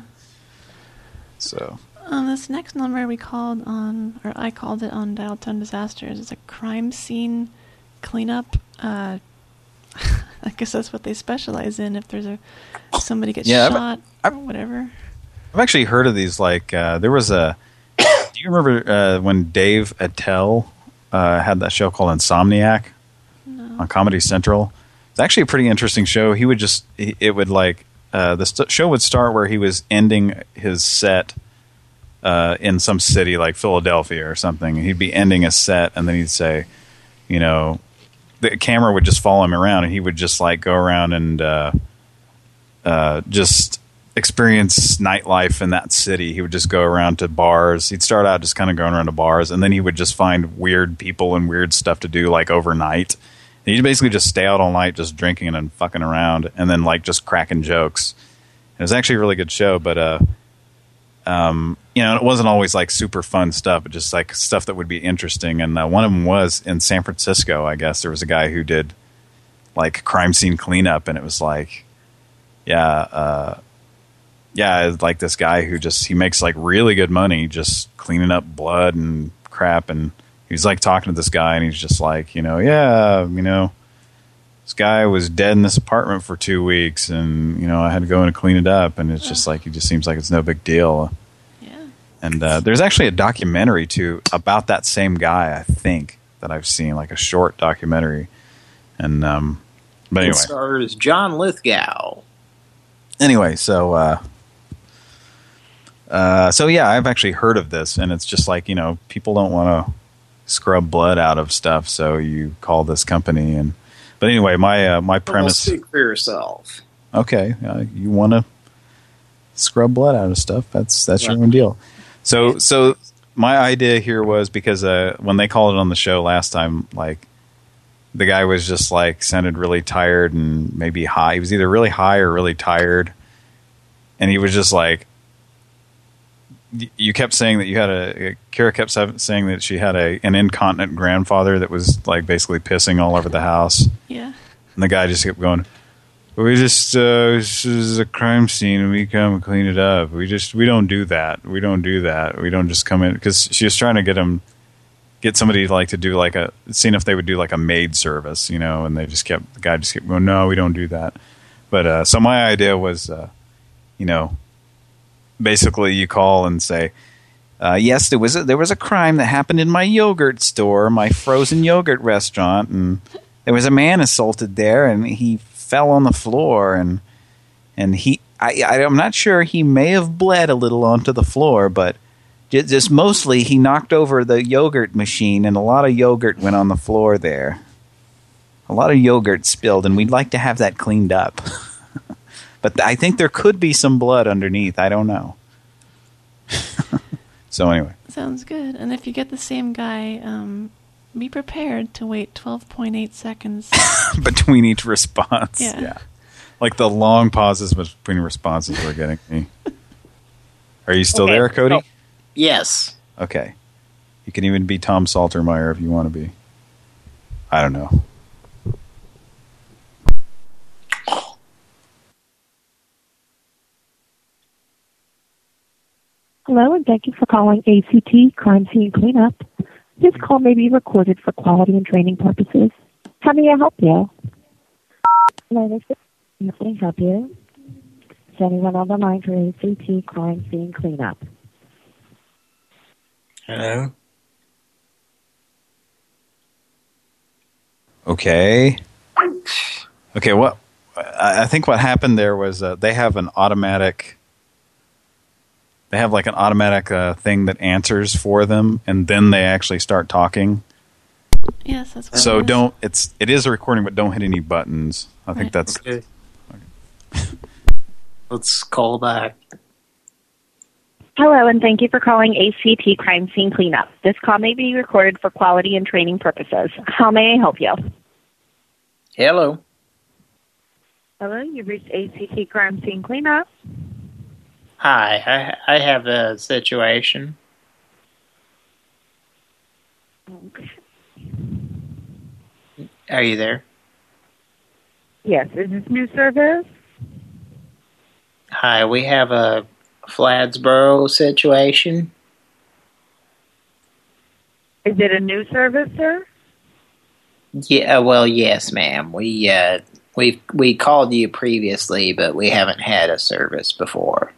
so On this next number we called on, or I called it on Dial Tone Disasters. It's a crime scene cleanup. Uh, I guess that's what they specialize in. If there's a somebody gets Yeah, I've- shot or whatever. I've actually heard of these. Like uh, there was a. do you remember uh, when Dave Attell uh, had that show called Insomniac on Comedy Central? It's actually a pretty interesting show. He would just it would like uh, the show would start where he was ending his set uh, in some city like Philadelphia or something. He'd be ending a set and then he'd say, you know, the camera would just follow him around and he would just like go around and uh, uh, just experience nightlife in that city. He would just go around to bars. He'd start out just kind of going around to bars, and then he would just find weird people and weird stuff to do like overnight. And he'd basically just stay out all night, just drinking and fucking around, and then like just cracking jokes. It was actually a really good show, but uh, um, you know, it wasn't always like super fun stuff, but just like stuff that would be interesting. And uh, one of them was in San Francisco. I guess there was a guy who did like crime scene cleanup, and it was like, yeah, uh, yeah, like this guy who just he makes like really good money just cleaning up blood and crap, and he's like talking to this guy, and he's just like, you know, yeah, you know, this guy was dead in this apartment for two weeks, and you know, I had to go in and clean it up, and it's just like he just seems like it's no big deal. Yeah. And uh, there's actually a documentary too about that same guy, I think, that I've seen, like a short documentary. And um, but It anyway, stars John Lithgow. anyway, so uh, Uh, so yeah, I've actually heard of this, and it's just like you know, people don't want to scrub blood out of stuff, so you call this company. And but anyway, my uh, my Well, premise. speak for yourself. Okay, uh, you want to scrub blood out of stuff? That's that's your own deal. So so my idea here was because uh, when they called it on the show last time, like the guy was just like sounded really tired and maybe high. He was either really high or really tired, and he was just like. You kept saying that you had a. Kara kept saying that she had a an incontinent grandfather that was like basically pissing all over the house. Yeah. And the guy just kept going, we just, uh, this is a crime scene and we come and clean it up. We just, we don't do that. We don't do that. We don't just come in. Because she was trying to get him, get somebody like to do like a, seeing if they would do like a maid service, you know, and they just kept, the guy just kept going, no, we don't do that. But, uh, so my idea was, uh, you know, basically you call and say, uh, yes, there was a, there was a crime that happened in my yogurt store, my frozen yogurt restaurant, and there was a man assaulted there, and he fell on the floor, and and he I, I I'm not sure he may have bled a little onto the floor, but just mostly he knocked over the yogurt machine, and a lot of yogurt went on the floor there. A lot of yogurt spilled, and we'd like to have that cleaned up. but I think there could be some blood underneath. I don't know. so anyway. Sounds good. And if you get the same guy, um, be prepared to wait 12.8 seconds. between each response. Yeah. Like the long pauses between responses were getting me. Are you still Okay, there, Cody? so- Yes. Okay. You can even be Tom Saltermeyer if you want to be. I don't know. Hello, and thank you for calling ACT Crime Scene Cleanup. This call may be recorded for quality and training purposes. How may I help you? Hello, this is how may I help you? Is anyone on the line for ACT Crime Scene Cleanup? Hello. Okay. Okay, what I I think what happened there was uh, they have an automatic they have like an automatic uh, thing that answers for them and then they actually start talking. yes, that's what So it is. don't it's it is a recording but don't hit any buttons. I think Right. that's Okay. Let's call back. Hello, and thank you for calling ACT Crime Scene Cleanup. This call may be recorded for quality and training purposes. How may I help you? Hello. Hello, you've reached ACT Crime Scene Cleanup. Hi, I I have a situation. Are you there? Yes, is this new service? Hi, we have a Fladsboro situation. Is it a new service, sir? Yeah, well, yes, ma'am. We uh we we called you previously, but we haven't had a service before.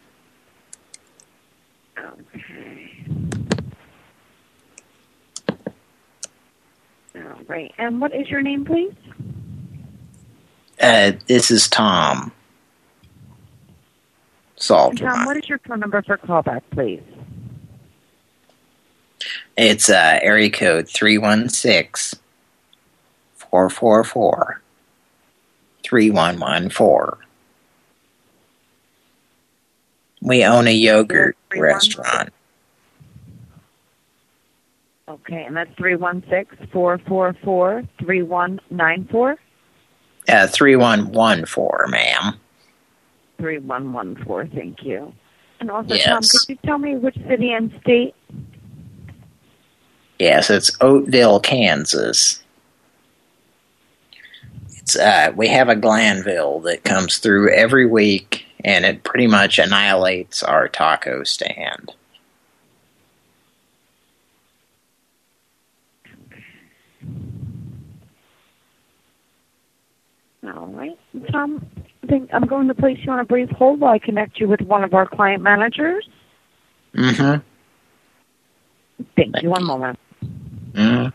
Right. And what is your name, please? Uh, this is Tom. Salter. Tom, what is your phone number for callback, please? It's uh, area code 316 444 3114. We own a yogurt restaurant. Okay, and that's 316-444-3194? Uh, 3114, ma'am. 3114, thank you. And also, Tom, could you tell me which city and state? Yes, it's Oatville, Kansas. It's uh we have a Glanville that comes through every week and it pretty much annihilates our taco stand. All right. Tom, I think I'm going to place you on a brief hold while I connect you with one of our client managers. Mm-hmm. Thank you. One moment. Mm-hmm.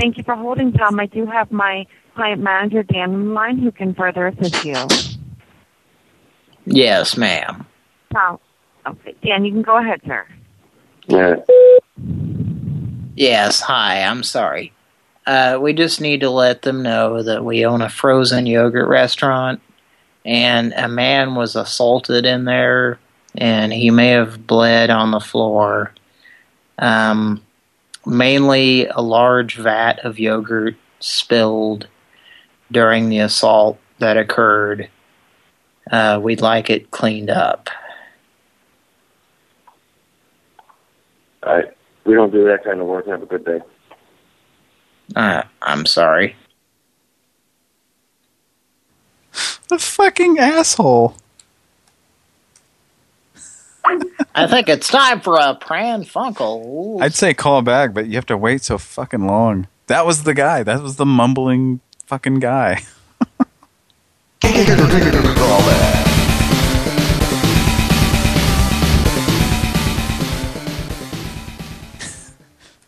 Thank you for holding, Tom. I do have my client manager, Dan, on the line who can further assist you. Yes, ma'am. Tom, okay, Dan, you can go ahead, sir. Yeah. Yes, hi, I'm sorry. Uh, we just need to let them know that we own a frozen yogurt restaurant and a man was assaulted in there and he may have bled on the floor. Um, mainly a large vat of yogurt spilled during the assault that occurred. Uh, we'd like it cleaned up. All right. We don't do that kind of work. Have a good day. Uh, I'm sorry. The fucking asshole. I think it's time for a Pran Funkel. I'd say call back, but you have to wait so fucking long. That was the guy. That was the mumbling fucking guy.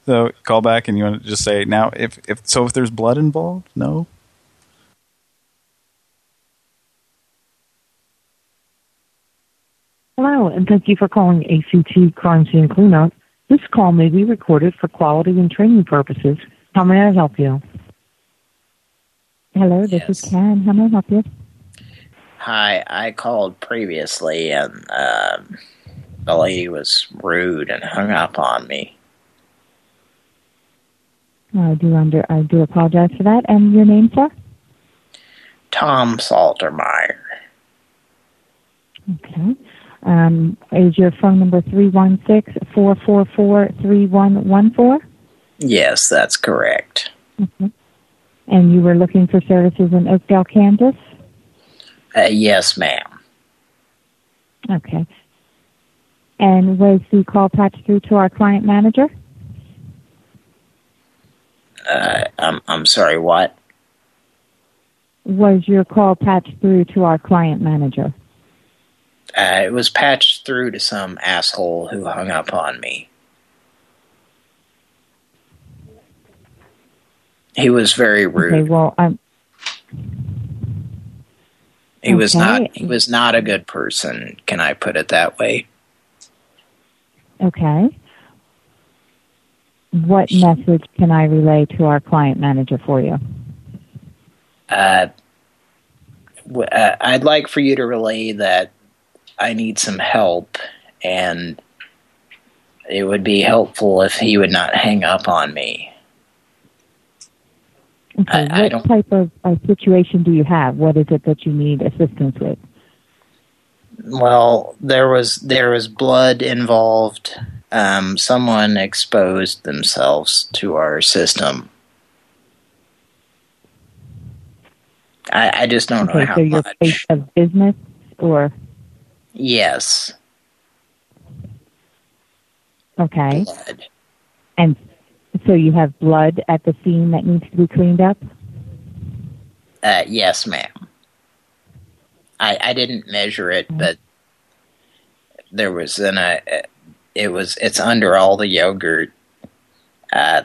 so call back and you want to just say now if if so if there's blood involved, no. Hello, and thank you for calling ACT Crime Scene Cleanup. This call may be recorded for quality and training purposes. How may I help you? Hello, this is Karen. How may I help you? Hi, I called previously and um, the lady was rude and hung up on me. I do under I do apologize for that. And your name, sir? Tom Saltermeyer. Okay. Um, is your phone number three one six four four four three one one four? Yes, that's correct. And you were looking for services in Oakdale, Kansas? Uh, yes, ma'am. Okay. And was the call patched through to our client manager? Uh, I'm I'm sorry. What? Was your call patched through to our client manager? Uh, it was patched through to some asshole who hung up on me. He was very rude. Okay, well, I'm he was not. He was not a good person. Can I put it that way? okay. What message can I relay to our client manager for you? Uh, w- uh, I'd like for you to relay that I need some help, and it would be helpful if he would not hang up on me. Okay, I- I what don't- type of uh, situation do you have? What is it that you need assistance with? Well, there was there was blood involved. Um, someone exposed themselves to our system. I, I just don't know how so your much. place of business or Yes, okay, Blood. and so you have blood at the scene that needs to be cleaned up. uh, yes, ma'am. I I didn't measure it, but there was an uh, it was it's under all the yogurt. Uh,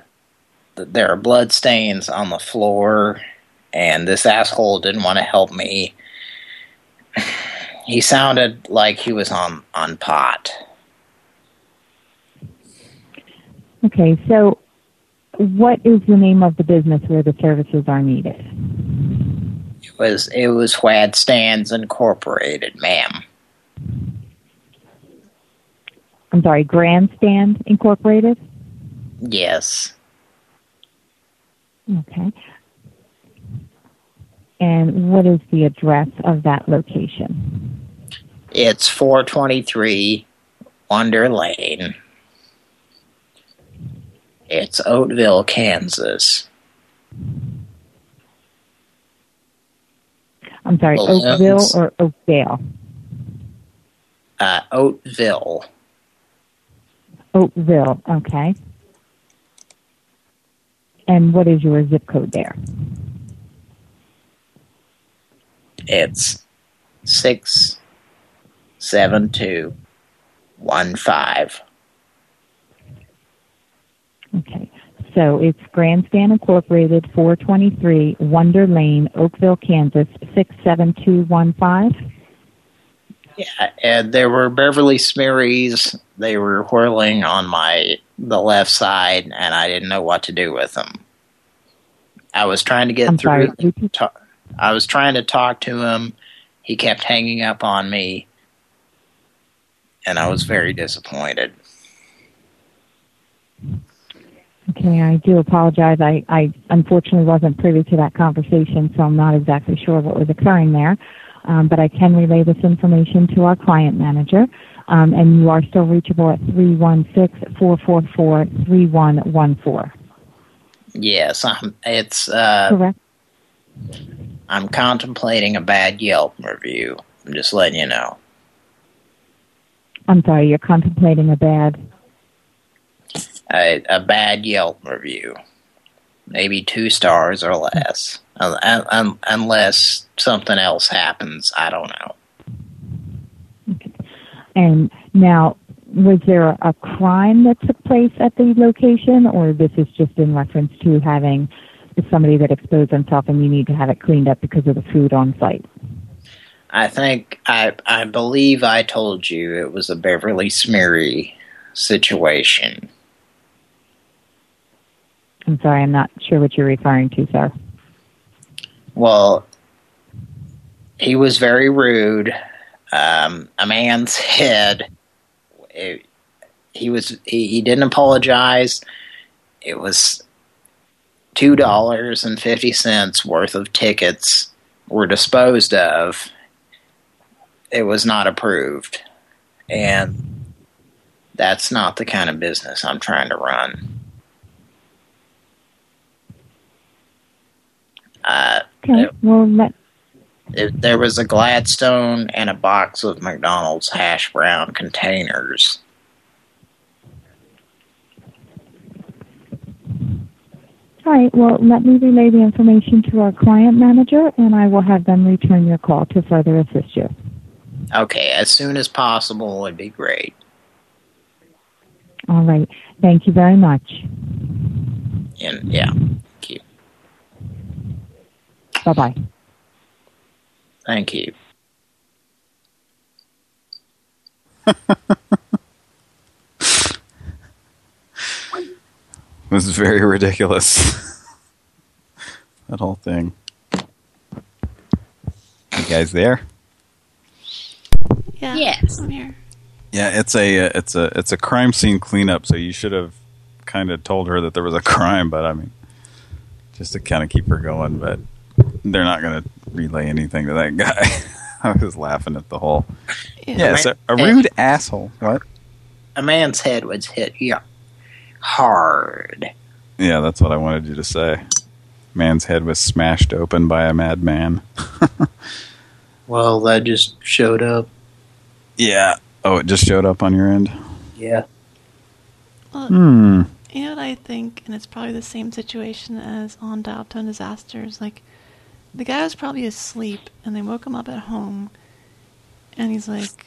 there are blood stains on the floor, and this asshole didn't want to help me. He sounded like he was on on pot. Okay, so what is the name of the business where the services are needed? It was it was Wad Stands Incorporated, ma'am. I'm sorry, Grandstand Incorporated. Yes. Okay. And what is the address of that location? It's 423 Wonder Lane. It's Oatville, Kansas. I'm sorry, Balloons. Oakville or Oakdale? Uh, Oatville. Oakville, okay. And what is your zip code there? It's six seven two one five. Okay. So it's Grandstand Incorporated, 423 Wonder Lane, Oakville, Kansas, 67215. Yeah, and there were Beverly Smirries. They were whirling on my the left side, and I didn't know what to do with them. I was trying to get I'm through. sorry. I was trying to talk to him. He kept hanging up on me, and I was very disappointed. Okay, I do apologize. I, I unfortunately wasn't privy to that conversation, so I'm not exactly sure what was occurring there. Um, but I can relay this information to our client manager. Um, and you are still reachable at 316-444-3114. Yes, I'm, it's. Uh, Correct. I'm contemplating a bad Yelp review. I'm just letting you know. I'm sorry, you're contemplating a bad. A, a bad Yelp review, maybe two stars or less, un, unless something else happens. I don't know. And now, was there a crime that took place at the location, or this is just in reference to having somebody that exposed themselves and you need to have it cleaned up because of the food on site? I think I I believe I told you it was a Beverly Smeary situation. I'm sorry, I'm not sure what you're referring to, sir. Well, he was very rude. Um, a man's head. It, he was. He, he didn't apologize. It was two dollars and fifty cents worth of tickets were disposed of. It was not approved, and that's not the kind of business I'm trying to run. Uh, Okay, well, it, there was a Gladstone and a box of McDonald's hash brown containers. All right, well, let me relay the information to our client manager, and I will have them return your call to further assist you. Okay, as soon as possible would be great. All right, thank you very much. And yeah, thank you. Bye-bye. Thank you. It was very ridiculous. that whole thing. You guys there? Yeah. Yes. I'm here. Yeah, it's a uh, it's a it's a crime scene cleanup. So you should have kind of told her that there was a crime, but I mean, just to kind of keep her going. But they're not going to relay anything to that guy. I was laughing at the whole. Yeah, it's a, a rude asshole. What? A man's head was hit yeah, hard. Yeah, that's what I wanted you to say. Man's head was smashed open by a madman. Well, that just showed up. Yeah. Oh, it just showed up on your end. Yeah. Well, Hmm. You know what I think, and it's probably the same situation as on Dial Tone Disasters. Like, the guy was probably asleep, and they woke him up at home, and he's like,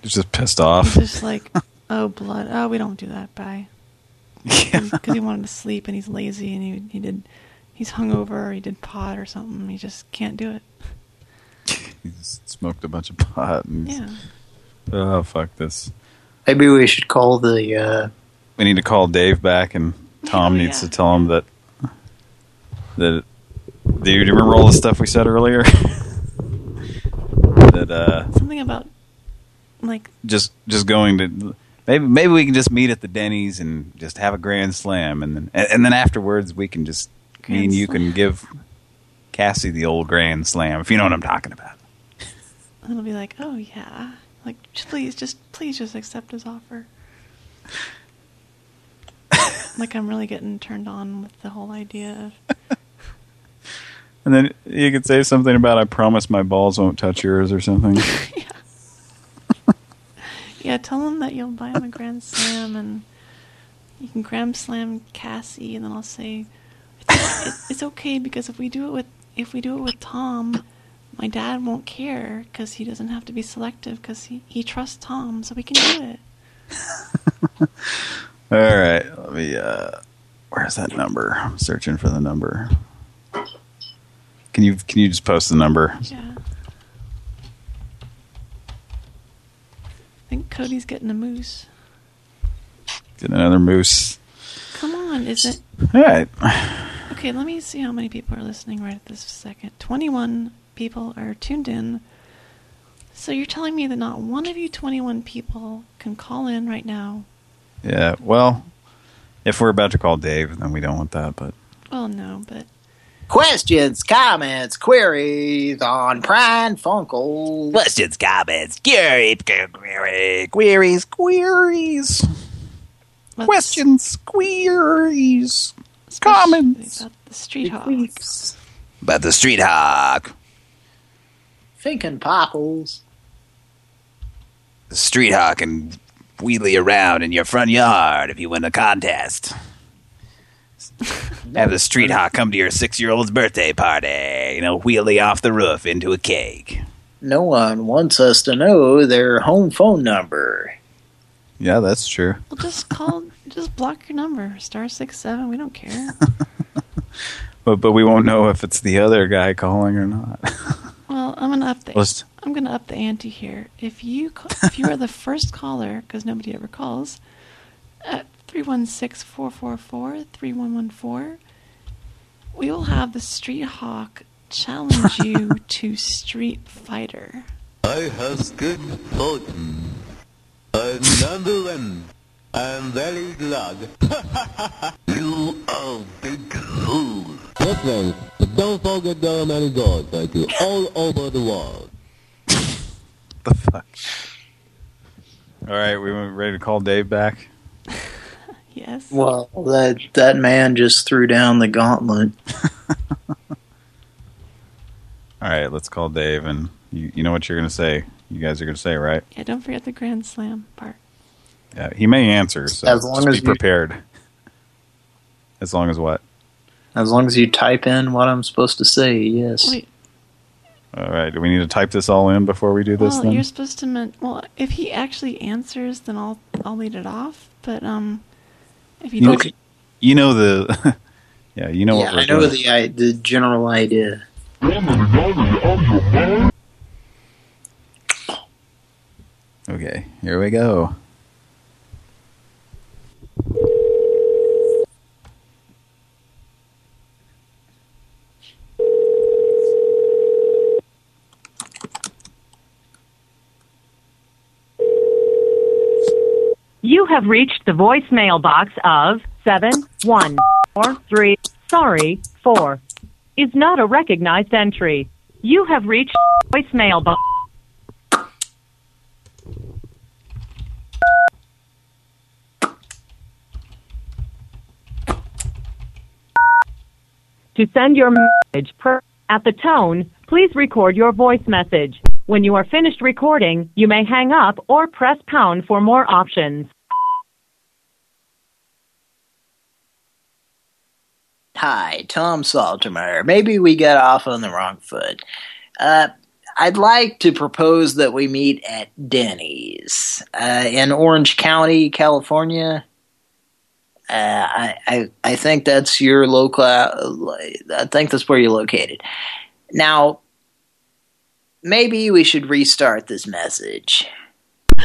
He's just pissed off. he's just like, oh, blood. Oh, we don't do that, bye. Because he wanted to sleep, and he's lazy, and he he did, he's hungover, or he did pot or something. He just can't do it. He's smoked a bunch of pot. And Yeah. Oh, fuck this. Maybe we should call the. Uh, We need to call Dave back, and Tom needs to tell him that. That. Do you remember all the stuff we said earlier? that uh, Something about, like, just just going to maybe maybe we can just meet at the Denny's and just have a grand slam, and then and, and then afterwards we can just me Grand and you slam. can give Cassie the old grand slam if you know what I'm talking about. and it'll be like, oh, yeah. Like, please, just, please just accept his offer. like, I'm really getting turned on with the whole idea of And then you could say something about I promise my balls won't touch yours or something. Yeah, tell him that you'll buy him a Grand Slam and you can Grand Slam Cassie, and then I'll say it's, it, it's okay because if we do it with if we do it with Tom, my dad won't care because he doesn't have to be selective because he he trusts Tom, so we can do it. All right, let me. uh Where's that number? I'm searching for the number. Can you can you just post the number? Yeah. I think Cody's getting a moose. Getting another moose. Come on, is it? All right. Okay, let me see how many people are listening right at this second. 21 people are tuned in. So you're telling me that not one of you 21 people can call in right now? Yeah. Well, if we're about to call Dave, then we don't want that. But Well, no, but Questions, comments, queries on Pran Funkels. Questions, comments, queries, queries, queries, queries. Questions, queries, comments. About the street hawk. About the street hawk. Thinking pockles. The street hawk can wheelie around in your front yard if you win a contest. Have the street hawk come to your six-year-old's birthday party. You know, wheelie off the roof into a cake. No one wants us to know their home phone number. yeah, that's true. Well, just call, just block your number. Star six seven. We don't care. But but we won't know if it's the other guy calling or not. Well, I'm gonna up the Let's- I'm gonna up the ante here. If you ca- if you are the first caller, because nobody ever calls, uh, at 316-444-3114, we will have the Street Hawk challenge you to Street Fighter. I have good fortune. Another one. I'm very glad. you are big fool. Yes, friends, but don't forget there are many gods like you all over the world. the fuck? All right, we went ready to call Dave back. Yes. Well, that that man just threw down the gauntlet. All right, let's call Dave, and you you know what you're gonna say. You guys are gonna say right. Yeah, don't forget the Grand Slam part. Yeah, he may answer, so As long just as be you- prepared. As long as what? As long as you type in what I'm supposed to say, yes. Wait, All right, do we need to type this all in before we do this well, then? you're supposed to. Well, if he actually answers, then I'll I'll lead it off. But um, if you You know, you know the, yeah, you know yeah, what we're I know doing. the I, the general idea. Okay, here we go. You have reached the voicemail box of 7143. Sorry, 4 is not a recognized entry. You have reached voicemail box. To send your message per at the tone, please record your voice message. When you are finished recording, you may hang up or press pound for more options. Hi, Tom Saltermeyer. Maybe we got off on the wrong foot. Uh, I'd like to propose that we meet at Denny's uh, in Orange County, California. Uh, I, I I think that's your local. I think that's where you're located. Now, maybe we should restart this message.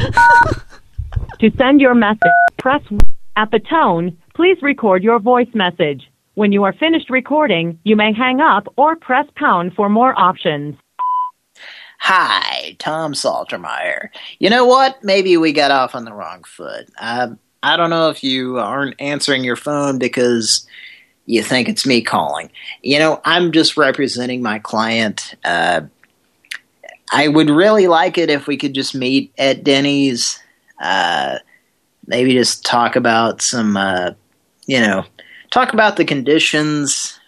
To send your message, press 1. at the tone. Please record your voice message. When you are finished recording, you may hang up or press pound for more options. Hi, Tom Saltermeyer. You know what? Maybe we got off on the wrong foot. Uh, I don't know if you aren't answering your phone because you think it's me calling. You know, I'm just representing my client. Uh, I would really like it if we could just meet at Denny's. Uh, maybe just talk about some, uh, you know, talk about the conditions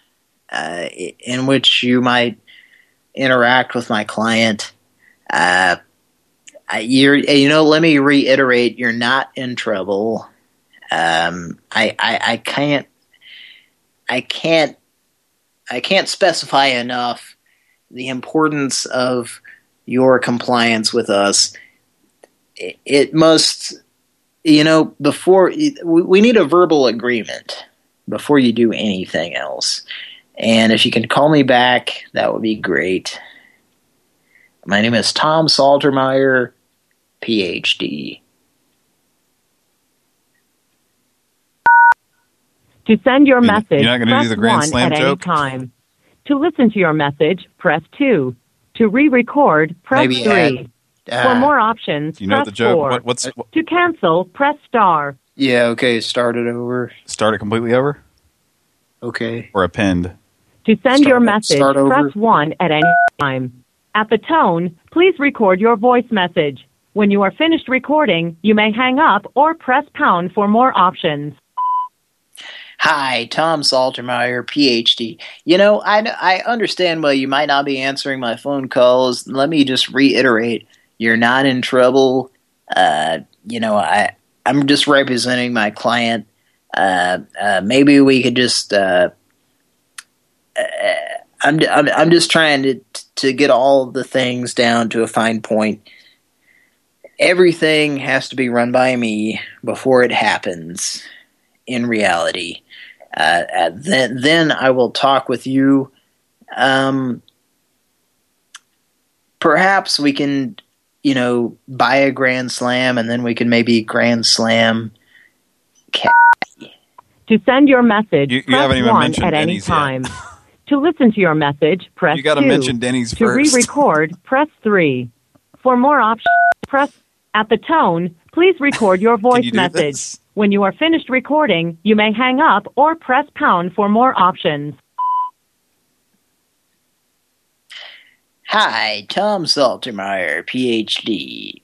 uh, in which you might interact with my client. Uh, you're, you know, let me reiterate: you're not in trouble. Um, I, I, I can't, I can't, I can't specify enough the importance of your compliance with us. It, it must, you know, before we we need a verbal agreement. Before you do anything else. And if you can call me back, that would be great. My name is Tom Saltermeyer, PhD. To send your message, you're not gonna press do the Grand 1 at joke? any time. To listen to your message, press 2. To re-record, press Maybe 3. add, For uh, more options, You know press 4. What, what, To cancel, press star. Yeah, okay, start it over. start it completely over Okay. or append? To send Start- your message, press 1 at any time. At the tone, please record your voice message. When you are finished recording, you may hang up or press pound for more options. Hi, Tom Saltermeyer, PhD. You know, I, I understand why you might not be answering my phone calls. Let me just reiterate, you're not in trouble. Uh, you know, I, I'm just representing my client. Uh, uh, maybe we could just, uh, uh, I'm, I'm, I'm just trying to, to get all the things down to a fine point. Everything has to be run by me before it happens in reality. Uh, uh, then, then I will talk with you. Um, perhaps we can, you know, buy a Grand Slam, and then we can maybe Grand Slam. To send your message, You- you press haven't even 1 mentioned at any Denny's yet. time. to listen to your message, press You gotta 2. mention Denny's to first. re-record, press 3. For more options, press at the tone, please record your voice you message. this? When you are finished recording, you may hang up or press pound for more options. Hi, Tom Saltermeyer, PhD.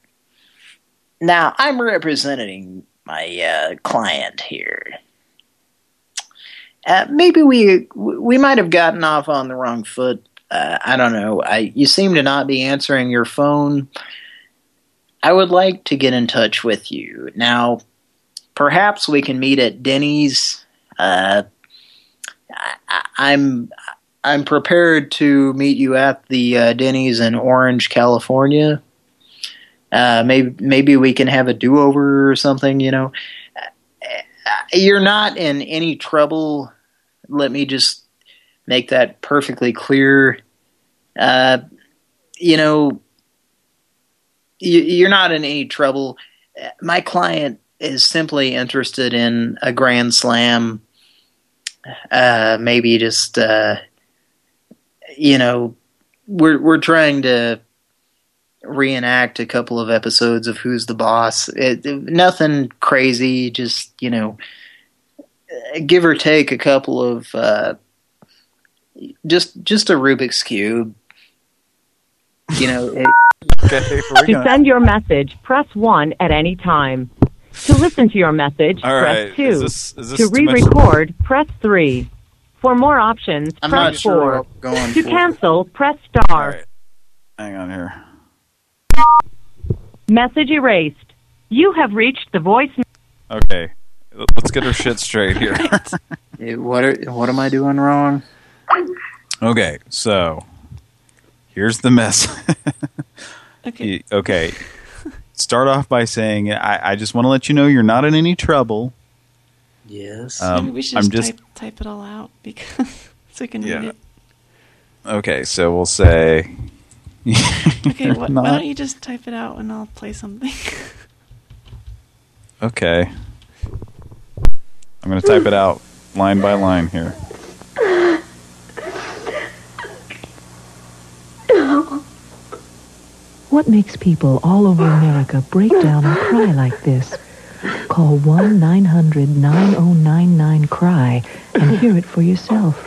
Now, I'm representing my uh, client here. Uh, maybe we we might have gotten off on the wrong foot. Uh, I don't know. I you seem to not be answering your phone. I would like to get in touch with you now. Perhaps we can meet at Denny's. Uh, I, I- I'm prepared to meet you at the uh, Denny's in Orange, California. Uh, maybe maybe we can have a do over or something. You know, Uh, you're not in any trouble. Let me just make that perfectly clear. Uh, you know, you, you're not in any trouble. My client is simply interested in a grand slam. Uh, maybe just uh, you know, we're we're trying to reenact a couple of episodes of Who's the Boss. It, nothing crazy, just you know, give or take a couple of uh, just just a Rubik's cube. You know, it, Okay, To send your message, press 1 at any time. To listen to your message, All press right, 2. is this- is this to re-record, press 3. For more options, I'm press not sure 4. going to for. cancel, press star. Hang on here. Message erased. You have reached the voice. Okay, let's get our shit straight here. what are, what am I doing wrong? okay, so here's the mess. Okay. okay. Start off by saying, I, I just want to let you know you're not in any trouble. Yes. Um, we should I'm just, just type, type it all out because so we can Yeah. read it. okay. So we'll say. Okay, wh- why don't you just type it out and I'll play something? Okay. I'm going to type it out line by line here. What makes people all over America break down and cry like this? Call 1-900-9099-CRY and hear it for yourself.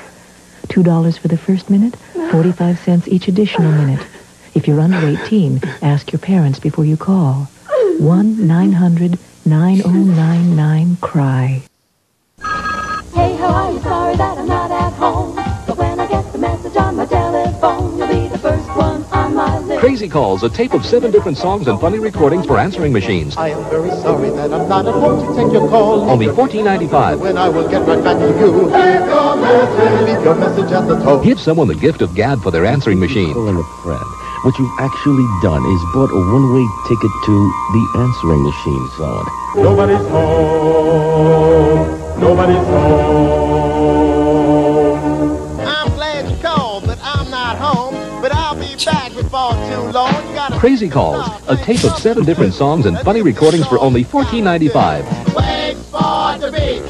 $2 for the first minute, 45 cents each additional minute. If you're under 18, ask your parents before you call. 1-900-9099-CRY. Hey, Crazy Calls, a tape of seven different songs and funny recordings for answering machines. I am very sorry that I'm not at home to take your call. Only $14.95. When I will get right back to you. Leave your message. Leave your message at the tone. Give someone the gift of gab for their answering machine. Calling a friend. What you've actually done is bought a one-way ticket to the answering machine zone. Nobody's home. Nobody's home. Crazy Calls, a tape of seven different songs and funny recordings for only $14.95. Wait for the beat.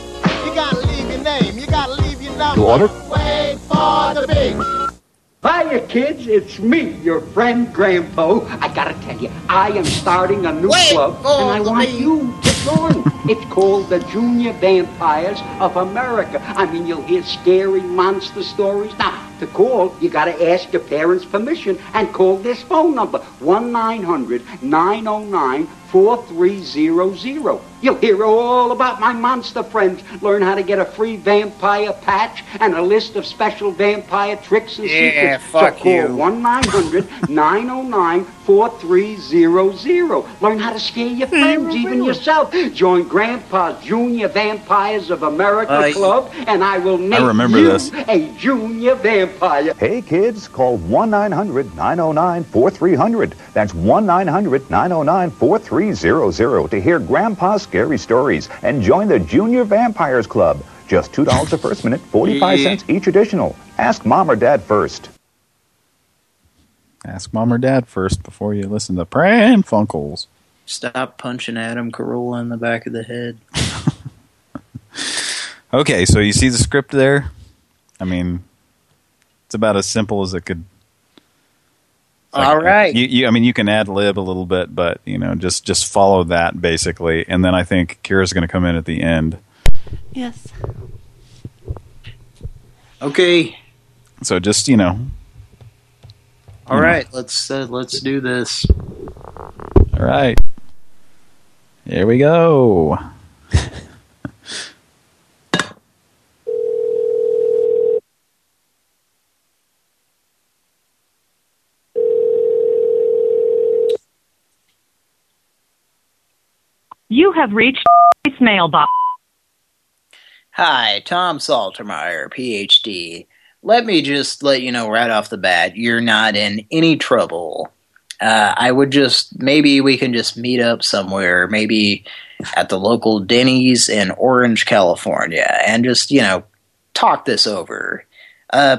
You gotta leave your name. You gotta leave your number. To order? Wait for the beat. Hiya, kids. It's me, your friend Grandpa. I gotta tell you, I am starting a new Wait club, and I want beat. you to join. It's called the Junior Vampires of America. I mean, you'll hear scary monster stories. Now, to call, you got to ask your parents' permission and call this phone number 1 900 909 4300. You'll hear all about my monster friends, learn how to get a free vampire patch, and a list of special vampire tricks and yeah, secrets. Fuck so call 1 900 909 4300. Learn how to scare your mm, friends, even yourself. Join Grandpa's Junior Vampires of America Club, and I will make I remember you this. a junior vampire. Hey, kids, call 1 900 909 4300. That's 1 900 909 4300 to hear Grandpa's scary stories and join the Junior Vampires Club. Just $2 a first minute, 45 cents each additional. Ask mom or dad first. Ask mom or dad first before you listen to Pran Funkels. Stop punching Adam Carolla in the back of the head. Okay, so you see the script there? I mean, it's about as simple as it could. it's All right. You, you, I mean, you can ad lib a little bit, but you know, just just follow that basically, and then I think Kira's going to come in at the end. Yes. Okay. So just you know, All right. Let's uh, let's do this. all right, here we go. You have reached mailbox. Hi, Tom Saltermeyer, PhD. Let me just let you know right off the bat, you're not in any trouble. Uh, I would just, maybe we can just meet up somewhere, maybe at the local Denny's in Orange, California, and just, you know, talk this over. Uh,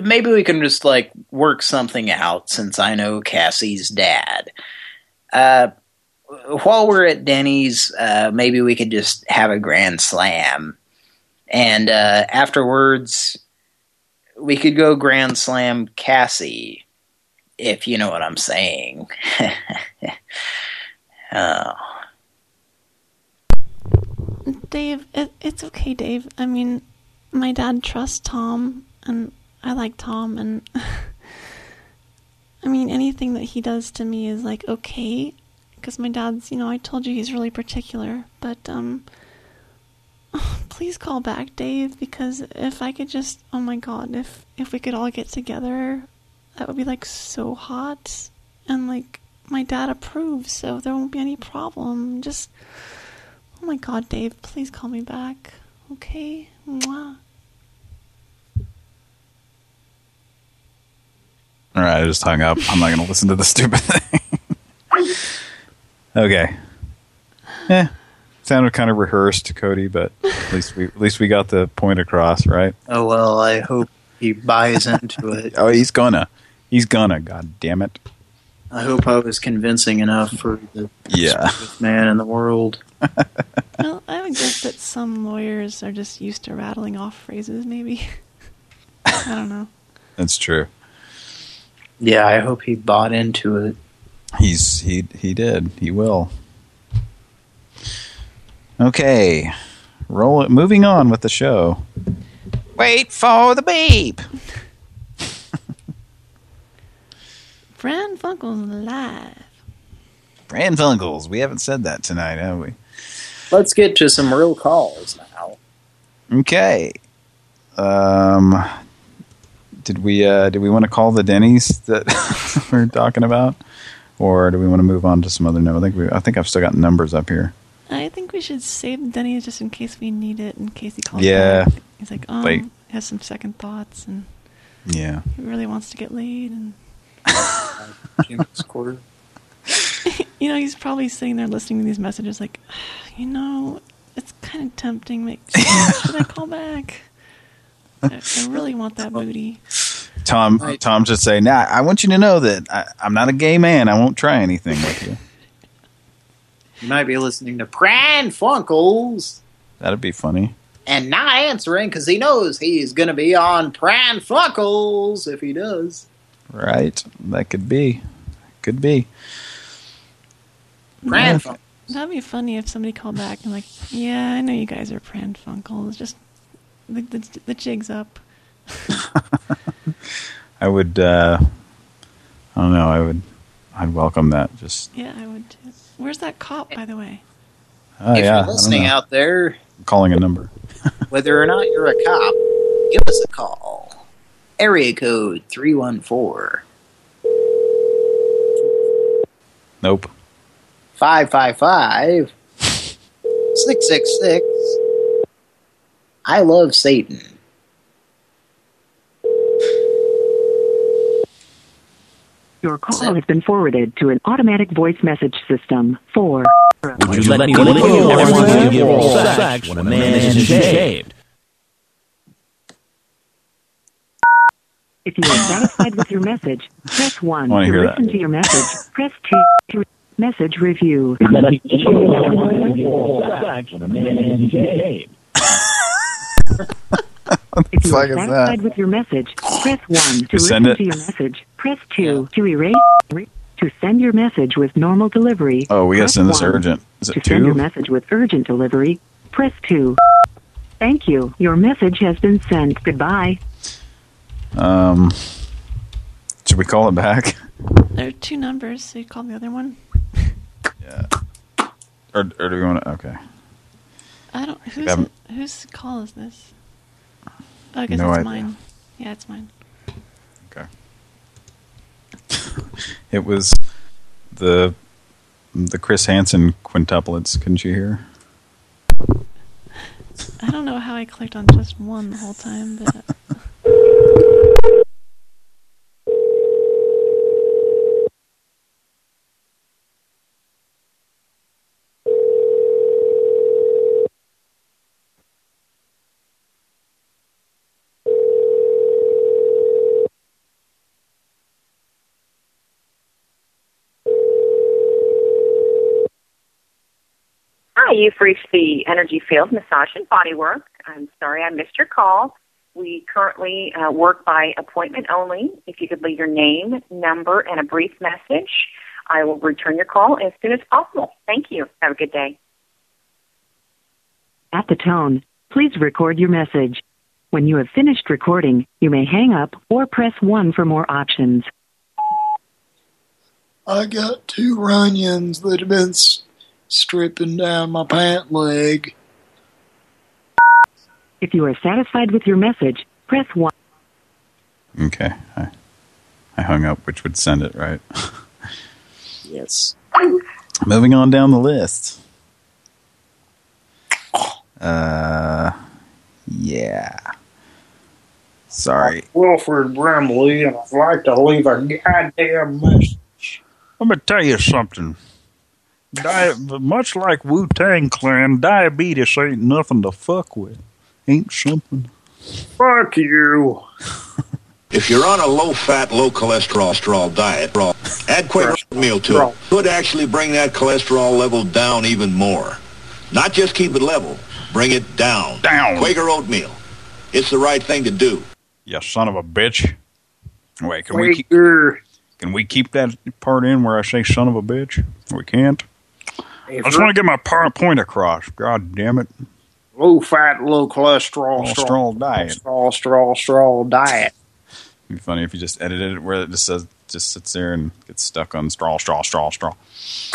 maybe we can just, like, work something out since I know Cassie's dad. Uh, while we're at Denny's, uh, maybe we could just have a grand slam. And uh, afterwards, we could go grand slam Cassie, if you know what I'm saying. oh. Dave, it, it's okay, Dave. I mean, my dad trusts Tom, and I like Tom, and I mean, anything that he does to me is like okay, because my dad's, you know, I told you he's really particular, but um, please call back, Dave, because if I could just, oh my god, if if we could all get together, that would be like so hot, and like my dad approves, so there won't be any problem. Just, oh my god, Dave, please call me back, okay? Mwah. All right, I just hung up. I'm not going to listen to the stupid thing. okay. Yeah, sounded kind of rehearsed, Cody, but at least we at least we got the point across, right? Oh, well, I hope he buys into it. Oh, he's gonna. He's gonna. God damn it. I hope I was convincing enough for the Yeah. man in the world. Well, I would guess that some lawyers are just used to rattling off phrases, maybe. I don't know. That's true. Yeah, I hope he bought into it. He's he he did. He will. Okay. Roll it. Moving on with the show. Wait for the beep. Pran Funkels live. Pran Funkels. We haven't said that tonight, have we? Let's get to some real calls now. Okay. Um, did we uh, did we want to call the Denny's that we are talking about, or do we want to move on to some other? No, I think we. I think I've still got numbers up here. I think we should save Denny just in case we need it, in case he calls Yeah. back. He's like, oh, Like- he has some second thoughts, and Yeah. he really wants to get laid, and quarter. you know, he's probably sitting there listening to these messages, like, ah, you know, it's kind of tempting. Like, should I call back? I, I really want that booty. Tom Tom should say, "Nah, I want you to know that I, I'm not a gay man. I won't try anything with you." You might be listening to Pran Funkels That'd be funny. and not answering because he knows he's going to be on Pran Funkels if he does. Right? That could be. Could be. Pran Yeah. That'd be funny if somebody called back and like, yeah, I know you guys are Pran Funkels. Just the, the, the jig's up. I would. uh I don't know. I would. I'd welcome that. Just. Yeah, I would too. Where's that cop, by the way? Oh if yeah. You're listening out there, calling a number. whether or not you're a cop, give us a call. Area code 314 Nope. 555 666 I love Satan. Your call has been forwarded to an automatic voice message system. For Would you let me lick you or would you oral sex when a man is shaved? If you are satisfied with your message, press 1 Wanna listen that. to your message. Press 2 to message review. Sex when a man. If you are is that? satisfied with your message, press 1 to You listen send it? to your message. Press 2 to erase. To send your message with normal delivery. Oh, we gotta send this 1. urgent. Is it To it send your message with urgent delivery, press 2. Thank you. Your message has been sent. Goodbye. Um. Should we call it back? There are two numbers, so you call the other one. Or, or do we want to? Okay. I don't. Whose haven't- whose call is this? Oh, I guess No it's mine. Yeah, it's mine. It was the the Chris Hansen quintuplets. Couldn't you hear? I don't know how I clicked on just one the whole time, but you've reached the Energy Field Massage and Body Work. I'm sorry I missed your call. We currently uh, work by appointment only. If you could leave your name, number, and a brief message, I will return your call as soon as possible. Thank you. Have a good day. At the tone, please record your message. When you have finished recording, you may hang up or press 1 for more options. I got two runions that have been s- stripping down my pant leg. If you are satisfied with your message, press 1. Okay. I, I hung up, which would send it right. Yes. Moving on down the list. Uh, yeah. Sorry. Wilford Brimley, and I'd like to leave a goddamn message. Let me tell you something. Di much like Wu Tang Clan, diabetes ain't nothing to fuck with. Ain't something. Fuck you. If you're on a low-fat, low-cholesterol straw diet, raw, add Quaker oatmeal to it. Could actually bring that cholesterol level down even more. Not just keep it level, bring it down. Down. Quaker oatmeal. It's the right thing to do. You son of a bitch. Wait, can we keep, can we keep that part in where I say son of a bitch? We can't. I just want to get my point across. God damn it. Low fat, low cholesterol, Cholesterol diet. straw, straw, straw diet. It'd be funny if you just edited it where it just says just sits there and gets stuck on straw, straw, straw, straw.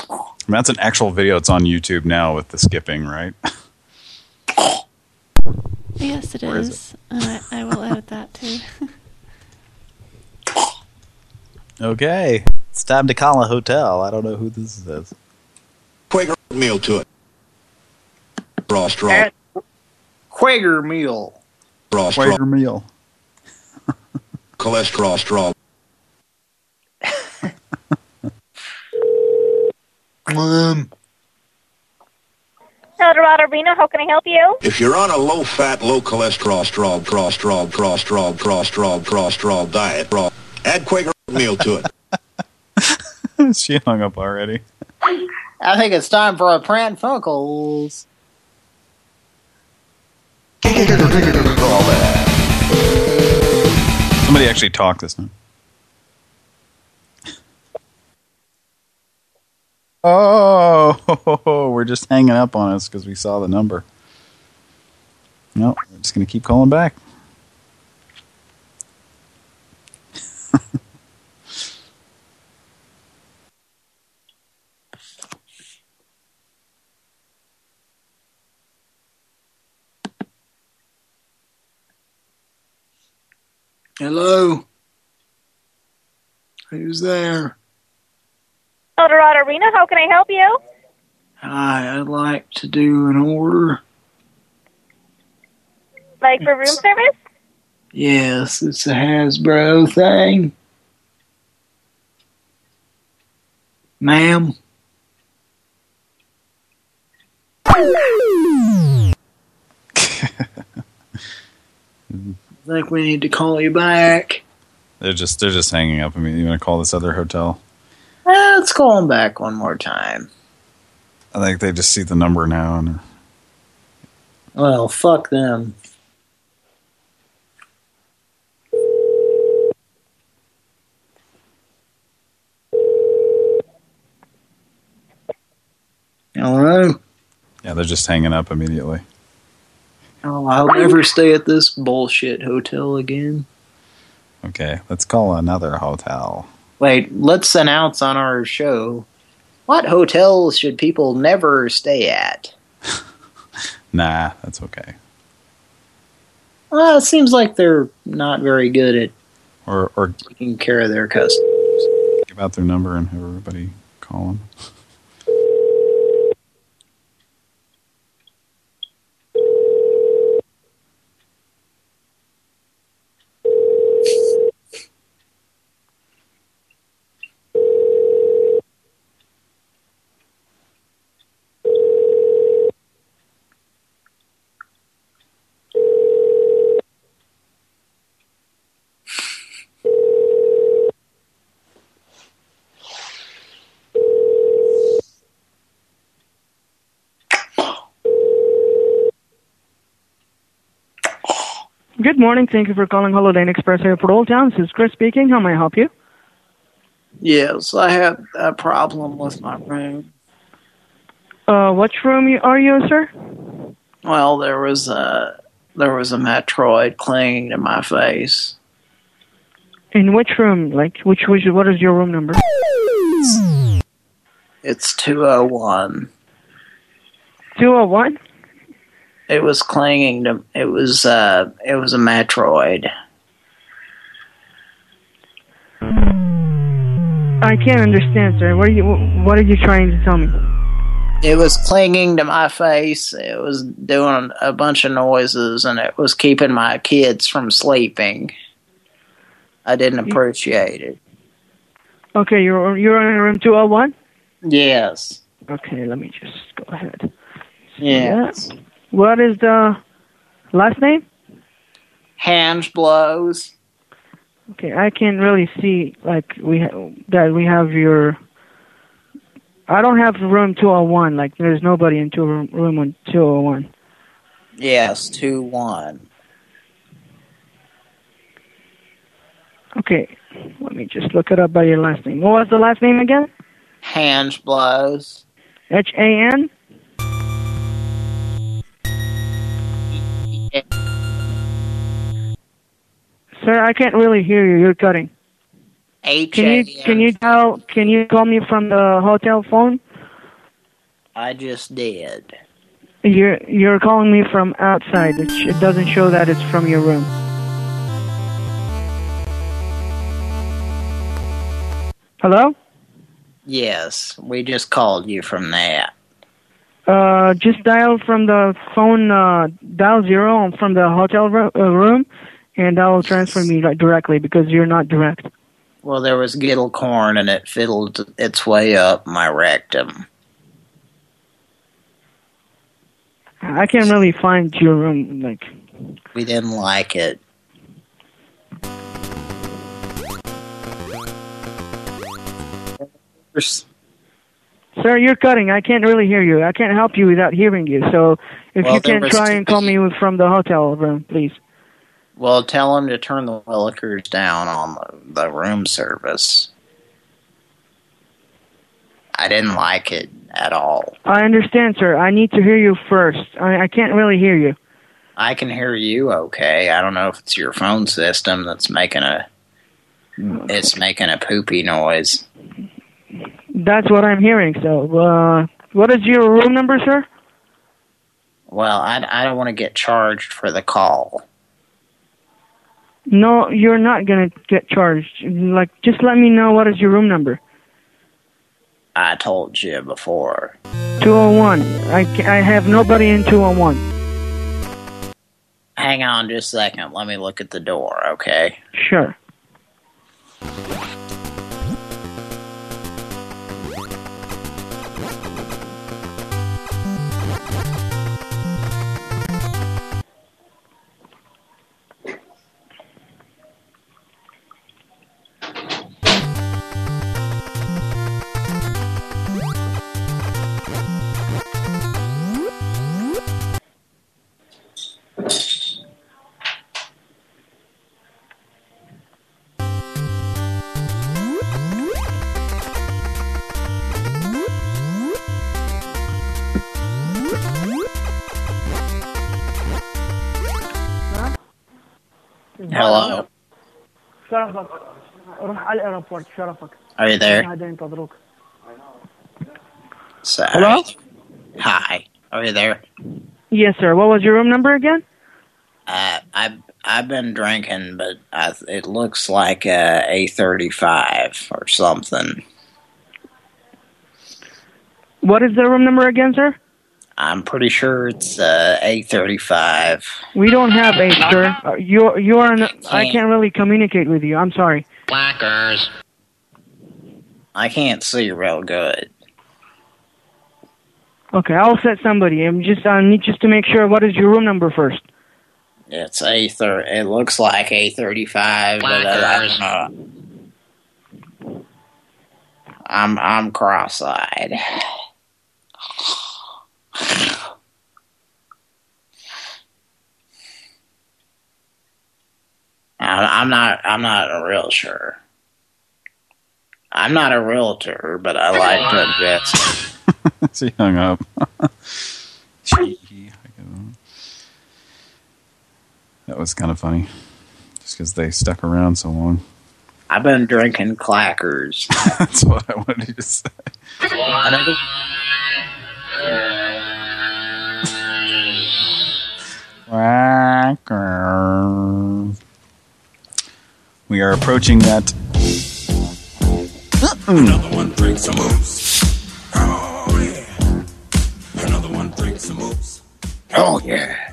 I mean, that's an actual video. It's on YouTube now with the skipping, right? yes, it Where is is, and I, I will edit that too. Okay. It's time to call a hotel. I don't know who this is. Quaker oatmeal to it. Raw straw, Add Quaker meal. raw straw, Quaker meal. cholesterol straw. Um, Eldorado Arena. How can I help you? If you're on a low-fat, low-cholesterol, straw, straw, straw, straw, straw, straw, straw, straw, straw diet, straw, add Quaker meal to it. she hung up already. I think it's time for a Pran Funkels. Somebody actually talked this time. Oh, we're just hanging up on us because we saw the number. No, we're just going to keep calling back. Hello? Who's there? Eldorado Arena. How can I help you? Hi, I'd like to do an order. Like for room service? Yes, it's a Hasbro thing. Ma'am? I think we need to call you back. They're just they're just hanging up. I mean, you want to call this other hotel? Eh, let's call him back one more time. I think they just see the number now and Well, fuck them. Hello? yeah, they're just hanging up immediately. Oh, I'll never stay at this bullshit hotel again. Okay, let's call another hotel. Wait, let's announce on our show. What hotels should people never stay at? Nah, that's okay. Well, it seems like they're not very good at Or or taking care of their customers. give out their number and have everybody call them. Good morning. Thank you for calling Holiday Inn Express Airport Old Town. This is Chris speaking. How may I help you? Yes, I have a problem with my room. Uh, which room are you, sir? Well, there was a there was a Metroid clinging to my face. In which room? Like, which, which, what is your room number? It's 201. 201? It was clinging to it was uh it was a Metroid. I can't understand, sir. What are you, what are you trying to tell me? It was clinging to my face. It was doing a bunch of noises and it was keeping my kids from sleeping. I didn't appreciate it. Okay, you're, you're in room 201? Yes. Okay, let me just go ahead. Yes. Yeah. What is the last name? Hands blows. Okay, I can't really see like we ha- that we have your. I don't have room 201. Like there's nobody in two room room 201. Yes, 2-1. Okay, let me just look it up by your last name. What was the last name again? Hands blows. H A N. Sir, I can't really hear you. You're cutting. H Can you can you tell? Can you call me from the hotel phone? I just did. You're you're calling me from outside. It, sh- it doesn't show that it's from your room. Hello? Yes, we just called you from that. Uh, just dial from the phone. Uh, dial zero from the hotel ro- uh, room, and that will transfer me like, directly because you're not direct. Well, there was Gittle corn and it fiddled its way up my rectum. I can't really find your room. Like, We didn't like it. sir, you're cutting. I can't really hear you. I can't help you without hearing you. So, if Well, you can try and call me from the hotel room, please. Well, tell him to turn the Willikers down on the, the room service. I didn't like it at all. I understand, sir. I need to hear you first. I, I can't really hear you. I can hear you okay. I don't know if it's your phone system that's making a it's making a poopy noise. That's what I'm hearing. So, uh, what is your room number, sir? Well, I, I don't want to get charged for the call. No, you're not gonna get charged. Like, just let me know what is your room number. I told you before. 201. I, I have nobody in 201. Hang on just a second. Let me look at the door, okay? Sure. شرفك روح على الايربورت شرفك Are you there? هذا ينتظروك So, Hello? Hi. Are you there? Yes, sir. What was your room number again? Uh, I've I've been drinking, but I, it looks like uh, a A35 or something. What is the room number again, sir? I'm pretty sure it's uh, A35. We don't have eight, sir. Uh, you're you're. An, I can't really communicate with you. I'm sorry. Blackers. I can't see real good. Okay, I'll set somebody. I'm just. I need just to make sure. What is your room number first? It's a thir. It looks like A35, but uh, I don't know. I'm I'm cross-eyed. I- I'm not. I'm not real sure. I'm not a realtor, but I like to invest. so he hung up. That was kind of funny. Just because they stuck around so long. I've been drinking clackers. That's what I wanted to say. Another- We are approaching that. Another one breaks some moves. Oh yeah. Another one breaks some moves. Oh yeah.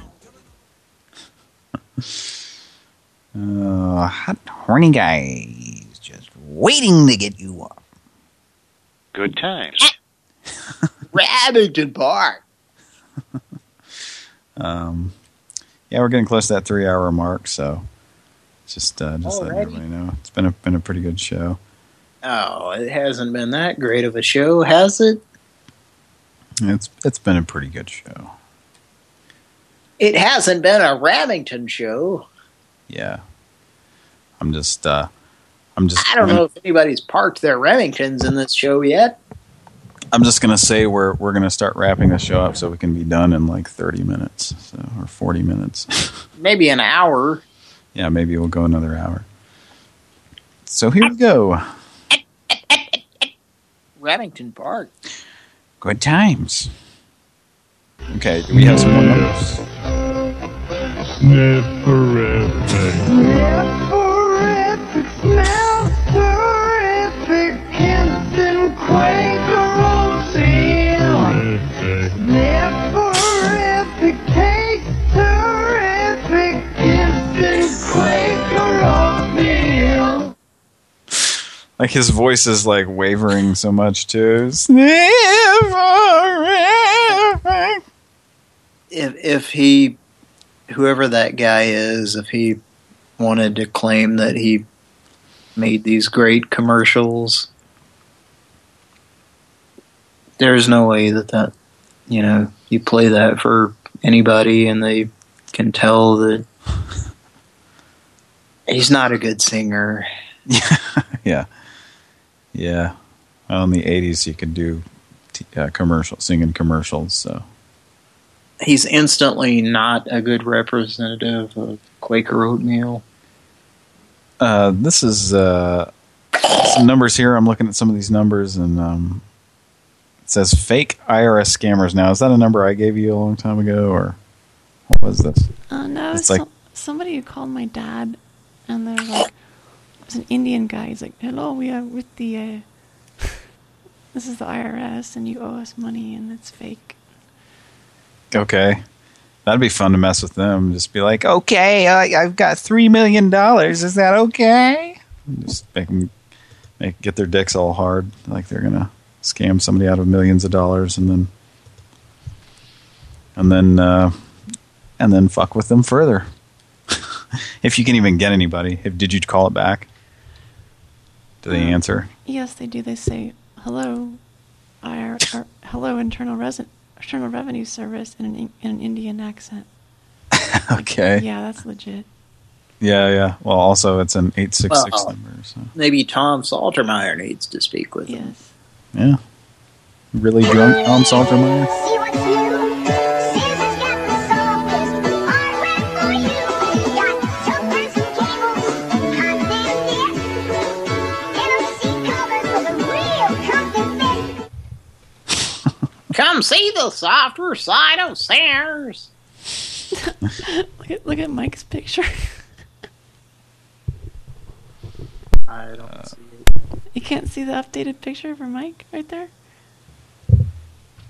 Uh, hot, horny guys just waiting to get you off. Good times. Remington Park. Um, yeah, we're getting close to that three-hour mark, so just uh, just letting everybody know it's been a been a pretty good show. Oh, it hasn't been that great of a show, has it? It's it's been a pretty good show. It hasn't been a Remington show. Yeah, I'm just uh, I'm just I don't know if anybody's parked their Remingtons in this show yet. I'm just gonna say we're we're gonna start wrapping the show up so we can be done in like 30 minutes, so or 40 minutes. Maybe an hour. yeah, maybe we'll go another hour. So here we go. Remington Park. Good times. Okay, do we have some more numbers? Snaperific, snaperific, Like his voice is like wavering so much too. If if he, whoever that guy is, if he wanted to claim that he made these great commercials, there's no way that that, you know, you play that for anybody and they can tell that he's not a good singer. yeah. Yeah. Well, in the 80s, you could do t uh, commercial, singing commercials, so. He's instantly not a good representative of Quaker oatmeal. Uh, this is uh, some numbers here. I'm looking at some of these numbers, and um, it says fake IRS scammers. Now, is that a number I gave you a long time ago, or what was this? Uh, no, It's it's like- somebody who called my dad, and they're like, it was an Indian guy. He's like, hello, we are with the, uh, this is the IRS, and you owe us money, and it's fake. Okay. That'd be fun to mess with them. Just be like, okay, I, I've got three million dollars. Is that okay? Just make them make get their dicks all hard, like they're gonna scam somebody out of millions of dollars, and then and then uh, and then fuck with them further. if you can even get anybody. If did you call it back? Do they answer? Yes, they do. They say, hello, IR, or, hello, Internal Resi- Internal Revenue Service in an, in an Indian accent. Okay. Yeah, that's legit. Yeah, yeah. Well, also it's an eight six six Well, number. So Maybe Tom Saltermeyer needs to speak with him. yeah. Really drunk Tom Saltermeyer. Come see the softer side of Sears. look at look at Mike's picture. I don't Uh, see You can't see the updated picture for Mike right there.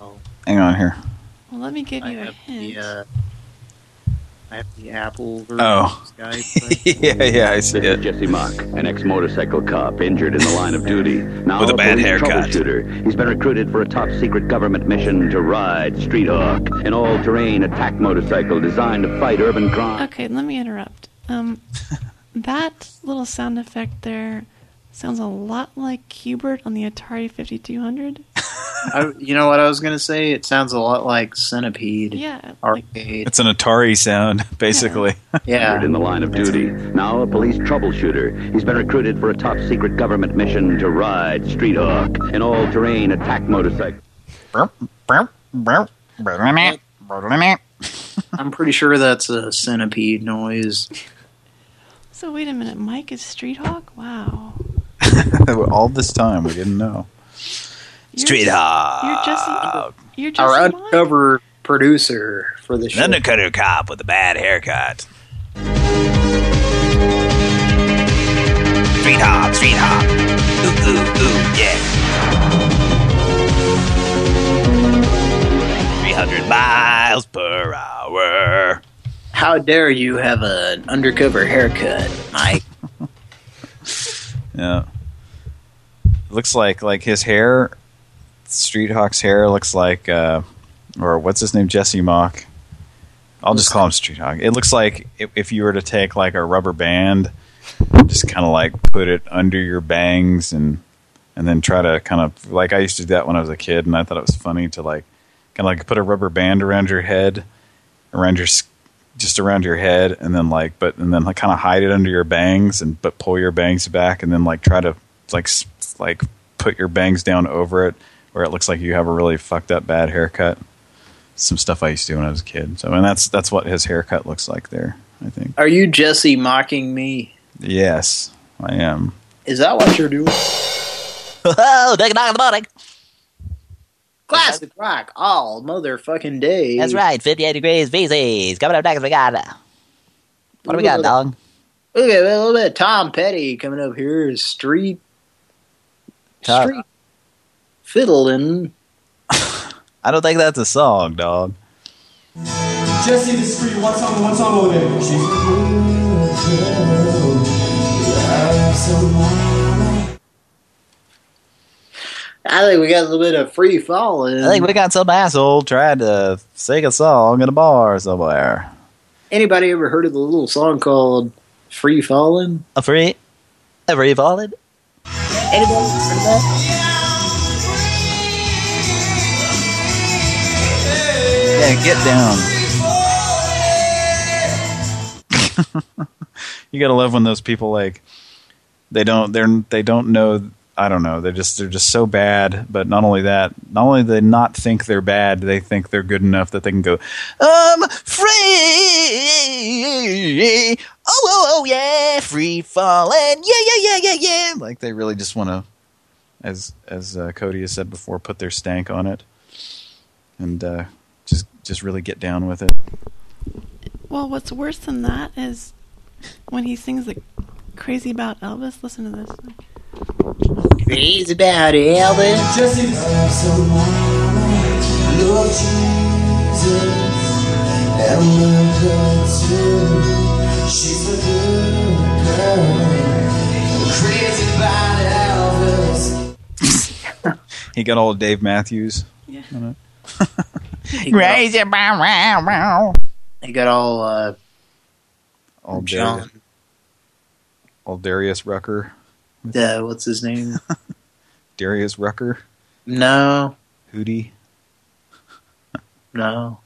Oh. Hang on here. Well, let me give I you a hint. the, uh, I have the Apple version Oh. of Skype. yeah, yeah, I see This is Jesse Mach, an ex-motorcycle cop injured in the line of duty. Now With a bad haircut. troubleshooter. He's been recruited for a top-secret government mission to ride Street Hawk, an all-terrain attack motorcycle designed to fight urban crime. Okay, let me interrupt. Um, that little sound effect there sounds a lot like Q*bert on the Atari 5200. I, you know what I was going to say? It sounds a lot like Centipede Yeah, arcade. It's an Atari sound, basically. Yeah, in the line of duty. Now a police troubleshooter. He's been recruited for a top-secret government mission to ride Street Hawk, an all-terrain attack motorcycle. I'm pretty sure that's a centipede noise. So wait a minute, Mike is Street Hawk? Wow. All this time, we didn't know. Street Hawk. You're Jesse. You're Jesse. Our undercover producer for the An show. undercutter cop with a bad haircut. Street Hawk, Street Hawk. Ooh, ooh, ooh, yeah. 300 miles per hour. How dare you have an undercover haircut, Mike? Yeah. Looks like like his hair, Street Hawk's hair looks like, uh, or what's his name, Jesse Mach. I'll just call him Street Hawk. It looks like if, if you were to take like a rubber band, just kind of like put it under your bangs and and then try to kind of like I used to do that when I was a kid, and I thought it was funny to like kind of like put a rubber band around your head, around your just around your head, and then like but and then like kind of hide it under your bangs, and but pull your bangs back, and then like try to like like put your bangs down over it, where it looks like you have a really fucked up bad haircut. Some stuff I used to do when I was a kid. So and that's that's what his haircut looks like there. I think. Are you Jesse mocking me? Yes, I am. Is that what you're doing? Oh, take a knock in the morning. Classic rock all motherfucking day. That's right, 58 degrees VCs. Coming up next, we got... What do we got, dog? Look at a little bit of Tom Petty coming up here. Street. Tom- Street. Fiddling. I don't think that's a song, dog. Jesse the Street, one song, one song over there. She's a good girl. Loves a mama. I think we got a little bit of free falling. I think we got some asshole tried to sing a song in a bar somewhere. Anybody ever heard of the little song called "Free Falling"? A free, a free falling. Anybody heard of that? Yeah, get down. you gotta love when those people like they don't they're they don't know I don't know they're just they're just so bad. But not only that, not only they not think they're bad, they think they're good enough that they can go um free. Oh oh oh yeah, free falling. Yeah yeah yeah yeah yeah. Like they really just want to, as as uh, Cody has said before, put their stank on it, and uh, just just really get down with it. Well, what's worse than that is when he sings like crazy about Elvis. Listen to this. Crazy about Elvis. Jesse Lord Jesus, and love too. She's a good girl, crazy about Elvis. He got old Dave Matthews. Yeah. on it. Crazy He got all uh, Old John. Darius, old Darius Rucker. Uh, what's his name? Darius Rucker. no, Hootie. no.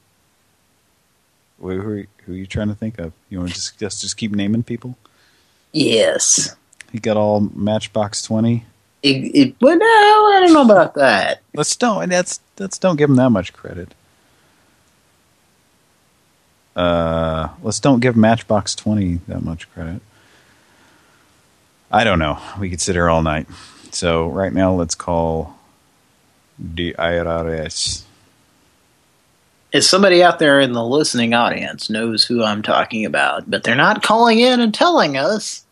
Who, who, are you, who are you trying to think of? You want to just, just just keep naming people? Yes. He got all Matchbox Twenty. It, it, well, no, I don't know about that. Let's don't. That's that's don't give him that much credit. Uh, let's don't give Matchbox Twenty that much credit. I don't know. We could sit here all night. So right now, let's call the IRS. If somebody out there in the listening audience knows who I'm talking about, but they're not calling in and telling us,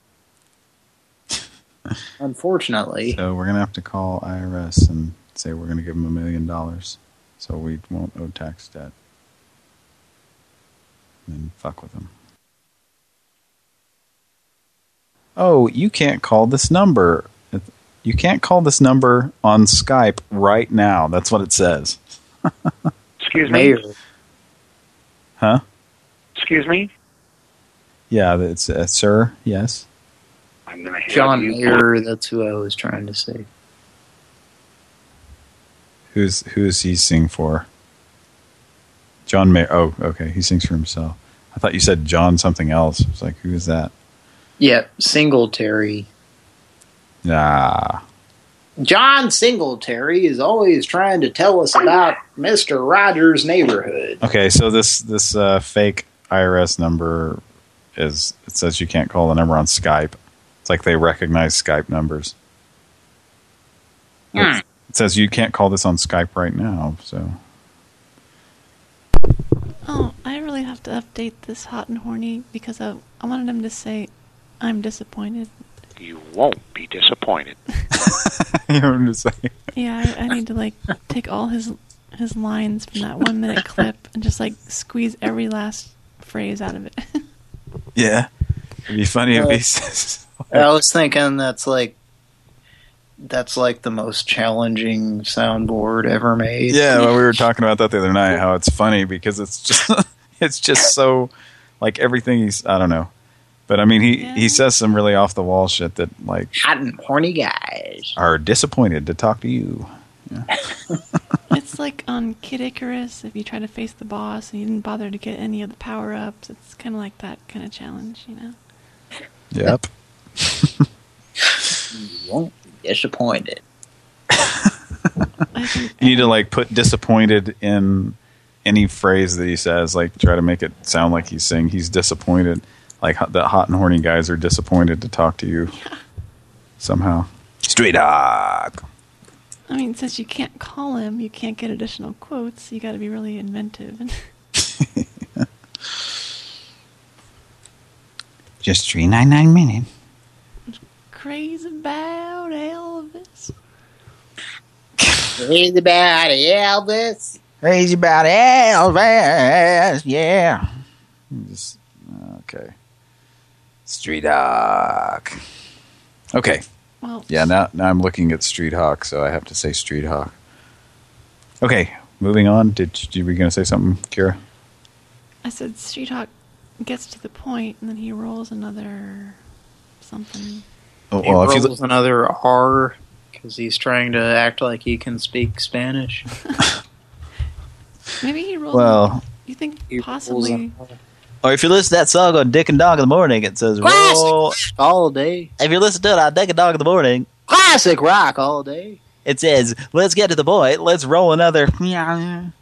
unfortunately. So we're gonna have to call IRS and say we're gonna give them a million dollars, so we won't owe tax debt. And fuck with them. Oh, you can't call this number. You can't call this number on Skype right now. That's what it says. Excuse me. Huh? Excuse me. Yeah, it's uh, sir. Yes. I'm gonna John. Mayer, that's who I was trying to say. Who's who's he sing for? John Mayer. Oh, okay. He sings for himself. I thought you said John something else. It's like who is that? Yeah, Singletary. Nah. John Singletary is always trying to tell us about Mr. Rogers' neighborhood. Okay, so this this uh, fake IRS number is it says you can't call the number on Skype. It's like they recognize Skype numbers. Hmm. It says you can't call this on Skype right now. So Oh, I really have to update this hot and horny because I, I wanted him to say, I'm disappointed. You won't be disappointed. you know what I'm saying. Yeah, I, I need to like take all his his lines from that one minute clip and just like squeeze every last phrase out of it. Yeah, it'd be funny if Uh, he says. I was thinking that's like that's like the most challenging soundboard ever made. Yeah, well, we were talking about that the other night. How it's funny because it's just it's just so like everything he's I don't know, but I mean he he says some really off the wall shit that like hot and horny guys. are disappointed to talk to you. it's like on Kid Icarus, if you try to face the boss and you didn't bother to get any of the power ups, it's kind of like that kind of challenge, you know? Yep. You won't be disappointed. You need to like put disappointed in any phrase that he says. Like try to make it sound like he's saying he's disappointed. Like the hot and horny guys are disappointed to talk to you somehow. Straight dog. I mean, since you can't call him, you can't get additional quotes. You got to be really inventive. Just three nine nine minute. Crazy about Elvis. Crazy about Elvis. Crazy about Elvis. Yeah. Just, okay. Street dog. Okay. Well, Yeah, now now I'm looking at Street Hawk, so I have to say Street Hawk. Okay, moving on. Did, did you were going to say something, Kira? I said Street Hawk gets to the point, and then he rolls another something. Oh, He well, if you rolls another R because he's trying to act like he can speak Spanish. Maybe he rolled. Well- you think He possibly? Or if you listen to that song on Dick and Dog in the morning, it says roll. all day. If you listen to it on Dick and Dog in the morning, Classic rock all day. it says, let's get to the point. Let's roll another.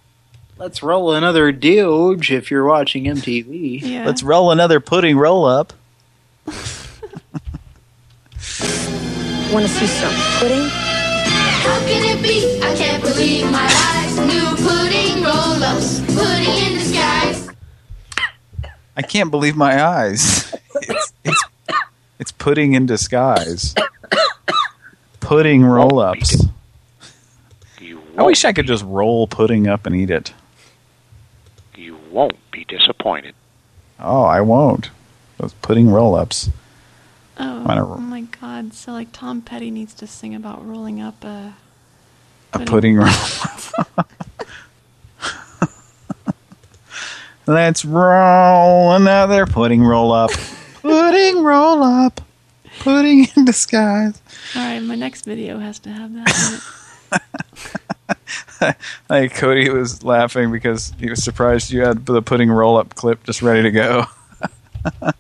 Let's roll another Doge if you're watching MTV. Yeah. Let's roll another pudding roll up. Want to see some pudding? How can it be? I can't believe my eyes. New pudding roll-ups, pudding in disguise. I can't believe my eyes. It's, it's, it's pudding in disguise. Pudding roll-ups. I wish I could just roll pudding up and eat it. You won't be disappointed. Oh, I won't. Those pudding roll-ups. Oh, oh my God! So like Tom Petty needs to sing about rolling up a A pudding roll. Let's roll another pudding roll up. pudding roll up. Pudding in disguise. All right, my next video has to have that. in. Like Cody was laughing because he was surprised you had the pudding roll up clip just ready to go.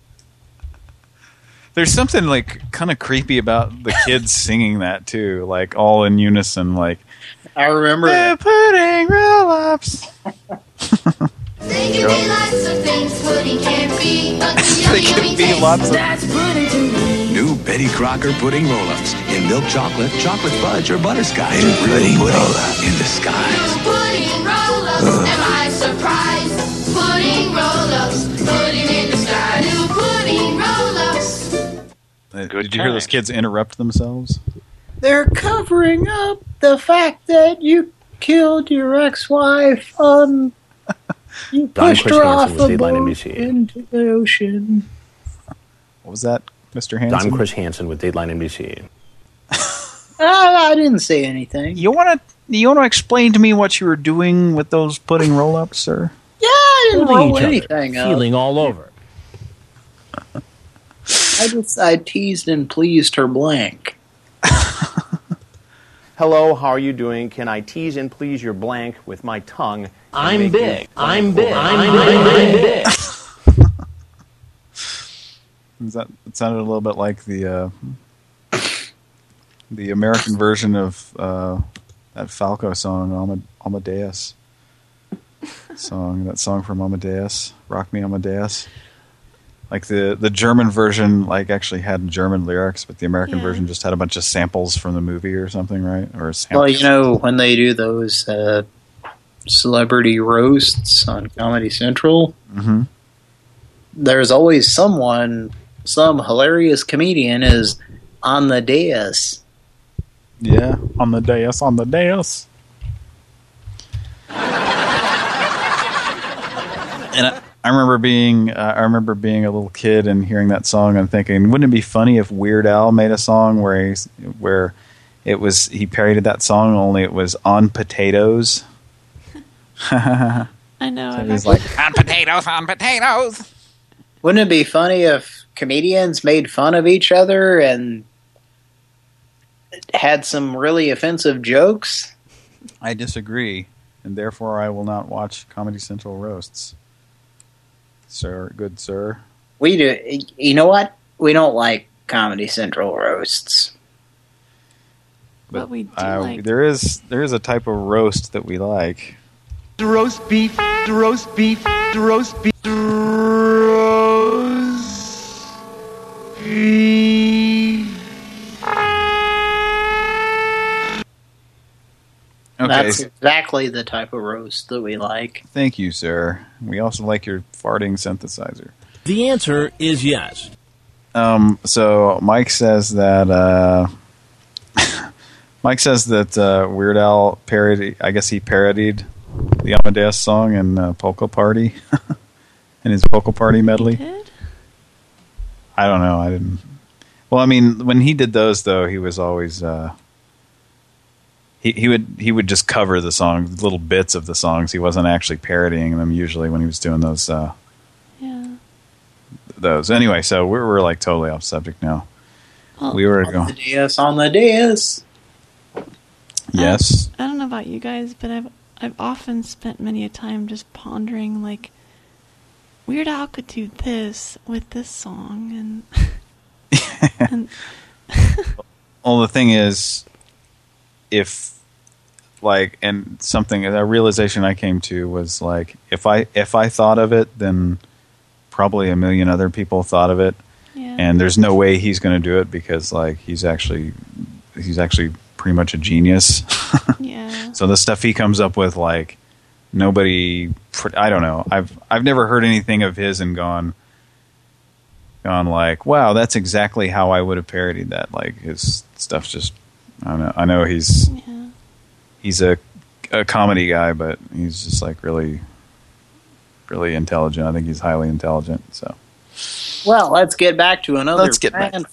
There's something like kind of creepy about the kids singing that too, like all in unison, like I remember the pudding roll ups. They can be lots of things pudding can't be, but the They yummy, can yummy be taste, lots of- that's pudding to me. New Betty Crocker pudding roll-ups in milk chocolate, chocolate fudge, or butterscotch. pudding roll-up in disguise. New pudding roll-ups, am I surprised? Pudding roll-ups, pudding in disguise. New pudding roll-ups. Uh, Did you hear those kids interrupt themselves? They're covering up the fact that you killed your ex-wife. Um, you Don pushed Chris her Hansen off with a Dateline boat NBC. into the ocean. What was that, Mr. Hansen? Don Chris Hansen with Dateline NBC. Ah, I didn't say anything. You want to you want to explain to me what you were doing with those pudding roll ups, sir? Yeah, I didn't Feeling roll each other, anything up. Feeling all over. I just I teased and pleased her blank. Hello, how are you doing? Can I tease and please your blank with my tongue? And I'm make big. you I'm big. I'm big. I'm big. Is that it sounded a little bit like the uh, the American version of uh, that Falco song, Amad Amadeus song. That song from Amadeus, "Rock Me Amadeus." Like the the German version, like actually had German lyrics, but the American Yeah. version just had a bunch of samples from the movie or something, right? Or samples. Well, you know when they do those uh, celebrity roasts on Comedy Central, hmm there's always someone, some hilarious comedian is on the dais. Yeah, on the dais, on the dais. And I, I remember being, uh, I remember being a little kid and hearing that song and thinking, wouldn't it be funny if Weird Al made a song where he's, where it was he parodied that song only it was on potatoes. I know. So he's like on potatoes, on potatoes. Wouldn't it be funny if comedians made fun of each other and had some really offensive jokes? I disagree, and therefore I will not watch Comedy Central roasts. Sir, good sir. We do. You know what? We don't like Comedy Central roasts. But we do Uh, like. there is there is a type of roast that we like. The roast beef, the roast beef, the roast beef, the roast beef. Okay, That's exactly the type of roast that we like. thank you, sir. We also like your farting synthesizer. The answer is yes. Um, so Mike says that uh, Mike says that uh, Weird Al parody. I guess he parodied the Amadeus song and uh, Polka Party and his Polka Party medley. I don't know. I didn't. Well, I mean, when he did those though, he was always uh, he he would he would just cover the songs, little bits of the songs. He wasn't actually parodying them usually when he was doing those. Uh, Yeah. those anyway. So we're we're like totally off subject now. Well, we were On going. the dais, on the dais. Yes. I don't know about you guys, but I've I've often spent many a time just pondering like Weird Al could do this with this song and and Well, the thing is, if like, and something a realization I came to was like, if I if I thought of it, then probably a million other people thought of it, Yeah. and there's no way he's going to do it because like he's actually he's actually pretty much a genius. yeah. So the stuff he comes up with, like nobody, I don't know. I've I've never heard anything of his and gone, gone like, wow, that's exactly how I would have parodied that. Like his stuff's just, I don't know. I know he's he's a a comedy guy, but he's just like really, really intelligent. I think he's highly intelligent. So Well, let's get back to another Let's get back Pran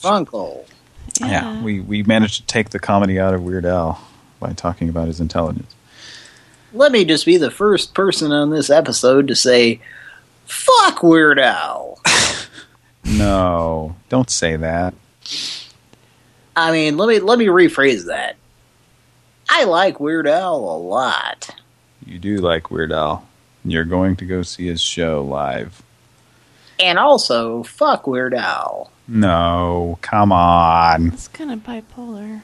Funkel. yeah, we we managed to take the comedy out of Weird Al by talking about his intelligence. Let me just be the first person on this episode to say, fuck Weird Al. No, don't say that. I mean, let me let me rephrase that. I like Weird Al a lot. You do like Weird Al. You're going to go see his show live. And also, fuck Weird Al. No, come on. it's kind of bipolar.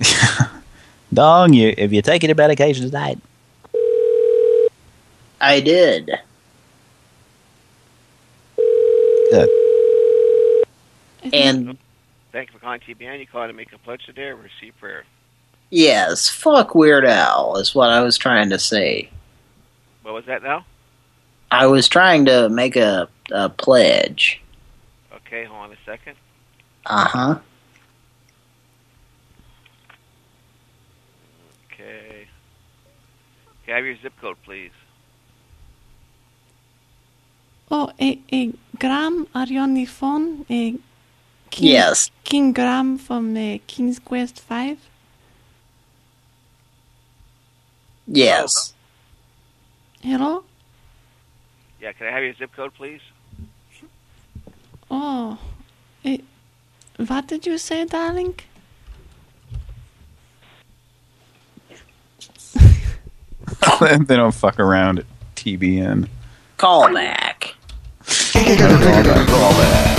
Dong, you if you're taking your medication tonight. I did. Good. And Thank you for calling TBN. You called to make a pledge today or receive prayer. yes, fuck Weird Al is what I was trying to say. What was that now? I was trying to make a, a pledge. Okay, hold on a second. Uh-huh. Okay. Can I have your zip code, please? Oh, a a Graham, are you on the phone? A King, Yes. King Graham from uh, King's Quest Five. Yes. Hello. Yeah, can I have your zip code, please? Oh, eh, what did you say, darling? they don't fuck around at TBN. Call back. Thank you for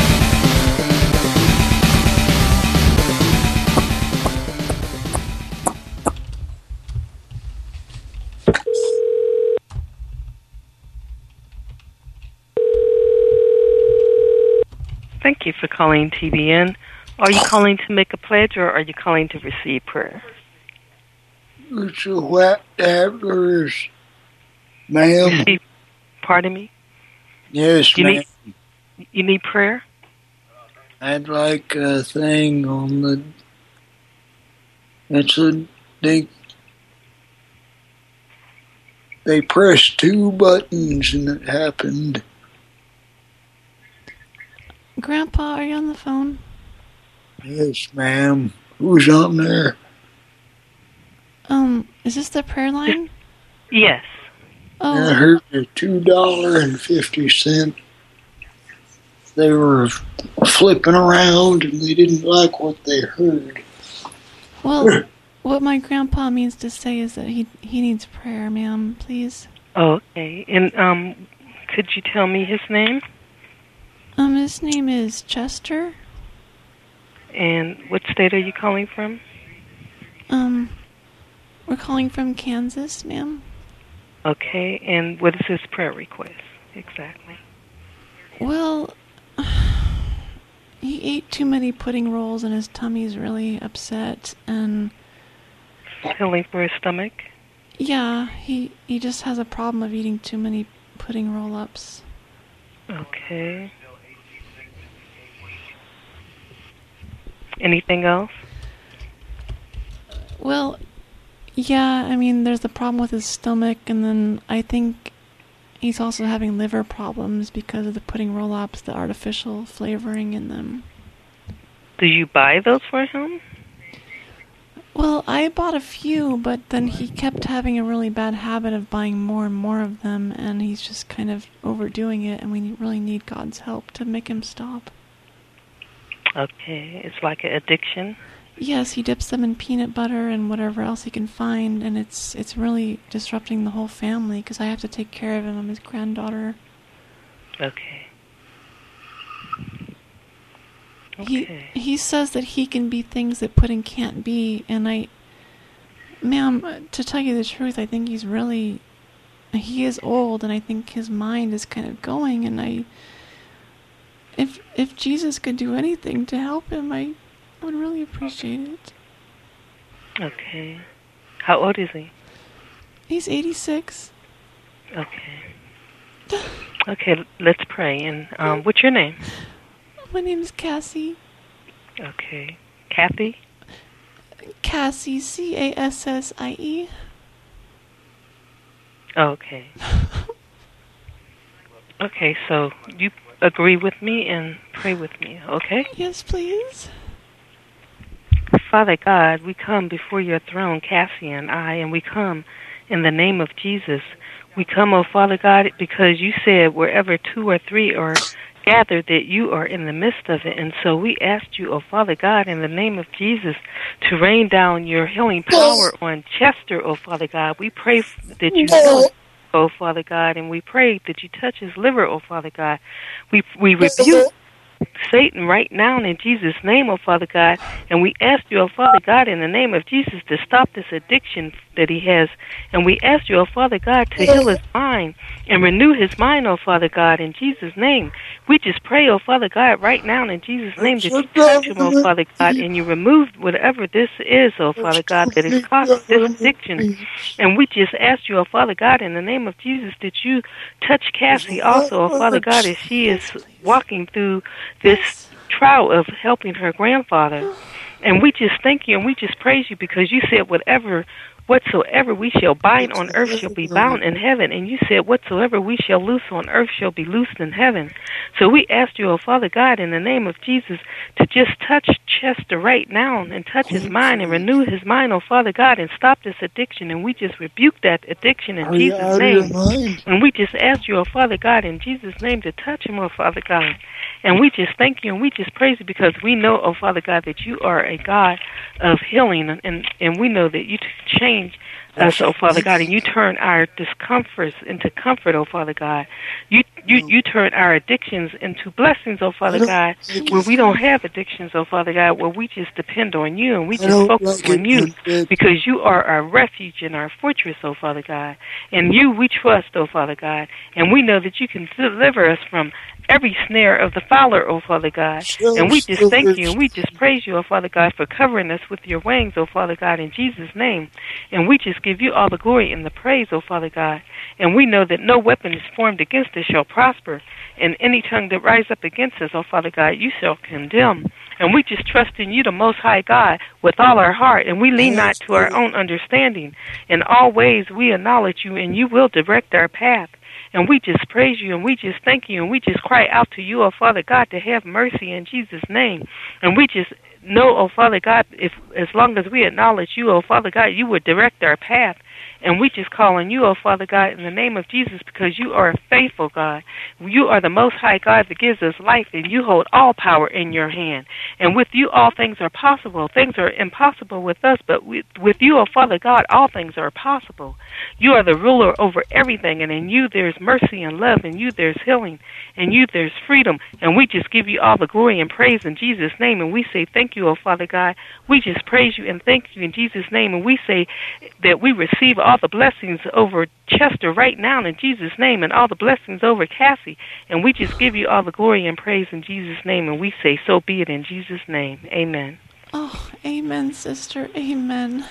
calling TBN. Are you calling to make a pledge or are you calling to receive prayer? It's a wet dabbers, ma'am. Pardon me? Yes, You ma'am. need you need prayer? I'd like a thing on the. It's a they. They pressed two buttons and it happened. Grandpa, are you on the phone? Yes, ma'am. Who's on there? Um, is this the prayer line? Yes. Oh, I heard the two dollar and fifty cent. They were flipping around and they didn't like what they heard. well, what my grandpa means to say is that he he needs prayer, ma'am. Please. Okay. And um could you tell me his name? Um, his name is Chester. And what state are you calling from? Um, we're calling from Kansas, ma'am. Okay. And what is his prayer request exactly? Well, he ate too many pudding rolls and his tummy's really upset. And Healing for his stomach? yeah, he he just has a problem of eating too many pudding roll-ups. Okay. Anything else? Well, yeah, I mean, there's the problem with his stomach, and then I think he's also having liver problems because of the pudding roll-ups, the artificial flavoring in them. Do you buy those for him? Well, I bought a few, but then he kept having a really bad habit of buying more and more of them, and he's just kind of overdoing it, and we really need God's help to make him stop. Okay, it's like an addiction. Yes, he dips them in peanut butter and whatever else he can find, and it's it's really disrupting the whole family because I have to take care of him. I'm his granddaughter. Okay. Okay. He he says that he can be things that pudding can't be, and I, ma'am, to tell you the truth, I think he's really, he is old, and I think his mind is kind of going, and I, if if Jesus could do anything to help him, I would really appreciate it. Okay. How old is he? He's 86. Okay. Okay, let's pray. And um, what's your name? My name is Cassie. Okay. Kathy? Cassie, C A S S I E. Okay. okay, so you agree with me and pray with me, okay? Yes, please. Father God, we come before your throne, Cassie and I, and we come in the name of Jesus. We come, oh Father God, because you said wherever two or three are gathered that you are in the midst of it. And so we asked you, oh Father God, in the name of Jesus, to rain down your healing power on Chester, oh Father God. We pray that you heal, oh Father God, and we pray that you touch his liver, oh Father God. We we rebuke Satan right now in Jesus' name, oh Father God, and we ask you, oh Father God, in the name of Jesus, to stop this addiction that he has, and we ask you, oh Father God, to heal his mind and renew his mind, oh Father God, in Jesus' name. We just pray, oh Father God, right now in Jesus' name, that you touch him, oh Father God, and you remove whatever this is, oh Father God, that is causing this addiction. And we just ask you, oh Father God, in the name of Jesus, that you touch Cassie also, oh Father God, as she is walking through this trial of helping her grandfather. And we just thank you and we just praise you because you said whatever whatsoever we shall bind on earth shall be bound in heaven and you said whatsoever we shall loose on earth shall be loosed in heaven. So we ask you, oh Father God, in the name of Jesus, to just touch Chester right now and touch his mind and renew his mind, oh Father God, and stop this addiction. And we just rebuke that addiction in Are Jesus' out of your name. And we just ask you, oh Father God, in Jesus' name to touch him, oh Father God. And we just thank you and we just praise you because we know, oh Father God, that you are a God of healing and, and we know that you change us, oh Father God, and you turn our discomforts into comfort, oh Father God. You you you turn our addictions into blessings, oh Father God, where we don't have addictions, oh Father God, where we just depend on you and we just focus on you because you are our refuge and our fortress, oh Father God. And you we trust, oh Father God. And we know that you can deliver us from every snare of the fowler, oh Father God. And we just thank you and we just praise you, oh Father God, for covering us with your wings, oh Father God, in Jesus' name. And we just give you all the glory and the praise, O Father God. And we know that no weapon is formed against us shall prosper. And any tongue that rise up against us, O Father God, you shall condemn. And we just trust in you, the Most High God, with all our heart, and we lean not to our own understanding. In all ways we acknowledge you, and you will direct our path. And we just praise you, and we just thank you, and we just cry out to you, oh Father God, to have mercy in Jesus' name. And we just know, oh Father God, if as long as we acknowledge you, oh Father God, you would direct our path. And we just call on you, oh Father God, in the name of Jesus, because you are a faithful God. You are the most high God that gives us life, and you hold all power in your hand. And with you, all things are possible. Things are impossible with us, but with, with you, oh Father God, all things are possible. You are the ruler over everything, and in you there's mercy and love, and you there's healing, and you there's freedom. And we just give you all the glory and praise in Jesus' name, and we say thank you, oh Father God. We just praise you and thank you in Jesus' name, and we say that we receive all the blessings over Chester right now in Jesus' name, and all the blessings over Cassie. And we just give you all the glory and praise in Jesus' name, and we say, so be it in Jesus' name. Amen. Oh, amen, sister. Amen.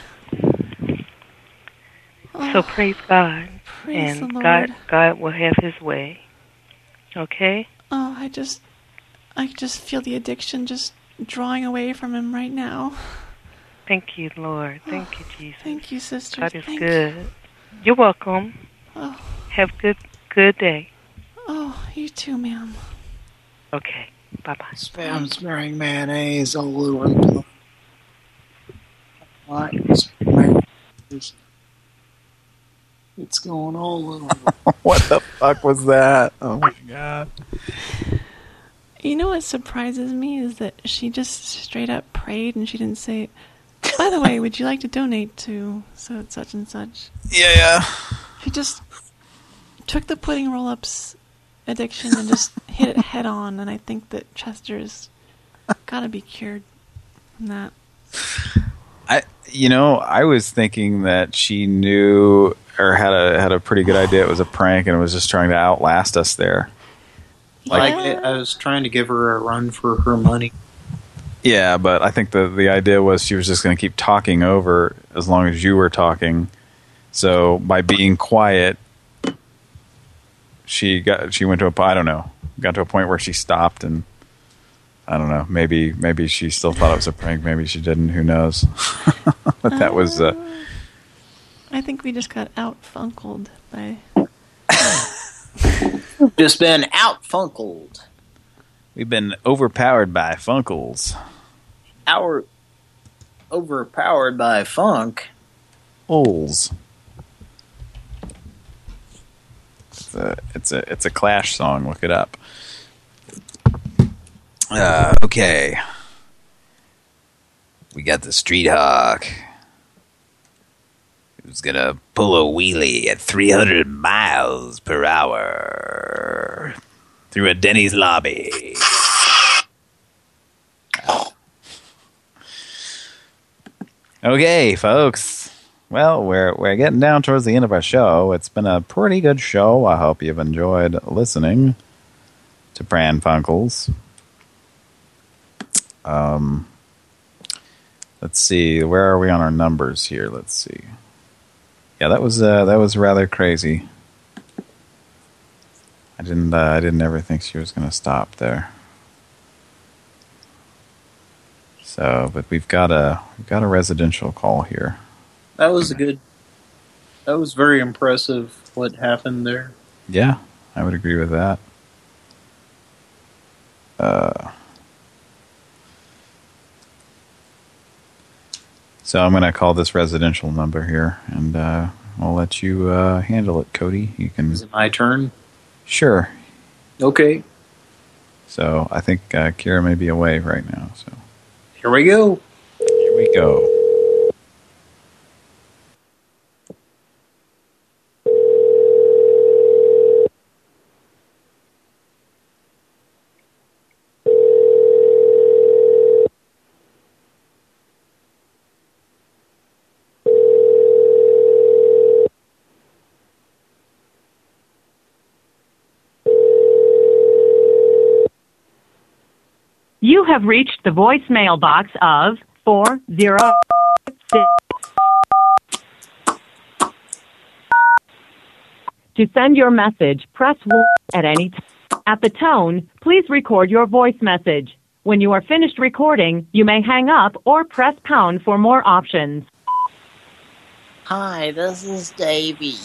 So Oh, praise God, praise and the Lord. God, God will have His way. Okay. Oh, I just, I just feel the addiction just drawing away from him right now. Thank you, Lord. Oh, thank you, Jesus. Thank you, sister. God is Thank good. You're welcome. Oh. Have good good day. Oh, you too, ma'am. Okay. Bye bye. Spam smearing mayonnaise all over the place. Like. It's going all over. what the fuck was that? Oh my god. You know what surprises me is that she just straight up prayed and she didn't say, by the way, would you like to donate to so such and such? Yeah, yeah. She just took the pudding roll-ups addiction and just hit it head on, and I think that Chester's got to be cured from that. I, you know, I was thinking that she knew or had a had a pretty good idea it was a prank and was just trying to outlast us there. Like I was trying to give her a run for her money. Yeah, but I think the the idea was she was just going to keep talking over as long as you were talking. So by being quiet, she got she went to a I don't know got to a point where she stopped and I don't know maybe maybe she still thought it was a prank maybe she didn't who knows but that was uh, I think we just got out funkled by. Just been out funkled. We've been overpowered by Funkles. Our overpowered by funk. Ols. It's a it's a it's a Clash song. Look it up. Uh, okay. We got the Street Hawk. Who's gonna pull a wheelie at 300 miles per hour through a Denny's lobby. Okay, folks. Well, we're we're getting down towards the end of our show. It's been a pretty good show. I hope you've enjoyed listening to Pran Funkels. Um, let's see. Where are we on our numbers here? Let's see. Yeah, that was uh, that was rather crazy. I didn't uh, I didn't ever think she was going to stop there. So, but we've got a we've got a residential call here. That was a good. That was very impressive. What happened there? Yeah, I would agree with that. Uh, so I'm going to call this residential number here, and uh, I'll let you uh, handle it, Cody. You can. Is it my turn? Sure. Okay. So I think uh, Kira may be away right now. So Here we go. here we go. You have reached the voicemail box of 406. To send your message, press 1 at any time. At the tone, please record your voice message. When you are finished recording, you may hang up or press pound for more options. Hi, this is Davy.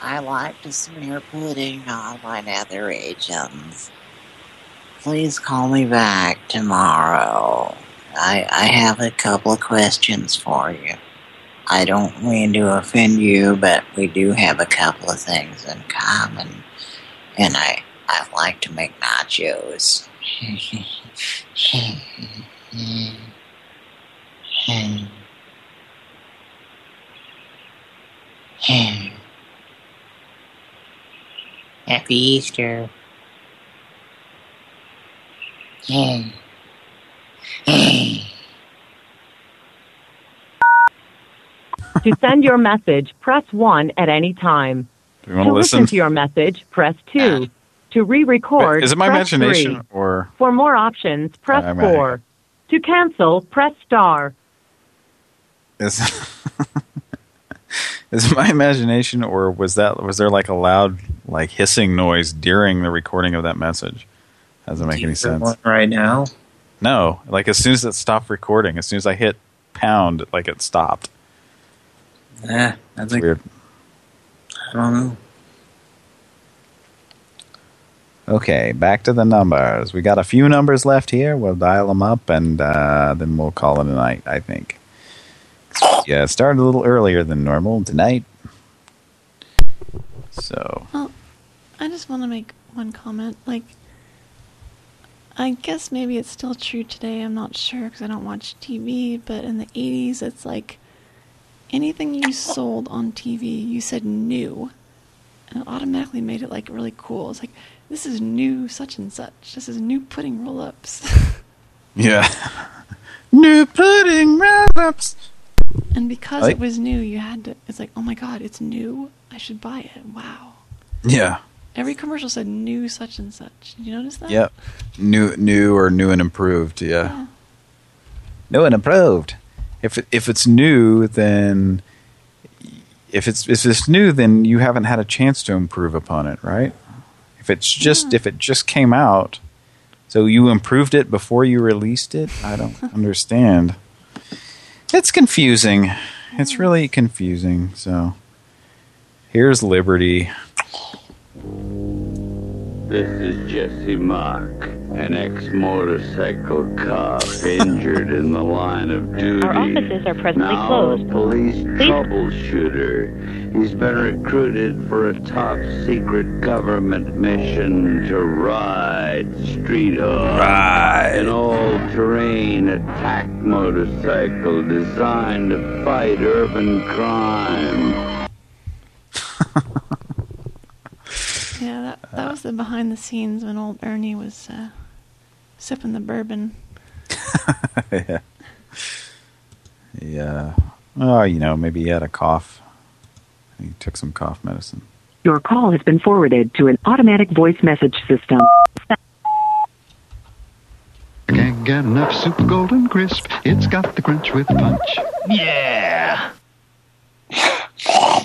I like to smear pudding on my nether regions. Please call me back tomorrow. I, I have a couple of questions for you. I don't mean to offend you, but we do have a couple of things in common. And I, I like to make nachos. Happy Easter. To send your message, press 1 at any time. Do you to listen listen? to your message, press 2. Ah. To re-record, Is it my press imagination 3. or For more options, press I'm at it. 4. To cancel, press star. is is it my imagination or was that was there like a loud like hissing noise during the recording of that message? Doesn't make any sense. one right now? No, like as soon as it stopped recording, as soon as I hit pound, like it stopped. Yeah, that's weird. I don't know. Okay, back to the numbers. We got a few numbers left here. We'll dial them up, and uh, then we'll call it a night, I think. Yeah, it started a little earlier than normal tonight. So, Well, I just want to make one comment. Like, I guess maybe it's still true today. I'm not sure because I don't watch TV. But in the 80s, it's like anything you sold on TV, you said new. And it automatically made it like really cool. It's like, this is new such and such. This is new pudding roll ups. yeah. New pudding roll-ups. and because Like- it was new, you had to, it's like, oh my god, it's new. I should buy it. Wow. Yeah. Every commercial said new such and such. Did you notice that? Yep. New, new or new and improved. Yeah. New and improved. If it, if it's new, then if it's if it's new, then you haven't had a chance to improve upon it, right? If it's just if it just came out, so you improved it before you released it. I don't understand. It's confusing. It's really confusing. So here's Liberty. This is Jesse Mach, an ex-motorcycle cop injured in the line of duty. Our offices are presently now closed. a police troubleshooter. He's been recruited for a top-secret government mission to ride Street Hawk, an all-terrain attack motorcycle designed to fight urban crime. Yeah, that that was the behind the scenes when old Ernie was uh, sipping the bourbon. yeah. Yeah. Oh, you know, maybe he had a cough. He took some cough medicine. Your call has been forwarded to an automatic voice message system. Can't get enough super golden crisp. It's got the crunch with punch. Yeah.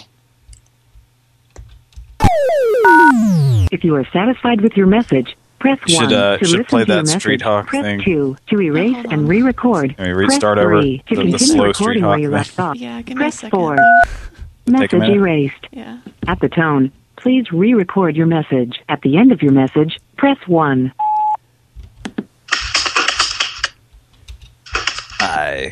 If you are satisfied with your message, press Should, 1 uh, to should listen play to your that message. Street Hawk press thing. 2 to erase and re-record. Can we re- press start over 3 to the- the continue slow recording Street where you left off. Yeah, give me a press second. 4. Message erased. Yeah. At the tone, please re-record your message. At the end of your message, press 1. Hi.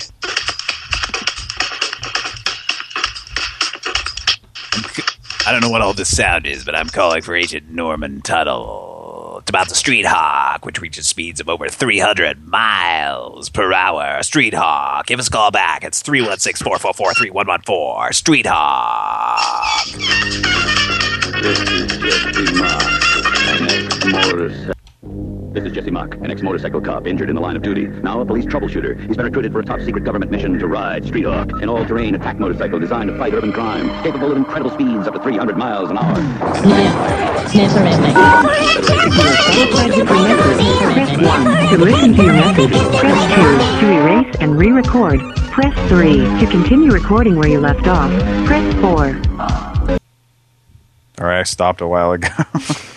I don't know what all this sound is, but I'm calling for Agent Norman Tuttle. It's about the Street Hawk, which reaches speeds of over 300 miles per hour. Street Hawk. Give us a call back. It's 316-444-3114. Street Hawk. This is Jesse Mach, an ex-motorcycle. Cop injured in the line of duty. Now a police troubleshooter. He's been recruited for a top-secret government mission to ride Street Hawk, an all-terrain attack motorcycle designed to fight urban crime, capable of incredible speeds up to 300 miles an hour. Satisfied with press 1 to listen to your message. Press 2 to erase and re-record. Press 3 to continue recording where you left off. Press 4. All right, I stopped a while ago.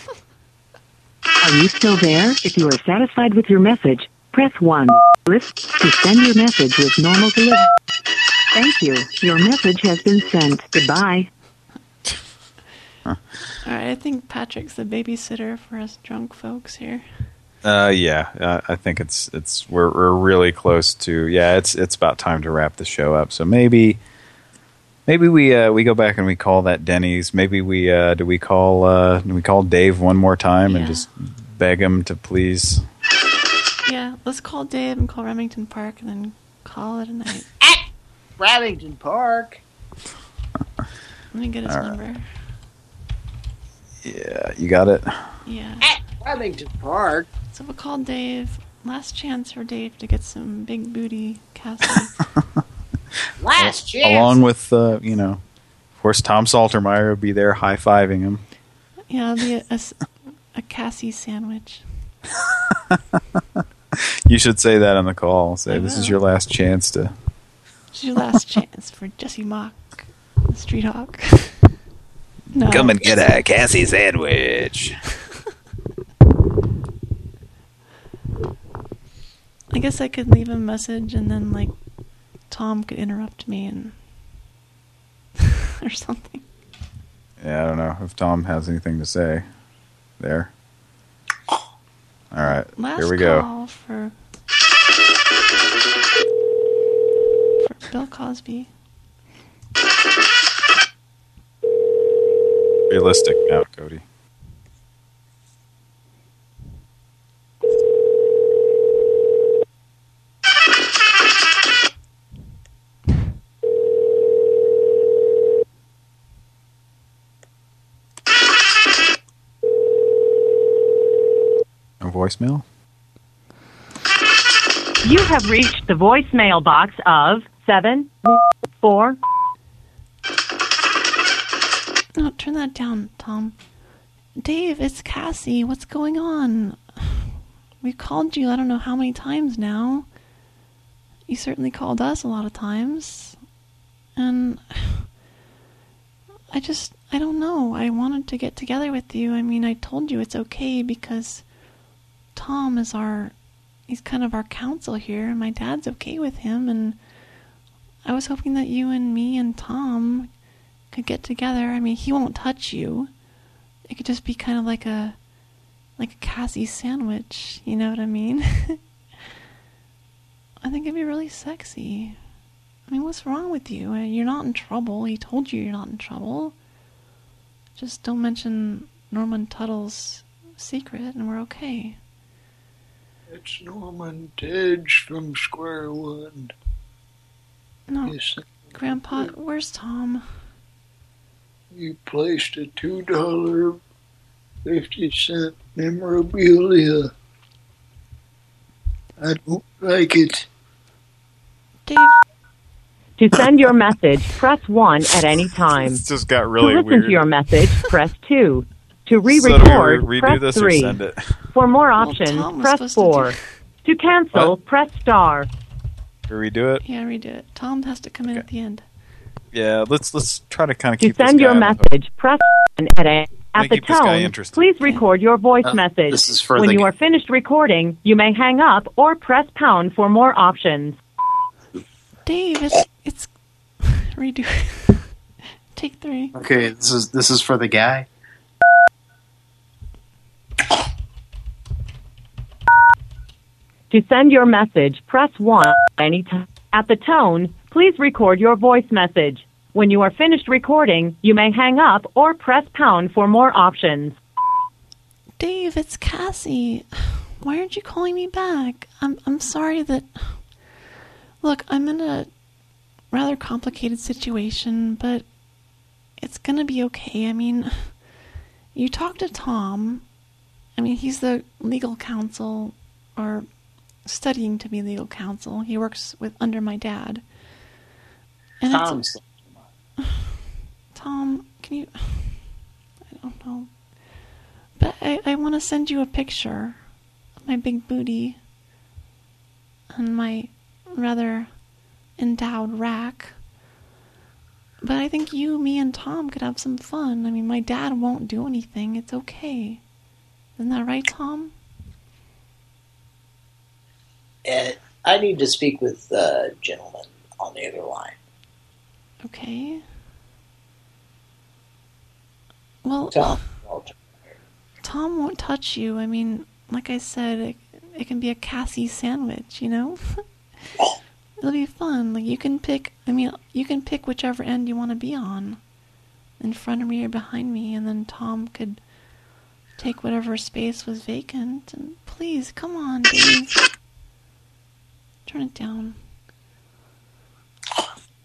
Are you still there? If you are satisfied with your message, press 1. List to send your message with normal delivery. Thank you. Your message has been sent. Goodbye. All right, I think Patrick's the babysitter for us drunk folks here. Uh, yeah, uh, I think it's it's we're we're really close to yeah. It's it's about time to wrap the show up. So maybe maybe we uh, we go back and we call that Denny's. Maybe we uh, do we call uh, do we call Dave one more time and just beg him to please. Yeah, let's call Dave and call Remington Park and then call it a night. At Remington Park. Let me get his All right. number. Yeah, you got it. Yeah. At Remington Park. So we'll call Dave. Last chance for Dave to get some big booty Cassie. Last chance. Along with uh, you know, of course, Tom Saltermeyer would be there high fiving him. yeah, it'll be a, a s- a Cassie sandwich. You should say that on the call. Say this is your last chance to. It's your last chance for Jesse Mach, the Street Hawk. no. Come and get a Cassie sandwich. I guess I could leave a message and then like Tom could interrupt me and or something. Yeah, I don't know if Tom has anything to say there. All right, Last here we go. call for for Bill Cosby. Realistic now, Cody. Voicemail? You have reached the voicemail box of seven four. No, turn that down, Tom. Dave, it's Cassie. What's going on? We've called you I don't know how many times now. You certainly called us a lot of times. And I just, I don't know. I wanted to get together with you. I mean, I told you it's okay because Tom is our, he's kind of our counsel here, and my dad's okay with him. And I was hoping that you and me and Tom could get together. I mean, he won't touch you. It could just be kind of like a like a Cassie sandwich, you know what I mean? I think it'd be really sexy. I mean, what's wrong with you? Uh, You're not in trouble. He told you you're not in trouble. Just don't mention Norman Tuttle's secret and we're okay. It's Norman Tedge from Square One. No, Yes, Grandpa, where's Tom? you placed a two dollar fifty cent memorabilia. I don't like it. Dave. To send your message, press 1 at any time. This just got really to listen weird. to your message, press 2. To So do we re-record, re- redo press this 3. Send it? For more Tom options, was press supposed to 4. To cancel, What? press star. Or redo it? Yeah, redo it. Tom has to come in at the end. Yeah, let's let's try to kind of keep this send your guy on the hook. message, press 1 at at the keep this guy tone, please record your voice Uh, message. this is for when the you are finished recording, you may hang up or press pound for more options. Dave, it's it's redo. Take three. Okay, this is this is for the guy. To send your message, press 1 anytime. At the tone, please record your voice message. When you are finished recording, you may hang up or press pound for more options. Dave, it's Cassie. Why aren't you calling me back? I'm I'm sorry that Look, I'm in a rather complicated situation, but it's going to be okay. I mean, you talk to Tom. I mean, he's the legal counsel or studying to be legal counsel. He works with under my dad. And Tom's Tom, can you? I don't know. But I, I want to send you a picture of my big booty and my rather endowed rack. But I think you, me, and Tom could have some fun. I mean, my dad won't do anything. It's okay. Isn't that right, Tom? Uh, I need to speak with the gentleman on the other line. Okay. Well, Tom. Tom won't touch you. I mean, like I said, it, it can be a Cassie sandwich, you know? It'll be fun. Like you can pick. I mean, you can pick whichever end you want to be on, in front of me or behind me, and then Tom could take whatever space was vacant. And please, come on, Dave. Turn it down.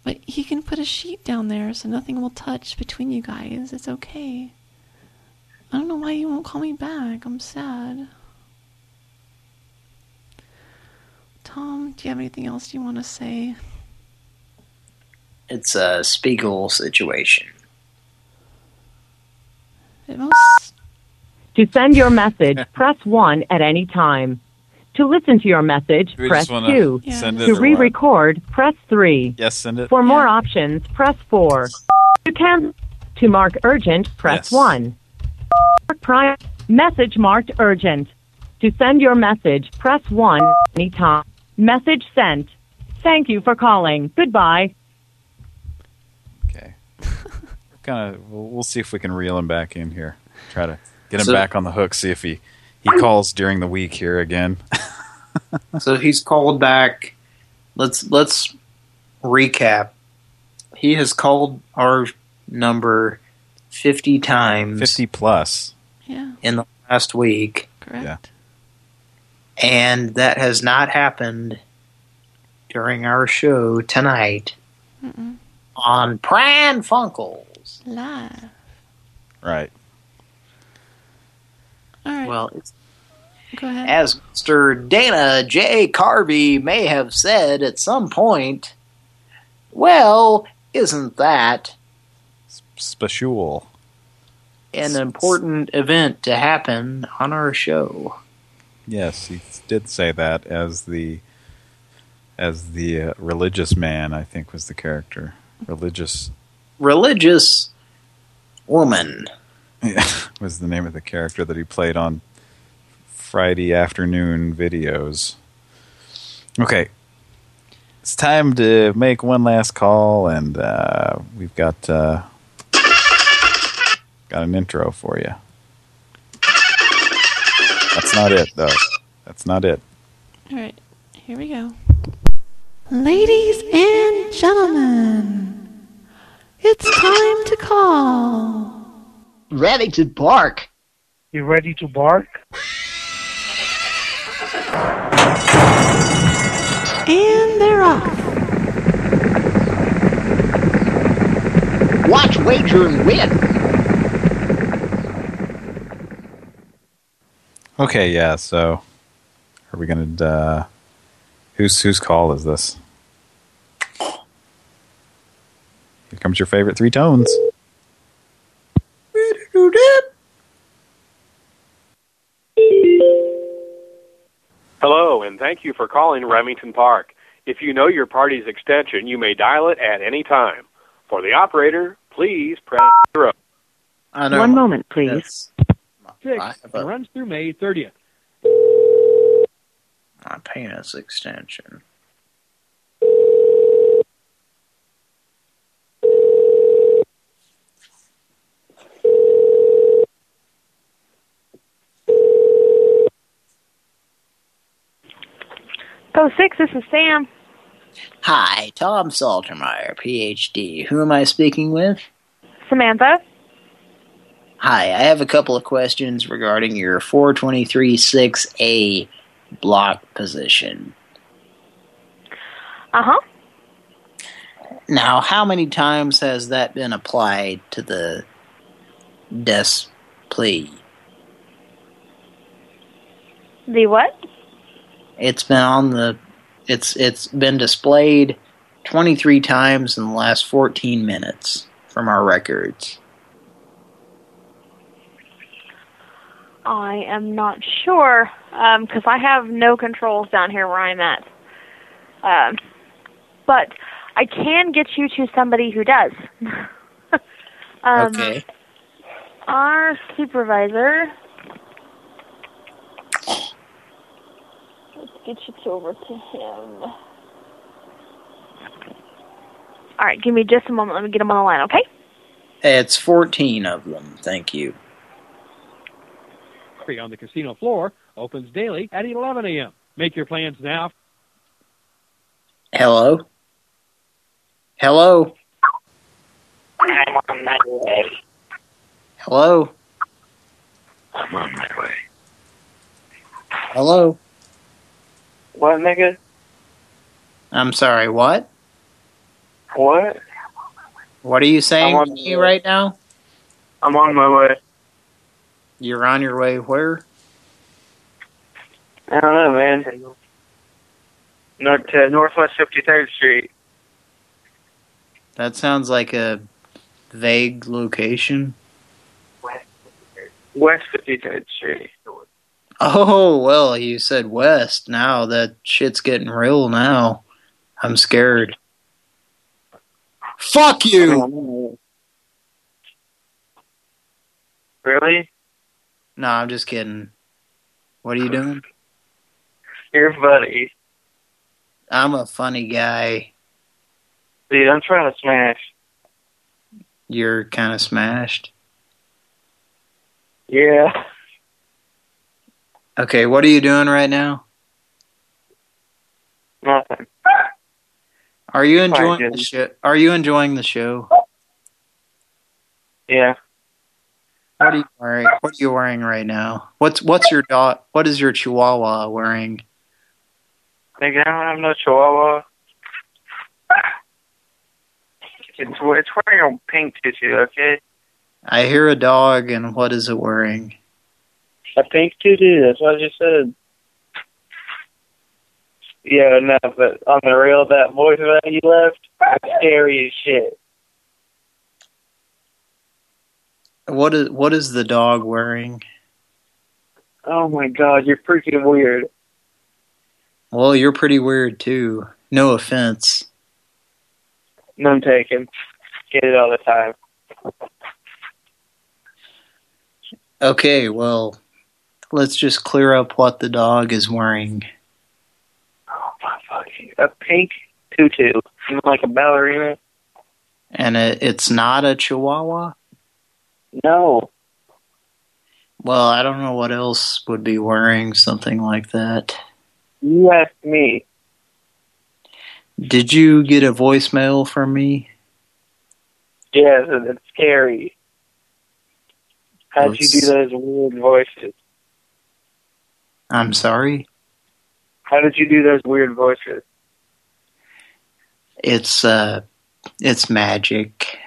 But he can put a sheet down there so nothing will touch between you guys. It's okay. I don't know why you won't call me back. I'm sad. Tom, do you have anything else you want to say? It's a Spiegel situation. It most To send your message, press 1 at any time. To listen to your message, we press just wanna 2. send it To re-record, press 3. Yes, send it. For more options, press 4. To can to mark urgent, press Yes. 1. Pri- message marked urgent. To send your message, press 1 anytime. Message sent. Thank you for calling. Goodbye. Okay. Kind of. We'll, we'll see if we can reel him back in here. Try to get him So- back on the hook. See if he He calls during the week here again. so he's called back. Let's let's recap. He has called our number 50 times. 50 plus. Yeah. In the last week. Correct. Yeah. And that has not happened during our show tonight Mm-mm. on Pran Funkels. Live. Right. All right. Well, it's Go ahead. As Mr. Dana J. Carvey may have said at some point, well, isn't that Special. an important event to happen on our show? Yes, he did say that as the as the uh, religious man. I think was the character. Religious Religious woman. Yeah, was the name of the character that he played on Friday afternoon videos. Okay, it's time to make one last call, and uh, we've got uh, got an intro for you. That's not it, though. That's not it. All right. Here we go. Ladies and gentlemen, it's time to call. Ready to bark. You ready to bark? And they're off. Watch, wager, and win. Okay, yeah. So, are we gonna? Uh, whose whose call is this? Here comes your favorite three tones. Hello, and thank you for calling Remington Park. If you know your party's extension, you may dial it at any time. For the operator, please press zero. I One moment, please. Six I a- runs through May 30th. My penis extension. Go six. This is Sam. Hi, Tom Saltermeyer, PhD. Who am I speaking with? Samantha. Hi, I have a couple of questions regarding your 423-6A block position. Uh huh. Now, how many times has that been applied to the desk plea? The what? It's been on the it's it's been displayed 23 times in the last 14 minutes from our records. I am not sure because I have no controls down here where I'm at. Um, but I can get you to somebody who does. um, okay. Our supervisor. Let's get you over to him. All right, give me just a moment. Let me get him on the line, okay? It's 14 of them. Thank you. On the casino floor opens daily at 11 a.m. Make your plans now. Hello? Hello? I'm on my way. Hello? I'm on my way. Hello? What, nigga? I'm sorry, what? What? What are you saying to me right now? I'm on my way. You're on your way where? I don't know, man. North to Northwest 53rd Street. That sounds like a vague location. West 53rd Street. Oh, well, you said west. Now that shit's getting real now. I'm scared. Fuck you! Really? No, I'm just kidding. What are you doing? You're funny. I'm a funny guy. Dude, I'm trying to smash. You're kind of smashed. Yeah. Okay, what are you doing right now? Nothing. Are you enjoying the show? Are you enjoying the show? Yeah. What are you wearing? What are you wearing right now? What's what's your dog? What is your Chihuahua wearing? Nigga, I don't have no chihuahua. It's, it's wearing a pink tutu, okay? I hear a dog, and what is it wearing? A pink tutu, that's what I just said. Yeah, no, but on the real, that voice that you left, scary as shit. What is what is the dog wearing? Oh my god, you're freaking weird. Well, you're pretty weird too. No offense. None taken. Get it all the time. Okay, well, let's just clear up what the dog is wearing. Oh my fucking! A pink tutu, like a ballerina. And it, it's not a Chihuahua? No. Well, I don't know what else would be wearing something like that. You asked me. Did you get a voicemail from me? Yes, and it's scary. How'd you do those weird voices? I'm sorry? How did you do those weird voices? It's, uh, it's magic.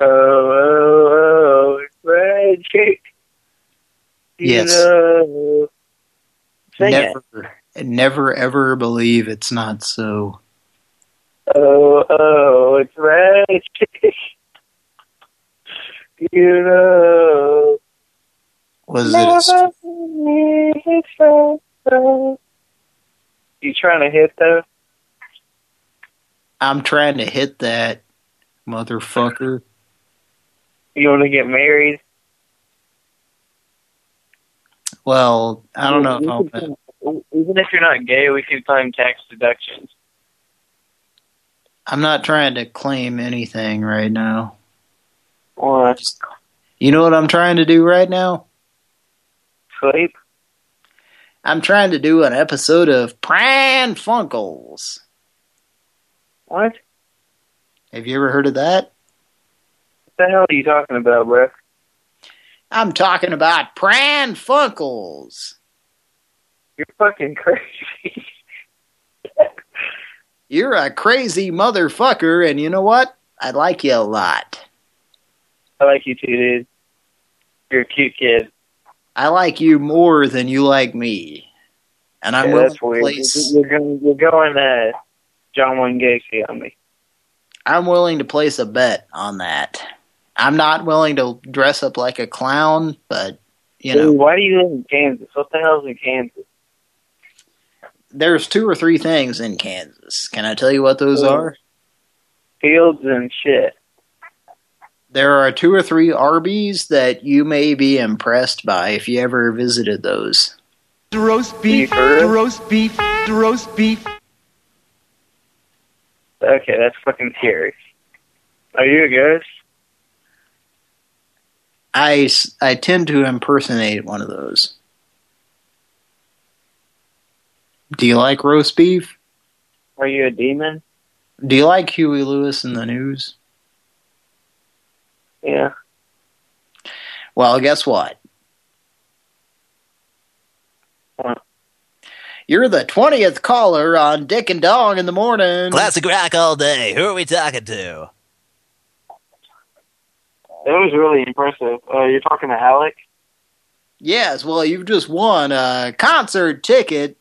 Oh, oh, oh, it's magic. You Yes. know. Sing it. never, never ever believe it's not so. Oh, oh, it's magic. You know. Was it? You trying to hit that? I'm trying to hit that motherfucker. You want to get married? Well, I don't know if I'll. Even if you're not gay, we can claim tax deductions. I'm not trying to claim anything right now. What? You know what I'm trying to do right now? Sleep? I'm trying to do an episode of Pran Funkels. What? Have you ever heard of that? What the hell are you talking about, bro? I'm talking about Pran Funkels. You're fucking crazy. You're a crazy motherfucker, and you know what? I like you a lot. I like you too, dude. You're a cute kid. I like you more than you like me. And I'm yeah, willing to weird. place You're, going, you're going uh, John Wayne Gacy on me. I'm willing to place a bet on that. I'm not willing to dress up like a clown, but you know, why do you live in Kansas? What the hell's in Kansas? there's two or three things in Kansas. Can I tell you what those are? Fields and shit. There are two or three Arby's that you may be impressed by if you ever visited those. The roast beef, the roast beef, the roast beef. Okay, that's fucking scary. Are you a ghost? I, s- I tend to impersonate one of those. Do you like roast beef? Are you a demon? Do you like Huey Lewis and the News? Yeah. Well, guess what? What? You're the 20th caller on Dick and Dong in the morning. Classic rock all day. Who are we talking to? That was really impressive. Uh, you're talking to Alec? Yes, well, you've just won a concert ticket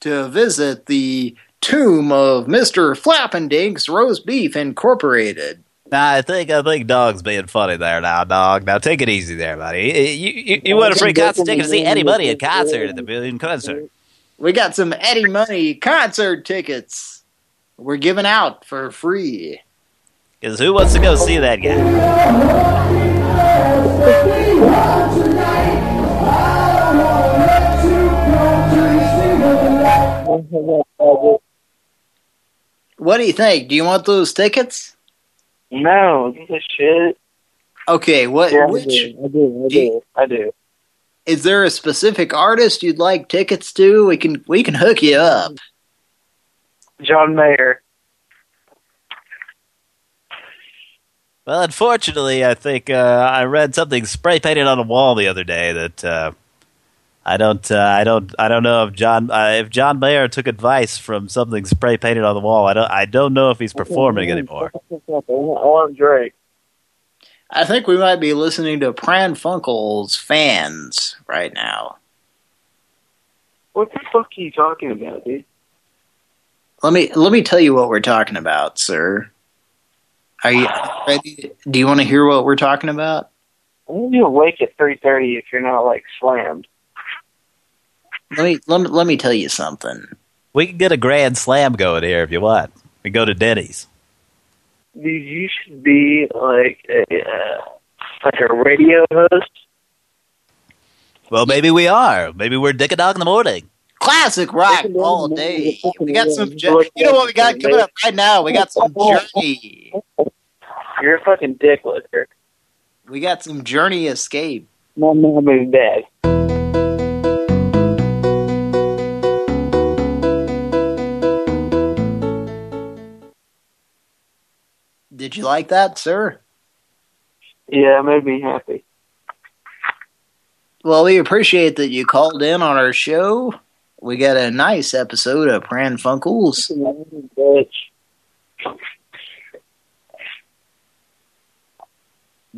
to visit the tomb of Mr. Flappendinks Roast Beef Incorporated. Nah, I think I think dog's being funny there now, dog. Now take it easy there, buddy. You you, you want a free concert ticket to see Eddie Money at concert at the Billion Concert? We got some Eddie Money concert tickets. We're giving out for free. Because who wants to go see that guy? What do you think? Do you want those tickets? No, this is shit. Okay, what? Yeah, I do. I do. I do. I do. Is there a specific artist you'd like tickets to? We can we can hook you up. John Mayer. Well, unfortunately, I think uh, I read something spray painted on a wall the other day that uh, I don't, uh, I don't, I don't know if John, uh, if John Mayer took advice from something spray painted on the wall. I don't, I don't know if he's performing anymore. Or Drake. I think we might be listening to Pran Funkel's fans right now. What the fuck are you talking about, dude? Let me let me tell you what we're talking about, sir. Are you ready? Do you want to hear what we're talking about? I'm gonna be awake at three thirty if you're not like slammed. Let me let me let me tell you something. We can get a grand slam going here if you want. We go to Denny's. Dude, you should be like a uh, like a radio host. Well, maybe we are. Maybe we're Dick and Dog in the morning. Classic rock all day. We got some. You know what we got coming up right now? We got some Journey. You're a fucking dick licker. We got some Journey Escape. My mom is dead. Did you like that, sir? Yeah, it made me happy. Well, we appreciate that you called in on our show. We got a nice episode of Pran Funkels.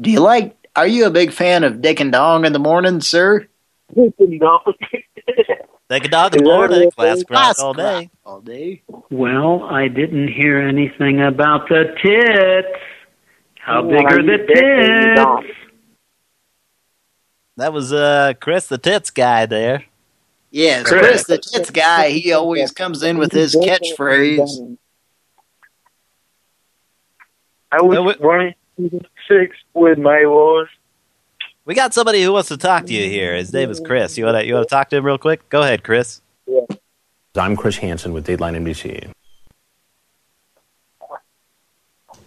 Do you like? Are you a big fan of Dick and Dong in the morning, sir? Dick and Dong. Dick and Dog in the morning. Classic all day. All day. Well, I didn't hear anything about the tits. How Yeah, big are the tits? That was uh, Chris the Tits guy there. Yes, Chris, the tits guy, he always comes in with his catchphrase. I was running six with my walls. We got somebody who wants to talk to you here. His name is Chris. You want to you want to talk to him real quick? Go ahead, Chris. Yeah. I'm Chris Hansen with Dateline NBC.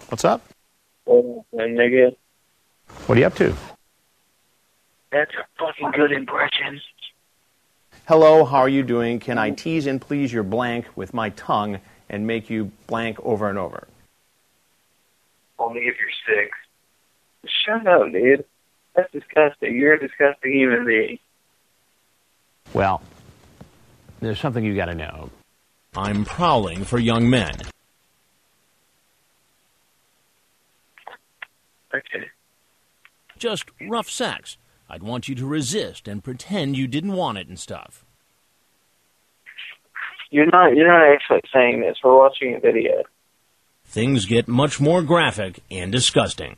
What's up? Oh, nigga. What are you up to? That's a fucking good impression. Hello, how are you doing? Can I tease and please your blank with my tongue and make you blank over and over? Only if you're six. Shut up, dude. That's disgusting. You're a disgusting human being. Well, there's something you gotta know. I'm prowling for young men. Okay. Just rough sex. I'd want you to resist and pretend you didn't want it and stuff. You're not. You're not actually saying this. We're watching a video. Things get much more graphic and disgusting.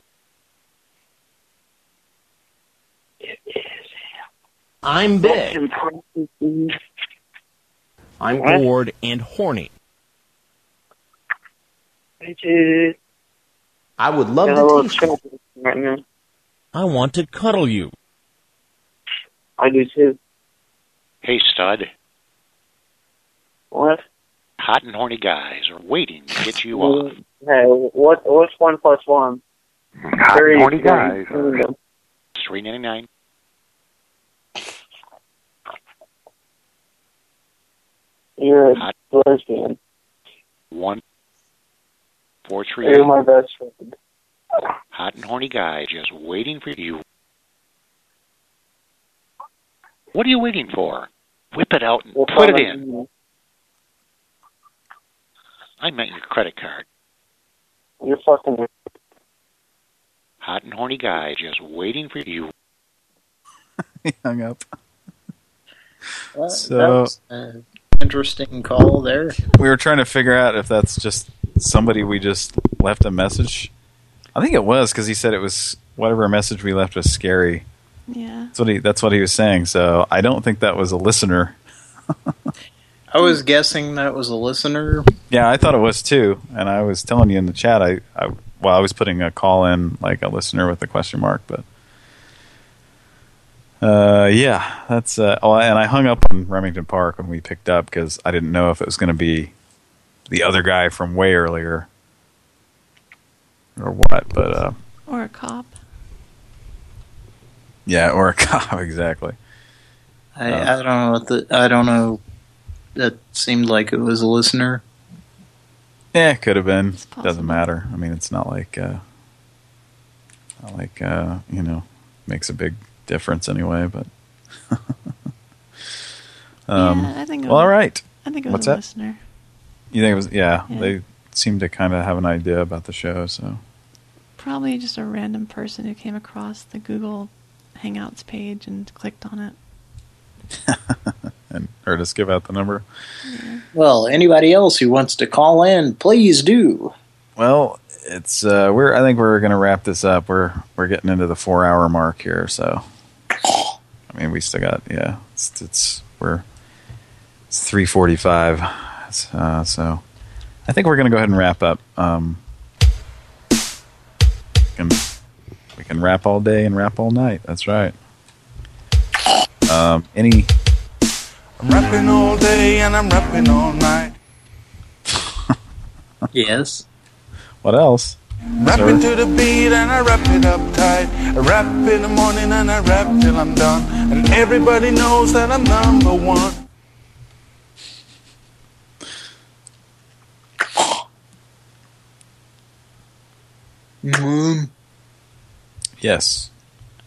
I'm big. I'm What? bored and horny. Bitches. I would love Got a little to tease trouble right now. I want to cuddle you. I do too. Hey, stud. What? Hot and horny guys are waiting to get you off. Hey, what? What's one plus one? Hot Three, and horny guys three ninety nine. You're a lesbian. One four three You're my best friend. hot and horny guy just waiting for you. What are you waiting for? Whip it out and We'll put it in. out. I meant your credit card. You're fucking. Hot and horny guy just waiting for you. He hung up. Well, So- that was an interesting call there. We were trying to figure out if that's just somebody we just left a message. I think it was because he said it was whatever message we left was scary. Yeah. That's what he. That's what he was saying. So I don't think that was a listener. I was guessing that was a listener. Yeah, I thought it was too, and I was telling you in the chat. I, I well, I was putting a call in like a listener with a question mark, but uh, yeah, that's. Uh, oh, and I hung up on Remington Park when we picked up because I didn't know if it was going to be the other guy from way earlier or what. But uh, Or a cop. yeah, or a cop exactly. I, Oh. I don't know what the I don't know. That seemed like it was a listener. Yeah, it could have been. Doesn't matter. I mean, it's not like, uh, not like uh, you know, makes a big difference anyway. But um, Yeah, I think it well, was- all right. I think it was What's a that? listener. You think it was? Yeah, Yeah. they seem to kind of have an idea about the show. So Probably just a random person who came across the Google Hangouts page and clicked on it. and heard us give out the number. Well, anybody else who wants to call in, please do. Well, it's uh, we're. I think we're going to wrap this up. We're we're getting into the four hour mark here. So, I mean, we still got yeah. It's, it's we're it's three forty five. Uh, so, I think we're going to go ahead and wrap up. Um, can we can rap all day and rap all night. That's right. Um, any I'm rapping all day and I'm rapping all night. Yes. what else? Rapping to the beat and I rap it up tight. I rap in the morning and I rap till I'm done. And everybody knows that I'm number one. Mom. Yes.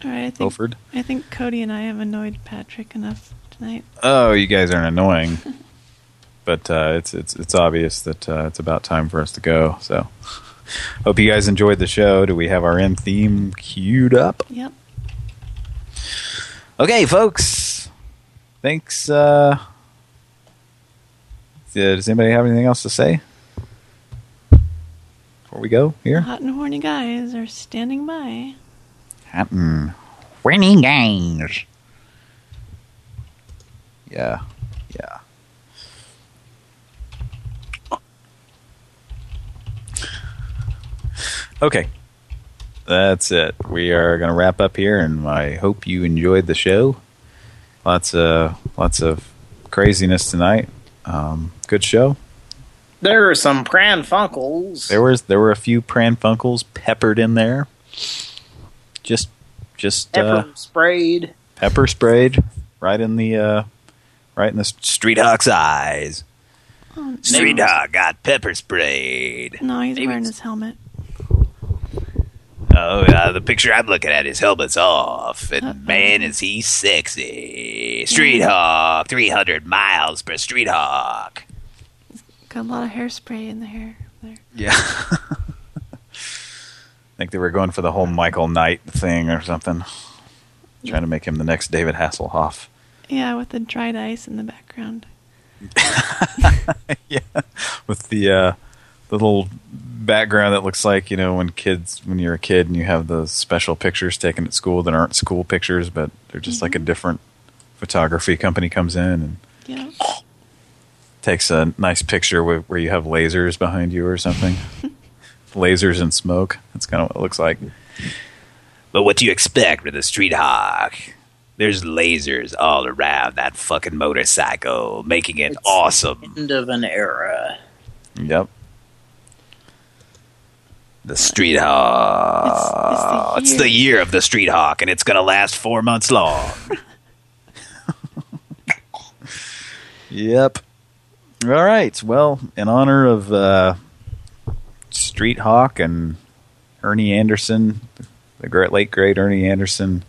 All right, I think Wilford? I think Cody and I have annoyed Patrick enough tonight. Oh, you guys aren't annoying. but uh, it's it's it's obvious that uh, it's about time for us to go. So, hope you guys enjoyed the show. Do we have our end theme queued up? Yep. Okay, folks. Thanks. Uh, does anybody have anything else to say before we go here? Hot and horny guys are standing by. Hot and horny Yeah. Yeah. Okay. That's it. We are going to wrap up here, and I hope you enjoyed the show. Lots of lots of craziness tonight. Um, good show. There are some Pran Funkels. There was there were a few Pran Funkels peppered in there. Just just uh, Pepper sprayed. pepper sprayed right in the uh, right in the street hawk's eyes. Oh, Street no. Hawk got pepper sprayed. No, he's wearing his helmet. Oh, uh, the picture I'm looking at, his helmet's off, and man, is he sexy. Street Hawk, 300 miles per Street Hawk. Got a lot of hairspray in the hair there. Yeah. I think they were going for the whole Michael Knight thing or something. Trying to make him the next David Hasselhoff. Yeah, with the dried ice in the background. yeah, with the uh, the little background that looks like you know when kids when you're a kid and you have the special pictures taken at school that aren't school pictures, but they're just like a mm-hmm. different photography company comes in and Yeah. takes a nice picture where, where you have lasers behind you or something. lasers and smoke. That's kind of what it looks like. But what do you expect with a Street Hawk? There's lasers all around that fucking motorcycle, making it awesome. End of an era. Yep. The Street Hawk. It's, the year of the Street Hawk, and it's going to last four months long. Yep. All right. Well, in honor of uh, Street Hawk and Ernie Anderson, the great late great Ernie Anderson,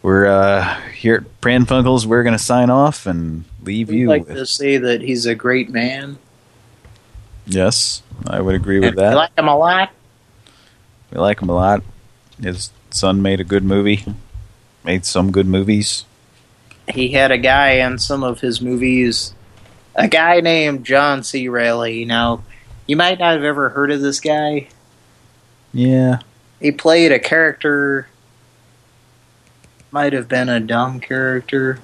we're uh, here at Pran Funkels. We're going to sign off and leave We'd you. like with- to say that he's a great man. Yes, I would agree with And that. we like him a lot. we like him a lot. His son made a good movie. Made some good movies. He had a guy in some of his movies, a guy named John C. Reilly. Now, you might not have ever heard of this guy. Yeah. He played a character, might have been a dumb character.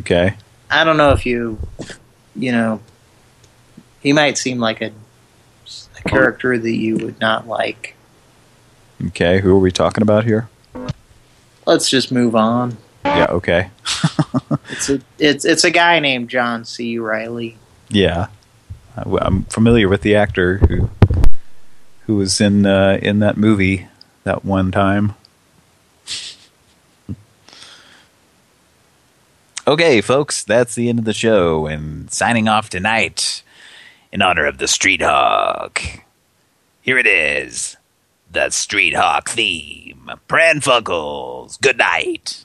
Okay. I don't know if you, you know, he might seem like a, a character that you would not like. Okay. Who are we talking about here? Let's just move on. Yeah. Okay. It's a it's it's a guy named John C. Reilly. Yeah, I- I'm familiar with the actor who who was in uh, in that movie that one time. Okay, folks, that's the end of the show. And signing off tonight in honor of the Street Hawk. Here it is. The Street Hawk theme. Pran Funkels. Good night.